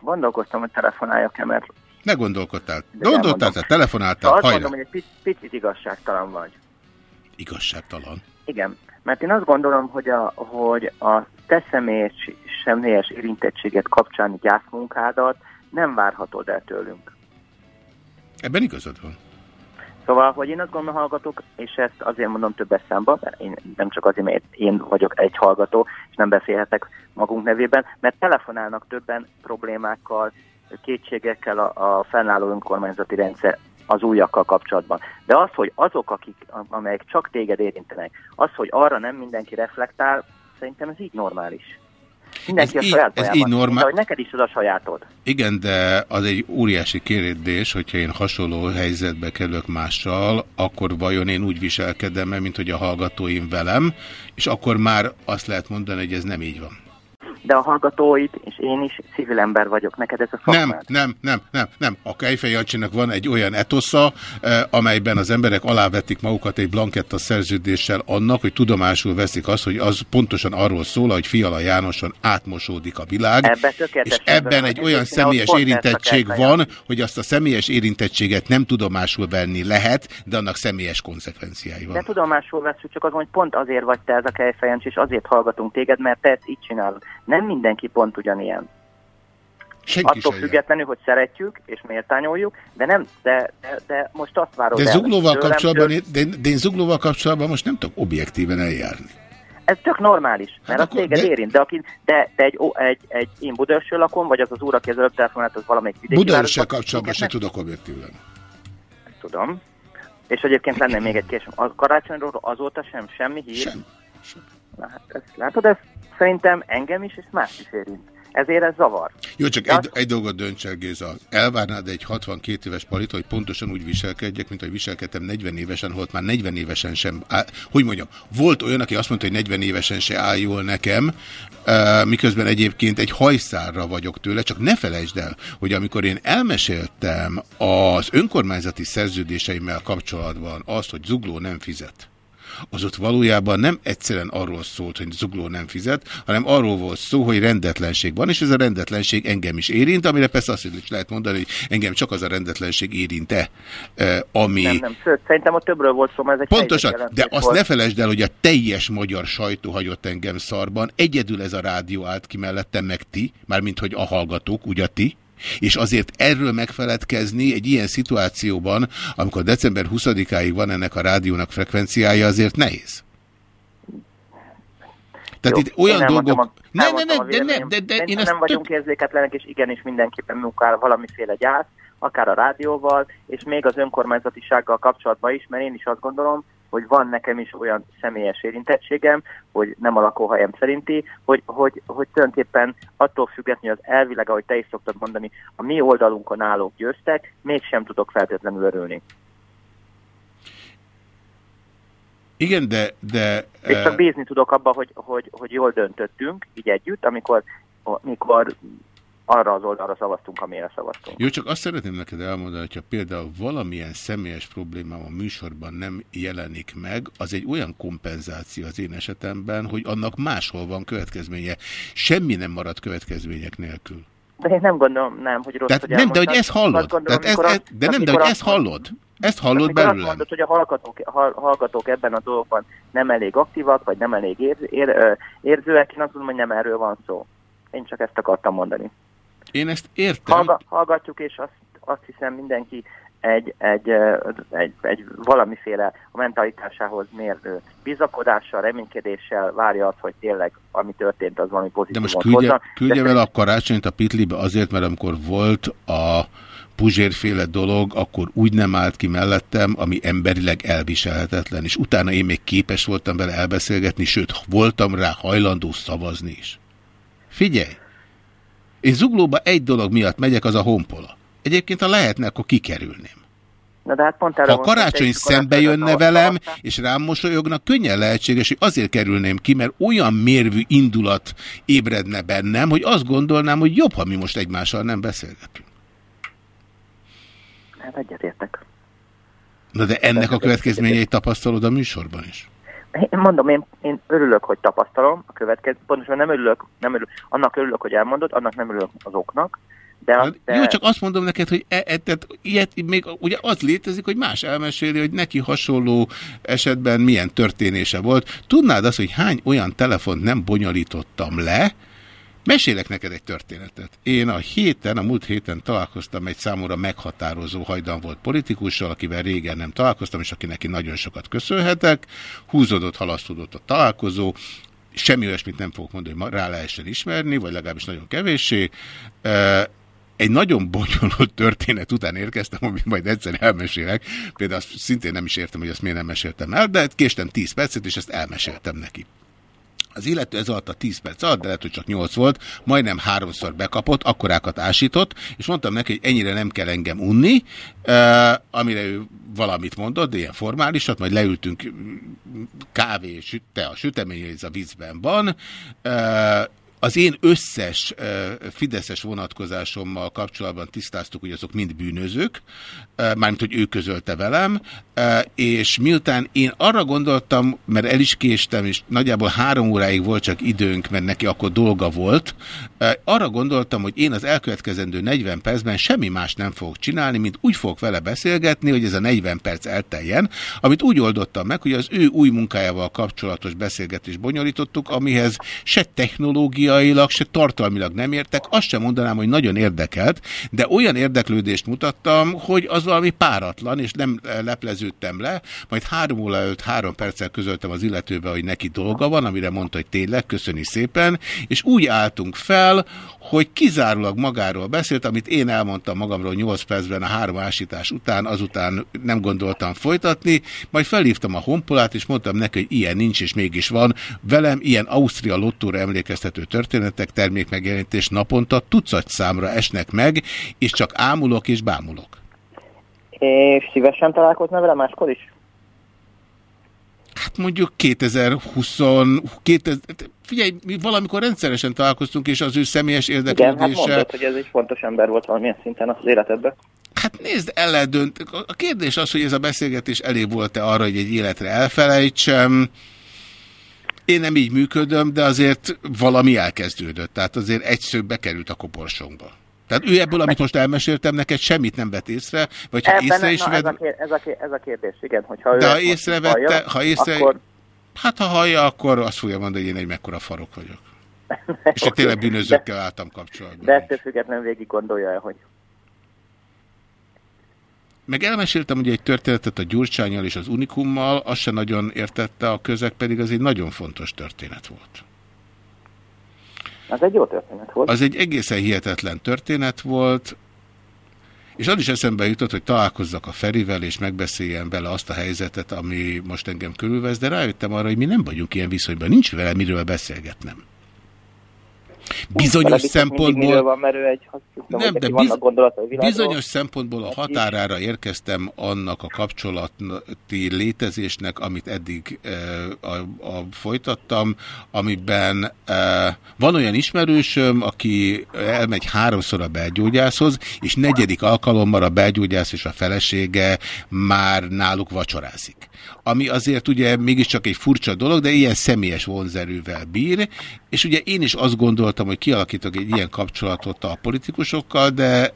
Speaker 13: Gondolkoztam, hogy telefonáljak-e, mert
Speaker 1: Ne gondolkodtál.
Speaker 13: De
Speaker 1: Gondoltál,
Speaker 13: elmondom.
Speaker 1: te
Speaker 13: de
Speaker 1: telefonáltál,
Speaker 13: azt
Speaker 1: hajrá!
Speaker 13: mondom, hogy egy pic- picit igazságtalan vagy.
Speaker 1: Igazságtalan.
Speaker 13: Igen, mert én azt gondolom, hogy a, hogy a te személyes, személyes érintettséget kapcsáni gyászmunkádat nem várhatod el tőlünk.
Speaker 1: Ebben igazad van.
Speaker 13: Szóval, hogy én azt gondolom, hallgatok, és ezt azért mondom többes számba, mert én nem csak azért, mert én vagyok egy hallgató, és nem beszélhetek magunk nevében, mert telefonálnak többen problémákkal, kétségekkel a, a fennálló önkormányzati rendszer az újakkal kapcsolatban. De az, hogy azok, akik, amelyek csak téged érintenek, az, hogy arra nem mindenki reflektál, szerintem ez így normális. Mindenki
Speaker 1: Ez
Speaker 13: a
Speaker 1: így-
Speaker 13: saját
Speaker 1: ez így normál-
Speaker 13: Mint neked is az a sajátod.
Speaker 1: Igen, de az egy óriási kérdés, hogyha én hasonló helyzetbe kerülök mással, akkor vajon én úgy viselkedem -e, mint hogy a hallgatóim velem, és akkor már azt lehet mondani, hogy ez nem így van.
Speaker 13: De a hallgatóid, és én is civil ember vagyok, neked ez a szakmád.
Speaker 1: Nem, nem, nem, nem, nem. A Kejfej van egy olyan etosza, eh, amelyben az emberek alávetik magukat egy blanketta szerződéssel annak, hogy tudomásul veszik azt, hogy az pontosan arról szól, hogy Fiala Jánoson átmosódik a világ,
Speaker 13: Ebbe
Speaker 1: és ebben egy olyan személyes érintettség van, hogy azt a személyes érintettséget nem tudomásul venni lehet, de annak személyes konzekvenciái
Speaker 13: De
Speaker 1: vannak.
Speaker 13: tudomásul veszük, csak azon, hogy pont azért vagy te ez a kejfejencs, és azért hallgatunk téged, mert te ezt így csinálod. Nem mindenki pont ugyanilyen.
Speaker 1: Senki
Speaker 13: Attól függetlenül, hogy szeretjük és méltányoljuk, de nem, de, de, de most azt várod
Speaker 1: De
Speaker 13: el
Speaker 1: zuglóval
Speaker 13: tőlem,
Speaker 1: kapcsolatban,
Speaker 13: tőlem-
Speaker 1: de, de én zuglóval kapcsolatban most nem tudok objektíven eljárni.
Speaker 13: Ez tök normális, mert
Speaker 1: Hát
Speaker 13: az téged
Speaker 1: de-
Speaker 13: érint, de, aki, de, de egy, ó, egy, egy, én Budaörsön lakom, vagy az az úr, aki az előbb telefonált, az valamelyik vidéki városban,
Speaker 1: kapcsolatban se
Speaker 13: minket
Speaker 1: tudok objektív lenni.
Speaker 13: nem tudom. És egyébként lenne még egy később. A karácsonyról azóta sem semmi hír?
Speaker 1: Sem.
Speaker 13: Na, hát ezt, látod, ez szerintem engem is, és más is érint. Ezért ez zavar.
Speaker 1: Jó, csak egy, egy dolgot dönts el, Géza. Elvárnád egy 62 éves palit, hogy pontosan úgy viselkedjek, mint ahogy viselkedtem 40 évesen, holott már 40 évesen sem áll, Hogy mondjam, volt olyan, aki azt mondta, hogy 40 évesen se áll jól nekem, uh, miközben egyébként egy hajszárra vagyok tőle, csak ne felejtsd el, hogy amikor én elmeséltem az önkormányzati szerződéseimmel kapcsolatban azt, hogy Zugló nem fizet, az ott valójában nem egyszerűen arról szólt, hogy Zugló nem fizet, hanem arról volt szó, hogy rendetlenség van, és ez a rendetlenség engem is érint, amire persze azt is lehet mondani, hogy engem csak az a rendetlenség érinte, ami...
Speaker 13: Nem, nem, sőt, szerintem ott többről volt szó, mert ez egy
Speaker 1: Pontosan, de azt
Speaker 13: volt.
Speaker 1: ne felejtsd el, hogy a teljes magyar sajtó hagyott engem szarban, egyedül ez a rádió állt ki mellettem, meg ti, mármint hogy a hallgatók, ugye ti, és azért erről megfeledkezni egy ilyen szituációban, amikor december 20-áig van ennek a rádiónak frekvenciája, azért nehéz. Tehát
Speaker 13: Jó,
Speaker 1: itt olyan dolgok...
Speaker 13: a-
Speaker 1: Ne, ne, ne, de, ne, de, de én
Speaker 13: nem vagyunk érzéketlenek, és igenis mindenképpen munkál valamiféle gyász, akár a rádióval, és még az önkormányzatisággal kapcsolatban is, mert én is azt gondolom, hogy van nekem is olyan személyes érintettségem, hogy nem a lakóhelyem szerinti, hogy, hogy, hogy tulajdonképpen attól függetlenül, hogy az elvileg, ahogy te is szoktad mondani, a mi oldalunkon állók győztek, mégsem tudok feltétlenül örülni.
Speaker 1: Igen, de... de
Speaker 13: És
Speaker 1: eh,
Speaker 13: csak bízni tudok abba, hogy, hogy, hogy jól döntöttünk, így együtt, amikor, amikor arra az oldalra szavaztunk, amire szavaztunk.
Speaker 1: Jó, csak azt szeretném neked elmondani, hogyha például valamilyen személyes problémám a műsorban nem jelenik meg, az egy olyan kompenzáció az én esetemben, hogy annak máshol van következménye. Semmi nem marad következmények nélkül.
Speaker 13: De én nem gondolom, nem, hogy rossz,
Speaker 1: Tehát
Speaker 13: hogy
Speaker 1: nem, de hogy ezt hallod.
Speaker 13: Azt gondolom,
Speaker 1: Tehát ez, ez,
Speaker 13: azt-
Speaker 1: de nem, de hogy
Speaker 13: azt
Speaker 1: ezt hallod. Ezt hallod
Speaker 13: amikor azt
Speaker 1: belőlem.
Speaker 13: mondod, hogy a hallgatók, hall- hallgatók ebben a dolgokban nem elég aktívak, vagy nem elég ér, ér, érzőek, én azt mondom, hogy nem erről van szó. Én csak ezt akartam mondani.
Speaker 1: Én ezt értem.
Speaker 13: Hallga, hallgatjuk, és azt, azt hiszem mindenki egy, egy, egy, egy valamiféle a mentalitásához mérő bizakodással, reménykedéssel várja azt, hogy tényleg ami történt, az valami
Speaker 1: De
Speaker 13: pozitív
Speaker 1: most küldje, küldje
Speaker 13: De
Speaker 1: vele a karácsonyt a Pitlibe azért, mert amikor volt a Puzsérféle dolog, akkor úgy nem állt ki mellettem, ami emberileg elviselhetetlen, és utána én még képes voltam vele elbeszélgetni, sőt, voltam rá hajlandó szavazni is. Figyelj! Én zuglóba egy dolog miatt megyek, az a honpola. Egyébként, ha lehetne, akkor kikerülném.
Speaker 13: Na de hát pont erre
Speaker 1: Ha
Speaker 13: hogy
Speaker 1: karácsony szembe jönne velem, és rám mosolyognak, könnyen lehetséges, hogy azért kerülném ki, mert olyan mérvű indulat ébredne bennem, hogy azt gondolnám, hogy jobb, ha mi most egymással nem beszélgetünk.
Speaker 13: Hát egyetértek.
Speaker 1: Na de ennek a következményeit tapasztalod a műsorban is?
Speaker 13: Mondom, én, én örülök, hogy tapasztalom a következő, pontosan nem örülök, nem örülök, annak örülök, hogy elmondod, annak nem örülök az oknak, de, de
Speaker 1: Jó, csak azt mondom neked, hogy e, e, tehát ilyet, még ugye az létezik, hogy más elmeséli, hogy neki hasonló esetben milyen történése volt. Tudnád azt, hogy hány olyan telefont nem bonyolítottam le, Mesélek neked egy történetet. Én a héten, a múlt héten találkoztam egy számomra meghatározó hajdan volt politikussal, akivel régen nem találkoztam, és aki neki nagyon sokat köszönhetek. Húzódott, halasztódott a találkozó. Semmi olyasmit nem fogok mondani, hogy rá lehessen ismerni, vagy legalábbis nagyon kevéssé. Egy nagyon bonyolult történet után érkeztem, amit majd egyszer elmesélek. Például azt szintén nem is értem, hogy azt miért nem meséltem el, de késtem 10 percet, és ezt elmeséltem neki. Az illető ez alatt a 10 perc alatt, de lehet, hogy csak 8 volt, majdnem háromszor bekapott, akkorákat ásított, és mondtam neki, hogy ennyire nem kell engem unni, uh, amire ő valamit mondott, de ilyen formálisat, majd leültünk kávé, sütte a sütemény, ez a vízben van, uh, az én összes fideszes vonatkozásommal kapcsolatban tisztáztuk, hogy azok mind bűnözők, mármint, hogy ő közölte velem, és miután én arra gondoltam, mert el is késtem, és nagyjából három óráig volt csak időnk, mert neki akkor dolga volt, arra gondoltam, hogy én az elkövetkezendő 40 percben semmi más nem fogok csinálni, mint úgy fogok vele beszélgetni, hogy ez a 40 perc elteljen, amit úgy oldottam meg, hogy az ő új munkájával kapcsolatos beszélgetést bonyolítottuk, amihez se technológia, technikailag, se tartalmilag nem értek, azt sem mondanám, hogy nagyon érdekelt, de olyan érdeklődést mutattam, hogy az valami páratlan, és nem lepleződtem le, majd három óra előtt három perccel közöltem az illetőbe, hogy neki dolga van, amire mondta, hogy tényleg, köszöni szépen, és úgy álltunk fel, hogy kizárólag magáról beszélt, amit én elmondtam magamról 8 percben a három ásítás után, azután nem gondoltam folytatni, majd felhívtam a honpolát, és mondtam neki, hogy ilyen nincs, és mégis van. Velem ilyen Ausztria lottóra emlékeztető történetek, termékmegjelenítés naponta tucat számra esnek meg, és csak ámulok és bámulok.
Speaker 13: És szívesen találkozna vele máskor is?
Speaker 1: Hát mondjuk 2020, 2000, figyelj, mi valamikor rendszeresen találkoztunk, és az ő személyes
Speaker 13: Igen,
Speaker 1: érdeklődése...
Speaker 13: hát mondod, hogy ez egy fontos ember volt valamilyen szinten az életedben.
Speaker 1: Hát nézd, el lehet dönt. A kérdés az, hogy ez a beszélgetés elég volt-e arra, hogy egy életre elfelejtsem. Én nem így működöm, de azért valami elkezdődött. Tehát azért egy szög bekerült a koporsónkba. Tehát ő ebből, amit most elmeséltem, neked semmit nem vett észre, vagy ha
Speaker 13: Ebben
Speaker 1: észre is
Speaker 13: ez,
Speaker 1: vett,
Speaker 13: ez, ez a kérdés, igen. Hogyha
Speaker 1: de ha észrevette,
Speaker 13: hallja,
Speaker 1: ha észre,
Speaker 13: Akkor
Speaker 1: hát ha hallja, akkor azt fogja mondani, hogy én egy mekkora farok vagyok. És hogy tényleg bűnözőkkel álltam kapcsolatban.
Speaker 13: de ettől függetlenül végig gondolja el, hogy
Speaker 1: Meg elmeséltem ugye egy történetet a Gyurcsányjal és az Unikummal, azt se nagyon értette a közeg, pedig az egy nagyon fontos történet volt.
Speaker 13: az egy jó történet volt.
Speaker 1: Az egy egészen hihetetlen történet volt, és az is eszembe jutott, hogy találkozzak a Ferivel, és megbeszéljem vele azt a helyzetet, ami most engem körülvesz, de rájöttem arra, hogy mi nem vagyunk ilyen viszonyban, nincs vele miről beszélgetnem. Bizonyos szempontból...
Speaker 13: van, mert ő egy, azt hiszem,
Speaker 1: Nem, de biz, bizonyos szempontból a határára érkeztem annak a kapcsolati létezésnek, amit eddig e, a, a, folytattam, amiben e, van olyan ismerősöm, aki elmegy háromszor a belgyógyászhoz, és negyedik alkalommal a belgyógyász és a felesége már náluk vacsorázik. Ami azért ugye mégiscsak egy furcsa dolog, de ilyen személyes vonzerővel bír, és ugye én is azt gondoltam, hogy kialakítok egy ilyen kapcsolatot a politikusokkal, de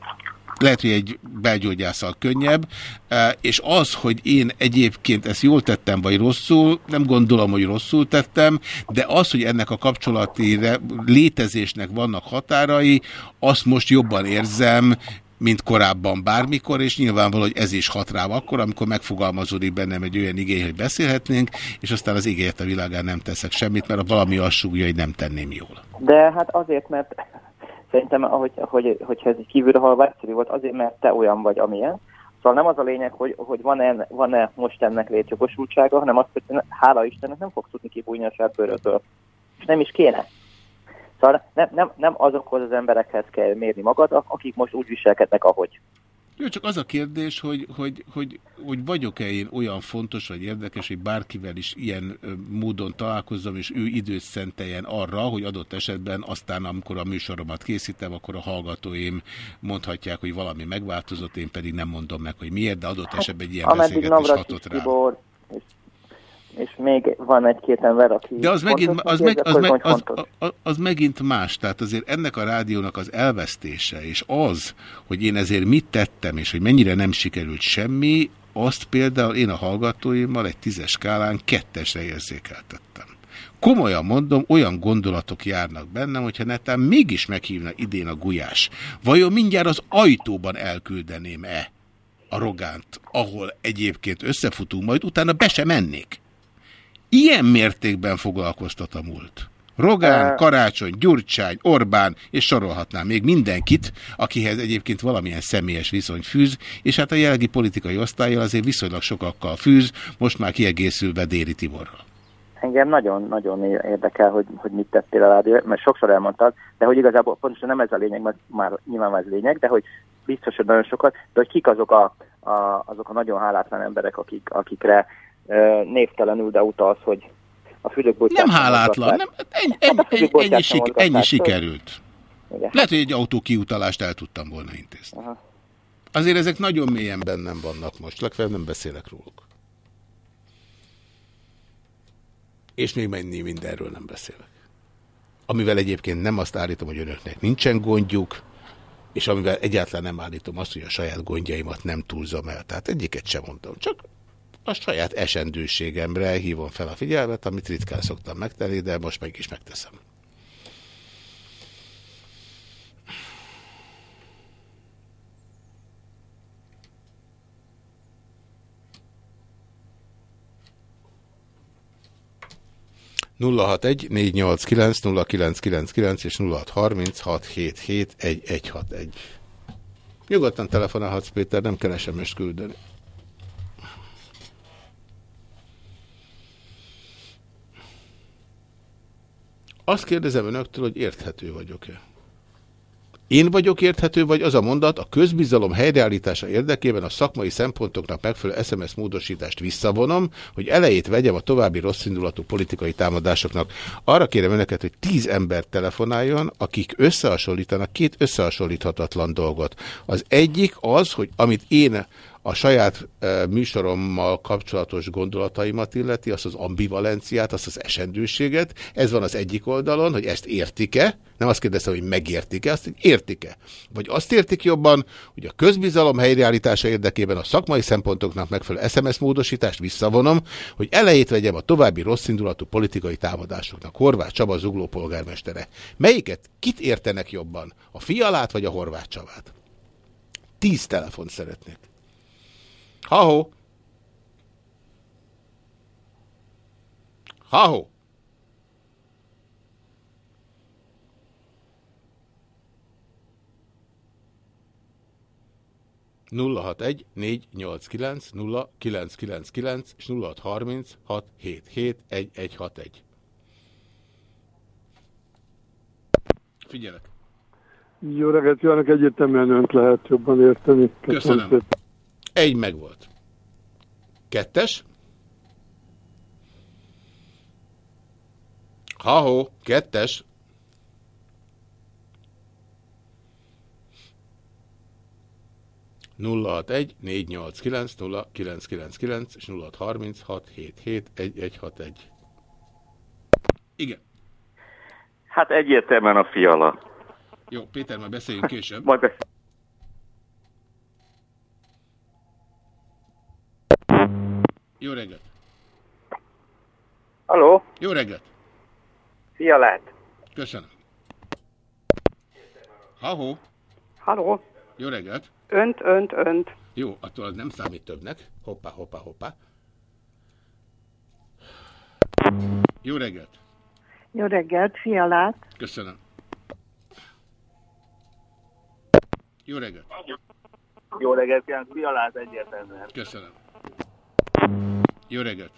Speaker 1: lehet, hogy egy belgyógyászal könnyebb, eh, és az, hogy én egyébként ezt jól tettem, vagy rosszul, nem gondolom, hogy rosszul tettem, de az, hogy ennek a kapcsolati létezésnek vannak határai, azt most jobban érzem, mint korábban bármikor, és nyilvánvaló, hogy ez is hat rám akkor, amikor megfogalmazódik bennem egy olyan igény, hogy beszélhetnénk, és aztán az igényt a világán nem teszek semmit, mert valami azt hogy nem tenném jól.
Speaker 13: De hát azért, mert szerintem, ahogy, hogy, hogyha ez egy kívülre halva egyszerű volt, azért, mert te olyan vagy, amilyen. Szóval nem az a lényeg, hogy, hogy van-e, van-e most ennek létjogosultsága, hanem az, hogy hála Istennek nem fogsz tudni kibújni a sárbőrötől. És nem is kéne. Szóval nem, nem, nem azokhoz az emberekhez kell mérni magad, akik most úgy viselkednek, ahogy.
Speaker 1: Jó, csak az a kérdés, hogy, hogy, hogy, hogy vagyok-e én olyan fontos vagy érdekes, hogy bárkivel is ilyen módon találkozzam, és ő időt szenteljen arra, hogy adott esetben aztán, amikor a műsoromat készítem, akkor a hallgatóim mondhatják, hogy valami megváltozott, én pedig nem mondom meg, hogy miért, de adott esetben egy ilyen
Speaker 13: Ameddig
Speaker 1: beszélgetés hatott rá.
Speaker 13: Tibor, és, és még van egy-két ember, aki
Speaker 1: De az megint, az, meg, az, meg, az, az, az megint más. Tehát azért ennek a rádiónak az elvesztése, és az, hogy én ezért mit tettem, és hogy mennyire nem sikerült semmi, azt például én a hallgatóimmal egy tízes skálán kettesre érzékeltettem. Komolyan mondom, olyan gondolatok járnak bennem, hogyha netán mégis meghívna idén a gulyás. Vajon mindjárt az ajtóban elküldeném-e a rogánt, ahol egyébként összefutunk, majd utána be sem mennék. Ilyen mértékben foglalkoztat a múlt. Rogán, Karácsony, Gyurcsány, Orbán, és sorolhatnám még mindenkit, akihez egyébként valamilyen személyes viszony fűz, és hát a jelenlegi politikai osztályjal azért viszonylag sokakkal fűz, most már kiegészülve Déri Tiborral.
Speaker 13: Engem nagyon-nagyon érdekel, hogy, hogy mit tettél a rádió, mert sokszor elmondtad, de hogy igazából pontosan nem ez a lényeg, mert már nyilván ez lényeg, de hogy biztos, hogy nagyon sokat, de hogy kik azok a, a, azok a nagyon hálátlan emberek, akik, akikre névtelenül, de utalsz, hogy a fülökbotját
Speaker 1: Nem hálátlan, nem, ennyi, ennyi, ennyi, ennyi, sik, ennyi sikerült.
Speaker 13: Igen.
Speaker 1: Lehet, hogy egy autó kiutalást el tudtam volna intézni.
Speaker 13: Aha.
Speaker 1: Azért ezek nagyon mélyen bennem vannak most, legfeljebb nem beszélek róluk. És még mennyi mindenről nem beszélek. Amivel egyébként nem azt állítom, hogy önöknek nincsen gondjuk, és amivel egyáltalán nem állítom azt, hogy a saját gondjaimat nem túlzom el. Tehát egyiket sem mondom, csak a saját esendőségemre hívom fel a figyelmet, amit ritkán szoktam megtenni, de most meg is megteszem. egy és nulla hat harminc hat hét hét egy egy hat egy. Nyugodtan telefonálhatsz, Péter, nem kell SMS küldeni. Azt kérdezem önöktől, hogy érthető vagyok-e? Én vagyok érthető, vagy az a mondat, a közbizalom helyreállítása érdekében a szakmai szempontoknak megfelelő SMS módosítást visszavonom, hogy elejét vegyem a további rosszindulatú politikai támadásoknak. Arra kérem önöket, hogy tíz ember telefonáljon, akik összehasonlítanak két összehasonlíthatatlan dolgot. Az egyik az, hogy amit én a saját e, műsorommal kapcsolatos gondolataimat illeti, azt az ambivalenciát, azt az esendőséget. Ez van az egyik oldalon, hogy ezt értik-e, nem azt kérdeztem, hogy megértik-e, azt, hogy értik-e. Vagy azt értik jobban, hogy a közbizalom helyreállítása érdekében a szakmai szempontoknak megfelelő SMS módosítást visszavonom, hogy elejét vegyem a további rosszindulatú politikai támadásoknak. Horváth Csaba zugló polgármestere. Melyiket? Kit értenek jobban? A fialát vagy a Horváth Csabát? Tíz telefont szeretnék. Ha-ho! Ha-ho! nulla hat egy négy nyolc kilenc nulla kilenc kilenc kilenc és nulla hat harminc hat hét hét egy egy hat egy. Figyelek.
Speaker 14: Jó reggelt kívánok, egyértelműen önt lehet jobban érteni.
Speaker 1: Köszönöm.
Speaker 14: szépen.
Speaker 1: Egy megvolt. Kettes. Ha-ho, kettes. nulla egy négy nyolc kilenc nulla kilenc kilenc kilenc és nulla harminc hat hét hét egy egy hat egy. Igen.
Speaker 15: Hát egyértelműen a fiala.
Speaker 1: Jó, Péter, már beszéljünk később.
Speaker 15: Majd beszél.
Speaker 1: Jó reggelt.
Speaker 16: Haló?
Speaker 1: Jó reggelt.
Speaker 16: Fialát.
Speaker 1: Köszönöm. Ha-ho.
Speaker 16: Haló?
Speaker 1: Jó reggelt.
Speaker 16: Önt, önt, önt.
Speaker 1: Jó, attól az nem számít többnek. Hoppá, hoppá, hoppá. Jó reggelt.
Speaker 17: Jó reggelt, Fialát.
Speaker 1: Köszönöm. Jó reggelt.
Speaker 18: Jó reggelt, Fialát egyértelműen.
Speaker 1: Köszönöm. Jó reggelt.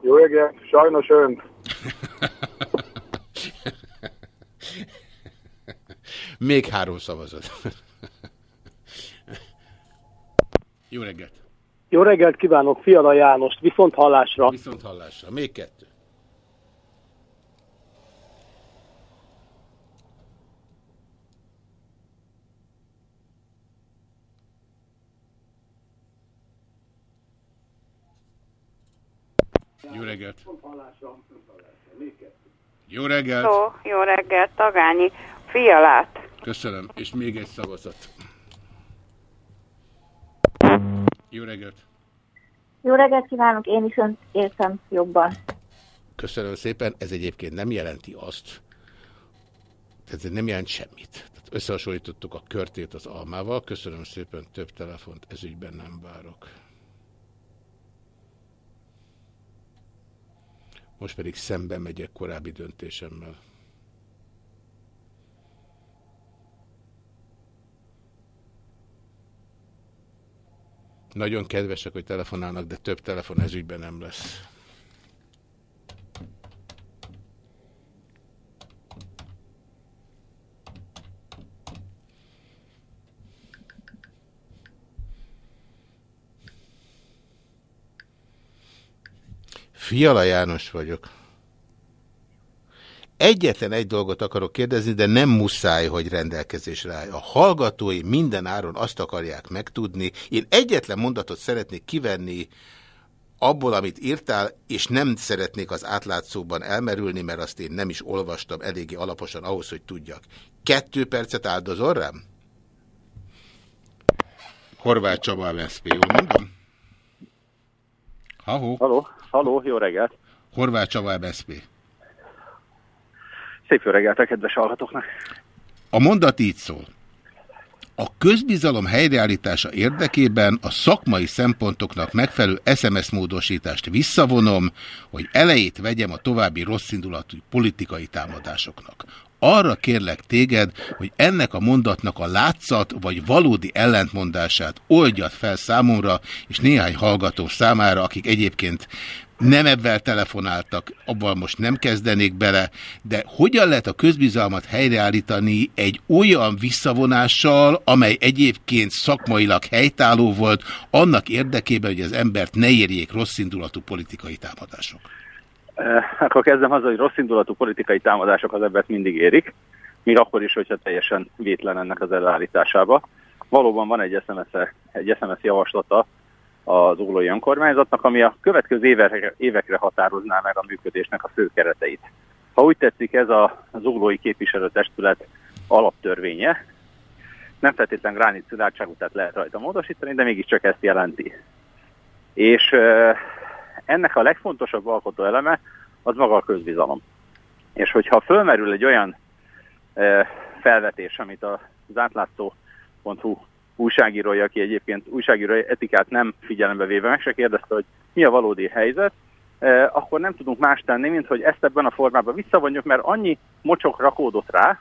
Speaker 14: Jó reggelt, sajnos önt.
Speaker 1: Még három szavazat. Jó reggelt.
Speaker 19: Jó reggelt kívánok, Fiala Jánost, viszont hallásra.
Speaker 1: Viszont hallásra. Még kettő. Jó reggelt. Jó reggelt.
Speaker 20: Jó, jó reggelt, Tagányi. Fialát.
Speaker 1: Köszönöm. És még egy szavazat. Jó reggelt.
Speaker 17: Jó reggelt kívánok, én is önt értem jobban.
Speaker 1: Köszönöm szépen. Ez egyébként nem jelenti azt, tehát ez nem jelent semmit. Tehát összehasonlítottuk a körtét az almával. Köszönöm szépen, több telefont ezügyben nem várok. Most pedig szembe megyek korábbi döntésemmel. Nagyon kedvesek, hogy telefonálnak, de több telefon ezügyben nem lesz. Fiala János vagyok. Egyetlen egy dolgot akarok kérdezni, de nem muszáj, hogy rendelkezésre állj. A hallgatói minden áron azt akarják megtudni. Én egyetlen mondatot szeretnék kivenni abból, amit írtál, és nem szeretnék az átlátszóban elmerülni, mert azt én nem is olvastam eléggé alaposan ahhoz, hogy tudjak. Kettő percet áldozol rám? Horváth Csaba, MSZP, jól mondom? Ahó.
Speaker 18: Haló, haló, jó reggelt.
Speaker 1: Horváth Csaba, MSZP.
Speaker 18: Szép jó reggelt a kedves hallgatóknak.
Speaker 1: A mondat így szól. A közbizalom helyreállítása érdekében a szakmai szempontoknak megfelelő SMS módosítást visszavonom, hogy elejét vegyem a további rosszindulatú politikai támadásoknak. Arra kérlek téged, hogy ennek a mondatnak a látszat vagy valódi ellentmondását oldjad fel számomra, és néhány hallgató számára, akik egyébként nem ebben telefonáltak, abban most nem kezdenék bele, de hogyan lehet a közbizalmat helyreállítani egy olyan visszavonással, amely egyébként szakmailag helytálló volt, annak érdekében, hogy az embert ne érjék rosszindulatú politikai támadások?
Speaker 18: Eh, Akkor kezdem azzal, hogy rosszindulatú politikai támadások az embert mindig érik, még akkor is, hogyha teljesen vétlen ennek az elállításába. Valóban van egy SMS, egy SMS javaslata az ólói önkormányzatnak, ami a következő évekre, évekre határozná meg a működésnek a fő kereteit. Ha úgy tetszik, ez a, az ólói képviselőtestület alaptörvénye, nem feltétlenül gránit szilárdságú, tehát lehet rajta módosítani, de mégiscsak ezt jelenti. És ö, ennek a legfontosabb alkotó eleme az maga a közbizalom. És hogyha fölmerül egy olyan ö, felvetés, amit az átlátszó.hu újságírója, aki egyébként újságírói etikát nem figyelembe véve meg se kérdezte, hogy mi a valódi helyzet, eh, akkor nem tudunk más tenni, mint hogy ezt ebben a formában visszavonjuk, mert annyi mocsok rakódott rá,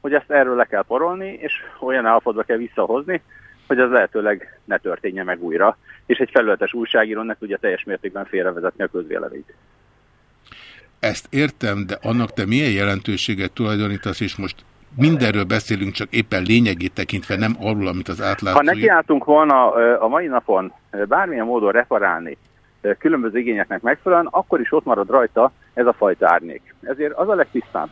Speaker 18: hogy ezt erről le kell porolni, és olyan állapotba kell visszahozni, hogy az lehetőleg ne történje meg újra, és egy felületes újságíró ne tudja teljes mértékben félrevezetni a közvéleményt.
Speaker 1: Ezt értem, de annak te milyen jelentőséget tulajdonítasz, és most mindenről beszélünk, csak éppen lényegét tekintve, nem arról, amit az átlátszó...
Speaker 18: Ha nekiálltunk volna a mai napon bármilyen módon reparálni különböző igényeknek megfelelően, akkor is ott marad rajta ez a fajta árnyék. Ezért az a legtisztább,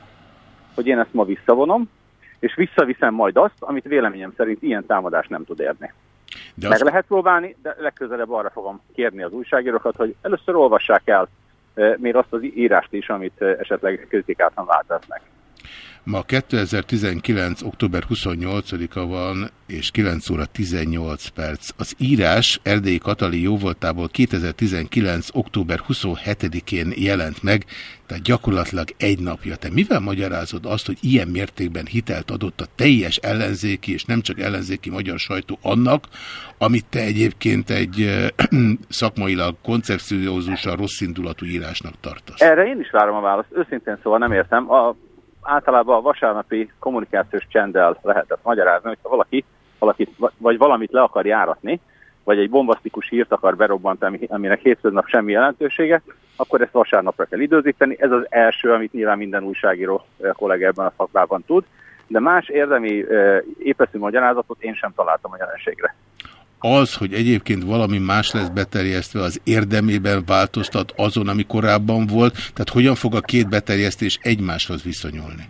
Speaker 18: hogy én ezt ma visszavonom, és visszaviszem majd azt, amit véleményem szerint ilyen támadás nem tud érni.
Speaker 1: De
Speaker 18: Meg
Speaker 1: azt-
Speaker 18: lehet próbálni, de legközelebb arra fogom kérni az újságírókat, hogy először olvassák el ö, még azt az írást is, amit ö, esetleg kritikáltan változnak.
Speaker 1: Ma 2019. október 28-a van, és 9 óra 18 perc. Az írás Erdélyi Katali jóvoltából 2019. október 27-én jelent meg, tehát gyakorlatilag egy napja. Te mivel magyarázod azt, hogy ilyen mértékben hitelt adott a teljes ellenzéki, és nem csak ellenzéki magyar sajtó annak, amit te egyébként egy szakmailag koncepciózusan rosszindulatú írásnak tartasz?
Speaker 18: Erre én is várom a választ. Őszintén szóval nem értem. A, általában a vasárnapi kommunikációs csenddel lehetett magyarázni, hogyha valaki valakit, vagy valamit le akar járatni, vagy egy bombasztikus hírt akar berobbantani, aminek hétköznap semmi jelentősége, akkor ezt vasárnapra kell időzíteni. Ez az első, amit nyilván minden újságíró eh, kollega ebben a szakmában tud, de más érdemi eh, épeszű magyarázatot én sem találtam a jelenségre.
Speaker 1: Az, hogy egyébként valami más lesz beterjesztve, az érdemében változtat azon, ami korábban volt, tehát hogyan fog a két beterjesztés egymáshoz viszonyulni?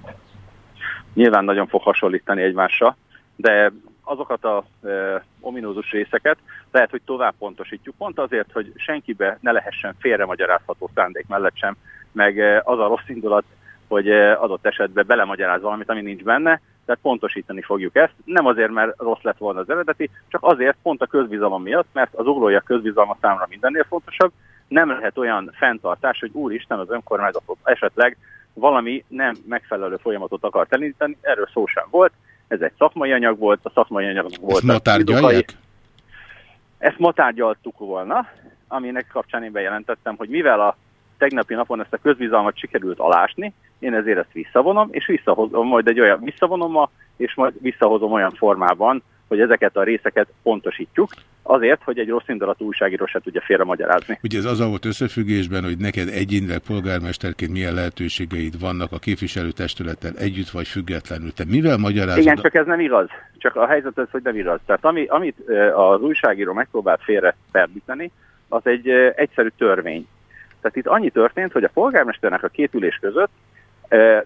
Speaker 18: nyilván nagyon fog hasonlítani egymásra, de azokat a e, ominózus részeket lehet, hogy tovább pontosítjuk, pont azért, hogy senkibe ne lehessen félremagyarázható szándék mellett sem, meg e, az a rossz indulat, hogy e, adott esetben belemagyaráz valamit, ami nincs benne, tehát pontosítani fogjuk ezt. Nem azért, mert rossz lett volna az eredeti, csak azért pont a közbizalom miatt, mert az ólója közbizalma számra mindennél fontosabb. Nem lehet olyan fenntartás, hogy úristen az önkormányzatot esetleg valami nem megfelelő folyamatot akart elindítani, erről szó sem volt. Ez egy szakmai anyag volt, a szakmai anyagnak volt.
Speaker 1: Ezt ma tárgyalják?
Speaker 18: Ezt ma tárgyaltuk volna, aminek kapcsán én bejelentettem, hogy mivel a tegnapi napon ezt a közbizalmat sikerült alásni, én ezért ezt visszavonom, és visszahozom majd egy olyan, visszavonom ma, és majd visszahozom olyan formában, hogy ezeket a részeket pontosítjuk, azért, hogy egy rossz indulatú újságíró se tudja félre magyarázni.
Speaker 1: Ugye ez az volt összefüggésben, hogy neked egyénileg polgármesterként milyen lehetőségeid vannak a képviselőtestülettel együtt vagy függetlenül. Te mivel magyarázod?
Speaker 18: Igen, csak ez nem igaz. Csak a helyzet az, hogy nem igaz. Tehát ami, amit az újságíró megpróbált félre ferdíteni, az egy egyszerű törvény. Tehát itt annyi történt, hogy a polgármesternek a két ülés között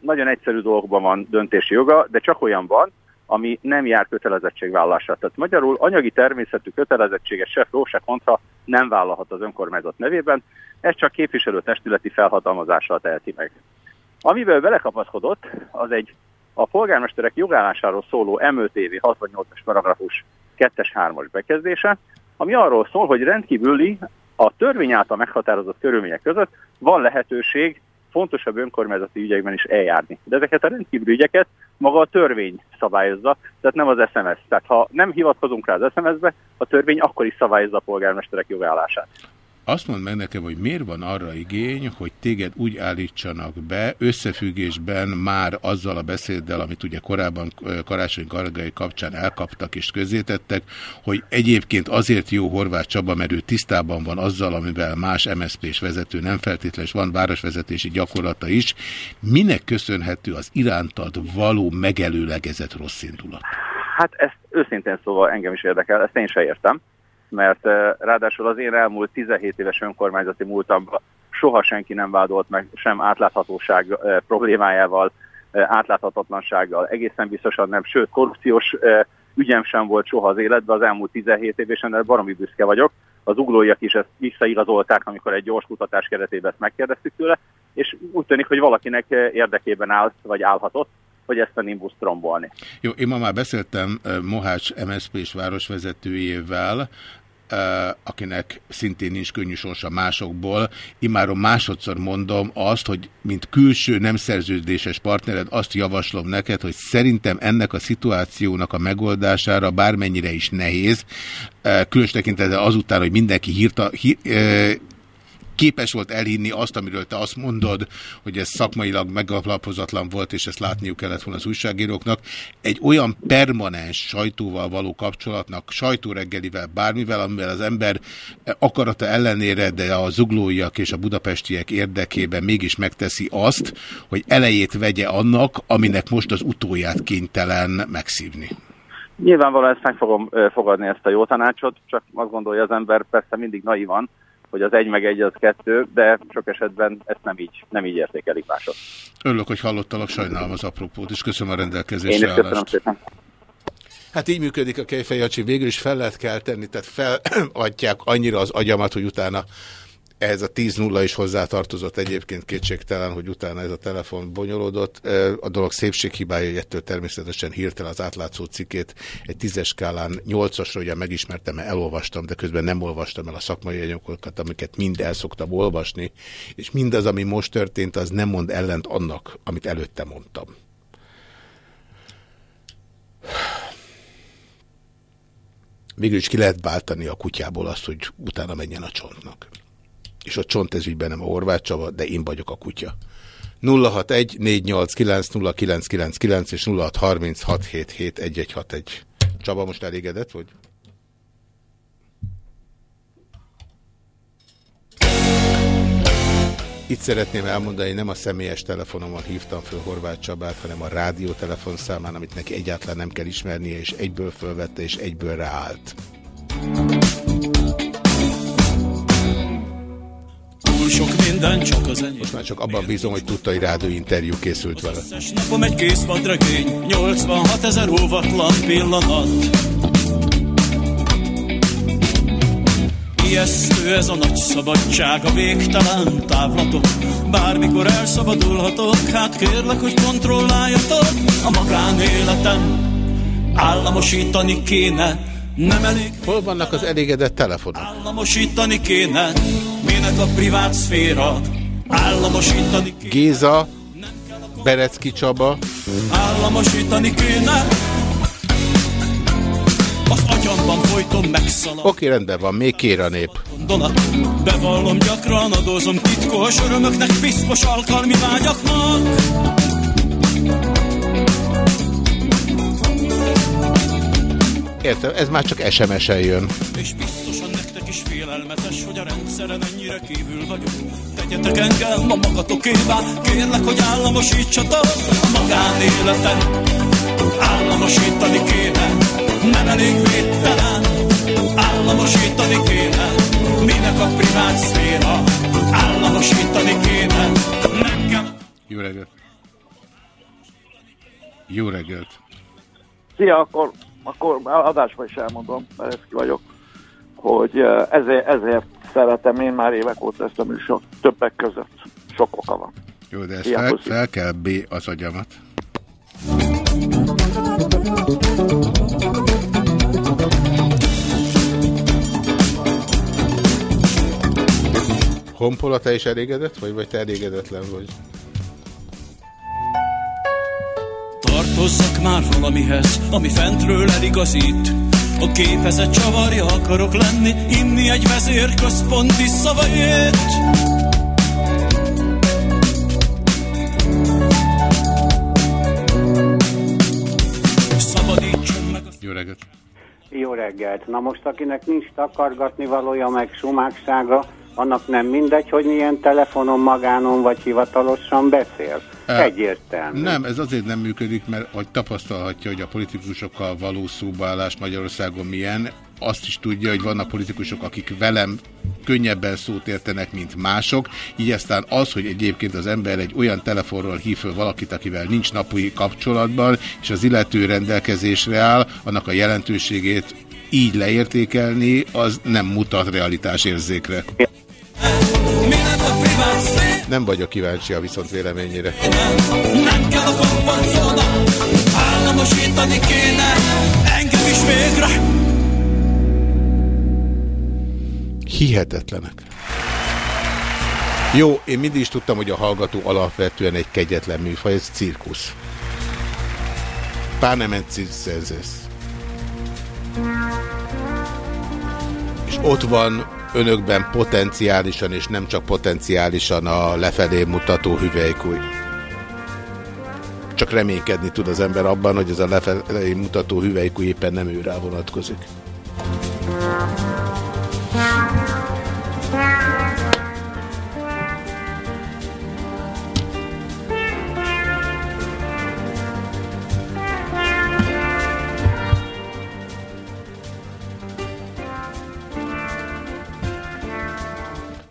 Speaker 18: nagyon egyszerű dolgokban van döntési joga, de csak olyan van, ami nem jár kötelezettségvállásra. Tehát magyarul anyagi természetű kötelezettséget se pró, se kontra nem vállalhat az önkormányzat nevében, ez csak képviselőtestületi felhatalmazással teheti meg. Amiben belekapaszkodott, az egy a polgármesterek jogállásáról szóló MÖTV 68-as paragrafus 2-es 3-as bekezdése, ami arról szól, hogy rendkívüli a törvény által meghatározott körülmények között van lehetőség fontosabb önkormányzati ügyekben is eljárni. De ezeket a rendkívüli ügyeket maga a törvény szabályozza, tehát nem az SMS. Tehát ha nem hivatkozunk rá az SMS-be, a törvény akkor is szabályozza a polgármesterek jogállását.
Speaker 1: Azt mondd meg nekem, hogy miért van arra igény, hogy téged úgy állítsanak be, összefüggésben már azzal a beszéddel, amit ugye korábban Karácsony Gargai kapcsán elkaptak és közzétettek, hogy egyébként azért jó Horváth Csaba, mert ő tisztában van azzal, amivel más MSZP-s vezető nem feltétlenül, van városvezetési gyakorlata is. Minek köszönhető az irántad való megelőlegezett rossz indulat?
Speaker 18: Hát ezt őszintén szóval engem is érdekel, ezt én se értem mert eh, ráadásul az én elmúlt 17 éves önkormányzati múltamban soha senki nem vádolt meg sem átláthatóság eh, problémájával, eh, átláthatatlansággal, egészen biztosan nem, sőt korrupciós ügyem sem volt soha az életben az elmúlt 17 év, és ennek baromi büszke vagyok. Az uglóiak is ezt visszaigazolták, amikor egy gyors kutatás keretében ezt megkérdeztük tőle, és úgy tűnik, hogy valakinek érdekében állt, vagy állhatott, hogy ezt a nimbus trombolni.
Speaker 1: Jó, én ma már beszéltem Mohács MSZP-s városvezetőjével, akinek szintén nincs könnyű sorsa másokból. Imáron másodszor mondom azt, hogy mint külső nem szerződéses partnered azt javaslom neked, hogy szerintem ennek a szituációnak a megoldására bármennyire is nehéz, különös tekintetben azután, hogy mindenki hírta, hír, képes volt elhinni azt, amiről te azt mondod, hogy ez szakmailag megalapozatlan volt, és ezt látniuk kellett volna az újságíróknak. Egy olyan permanens sajtóval való kapcsolatnak, sajtóreggelivel, bármivel, amivel az ember akarata ellenére, de a zuglóiak és a budapestiek érdekében mégis megteszi azt, hogy elejét vegye annak, aminek most az utóját kénytelen megszívni.
Speaker 18: Nyilvánvalóan ezt meg fogom fogadni ezt a jó tanácsot, csak azt gondolja az ember persze mindig naivan, hogy az egy meg egy az kettő, de sok esetben ezt nem így, nem így értékelik mások.
Speaker 1: Örülök, hogy hallottalak, sajnálom az apropót, és köszönöm a rendelkezésre
Speaker 18: Én is köszönöm állást. szépen.
Speaker 1: Hát így működik a kejfejjacsi, végül is fel lehet kell tenni, tehát feladják annyira az agyamat, hogy utána ehhez a 10-0 is hozzátartozott egyébként kétségtelen, hogy utána ez a telefon bonyolódott. A dolog szépséghibája, hogy ettől természetesen hirtelen az átlátszó cikét egy tízes skálán 8-asra ugye megismertem, mert elolvastam, de közben nem olvastam el a szakmai anyagokat, amiket mind el szoktam olvasni, és mindaz, ami most történt, az nem mond ellent annak, amit előtte mondtam. Végül is ki lehet váltani a kutyából azt, hogy utána menjen a csontnak és a csont ezügyben nem a Horváth Csaba, de én vagyok a kutya. 061 489 és 0636771161. Csaba most elégedett, vagy? Itt szeretném elmondani, nem a személyes telefonomon hívtam föl Horváth Csabát, hanem a rádió telefonszámán, amit neki egyáltalán nem kell ismernie, és egyből fölvette, és egyből ráállt minden, csak az enyém. Most már csak abban bízom, hogy tudta, hogy rádió interjú készült vele. Összes napom egy kész vadregény, 86 ezer óvatlan pillanat. Ijesztő ez a nagy szabadság, a végtelen távlatok. Bármikor elszabadulhatok, hát kérlek, hogy kontrolláljatok a magánéletem. Államosítani kéne, nem elég. Hol vannak az elégedett telefonok? Államosítani kéne, minek a privát szféra. Államosítani kéne. Géza, Berecki Csaba. Államosítani kéne. Az agyamban folyton megszalad. Oké, rendben van, még kér a nép. Bevallom gyakran, adózom titkos örömöknek, piszkos alkalmi vágyaknak. Értem, ez már csak SMS-en jön. És biztosan nektek is félelmetes, hogy a rendszeren ennyire kívül vagyok. Tegyetek engem a magatokévá, kérlek, hogy államosítsatok a magánéletet. Államosítani kéne, nem elég védtelen. Államosítani kéne, minek a privát szféra. Államosítani kéne, nem kell... Jó reggelt! Jó reggelt!
Speaker 10: Szia, akkor akkor adásban is elmondom, mert ki vagyok, hogy ezért, ezért szeretem én már évek óta ezt a műsor, többek között. Sok oka van.
Speaker 1: Jó, de ezt fel, fel kell B az agyamat. Honpola, te is elégedett vagy, vagy te elégedetlen vagy?
Speaker 9: Tartozzak már valamihez, ami fentről eligazít A képezet csavarja akarok lenni, inni egy vezérközponti szavait.
Speaker 1: Jó reggelt!
Speaker 21: Jó reggelt! Na most, akinek nincs takargatni valója, meg sumáksága, annak nem mindegy, hogy milyen telefonon, magánon vagy hivatalosan beszél.
Speaker 1: E,
Speaker 21: Egyértelmű.
Speaker 1: Nem, ez azért nem működik, mert hogy tapasztalhatja, hogy a politikusokkal való szóbaállás Magyarországon milyen, azt is tudja, hogy vannak politikusok, akik velem könnyebben szót értenek, mint mások, így aztán az, hogy egyébként az ember egy olyan telefonról hív föl valakit, akivel nincs napi kapcsolatban, és az illető rendelkezésre áll, annak a jelentőségét így leértékelni, az nem mutat realitásérzékre. Nem vagyok kíváncsi a viszont véleményére.
Speaker 9: Nem kell a komfortzóna, államosítani kéne engem is végre.
Speaker 1: Hihetetlenek. Jó, én mindig is tudtam, hogy a hallgató alapvetően egy kegyetlen műfaj, ez cirkusz. Pánement circenses. És ott van önökben potenciálisan, és nem csak potenciálisan a lefelé mutató hüvelykúj. Csak reménykedni tud az ember abban, hogy ez a lefelé mutató hüvelykúj éppen nem őrá vonatkozik.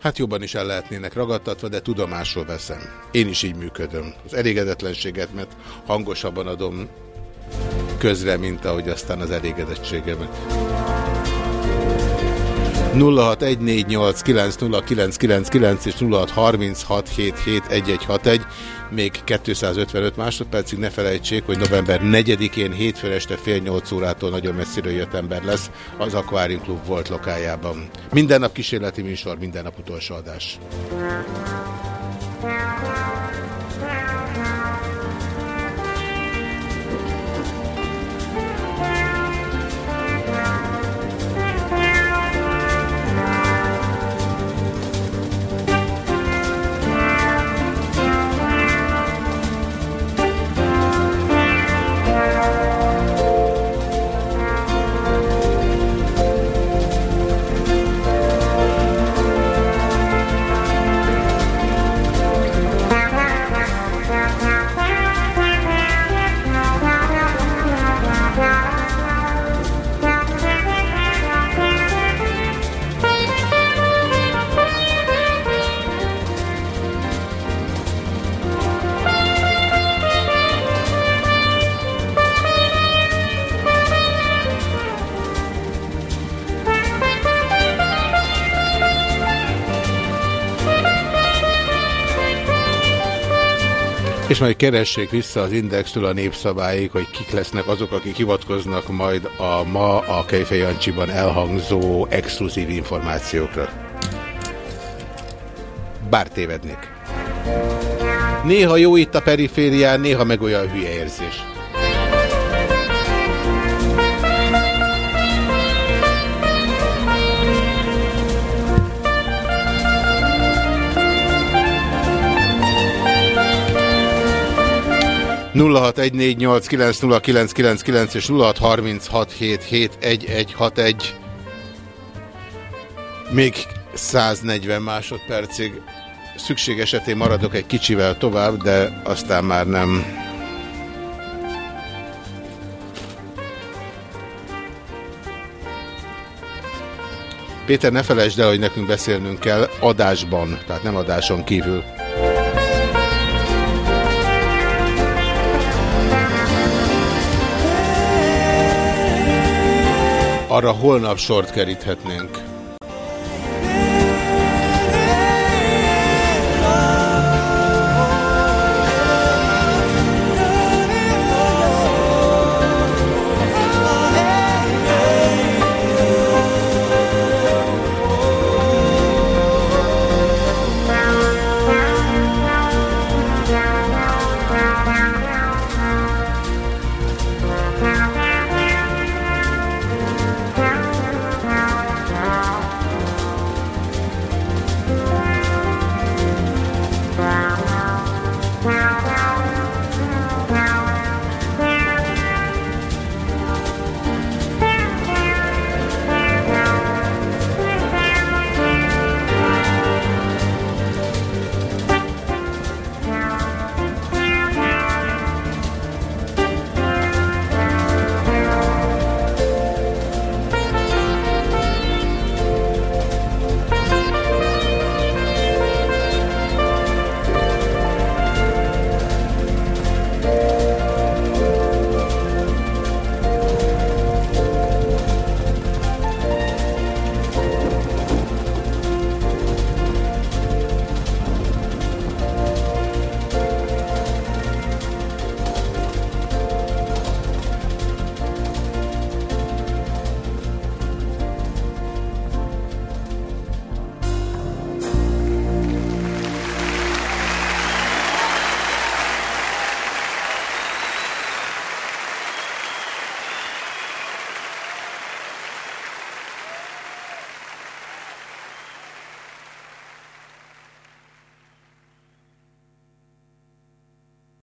Speaker 1: Hát jobban is el lehetnének ragadtatva, de tudomásul veszem. Én is így működöm. Az mert hangosabban adom közre, mint ahogy aztán az elégedettségemet. 0614890999 és 0636771161 még 255 másodpercig ne felejtsék, hogy november 4-én hétfő este fél 8 órától nagyon messziről jött ember lesz az Aquarium Club volt lokájában. Minden nap kísérleti műsor, minden nap utolsó adás. Majd keressék vissza az Indextől a népszabályig, hogy kik lesznek azok, akik hivatkoznak majd a ma a Kejfej Jancsiban elhangzó exkluzív információkra. Bár tévednék. Néha jó itt a periférián, néha meg olyan hülye érzés. 0614890999 és 0636771161. Még 140 másodpercig szükség esetén maradok egy kicsivel tovább, de aztán már nem... Péter, ne felejtsd el, hogy nekünk beszélnünk kell adásban, tehát nem adáson kívül. 061-877-0877 Arra holnap sort keríthetnénk.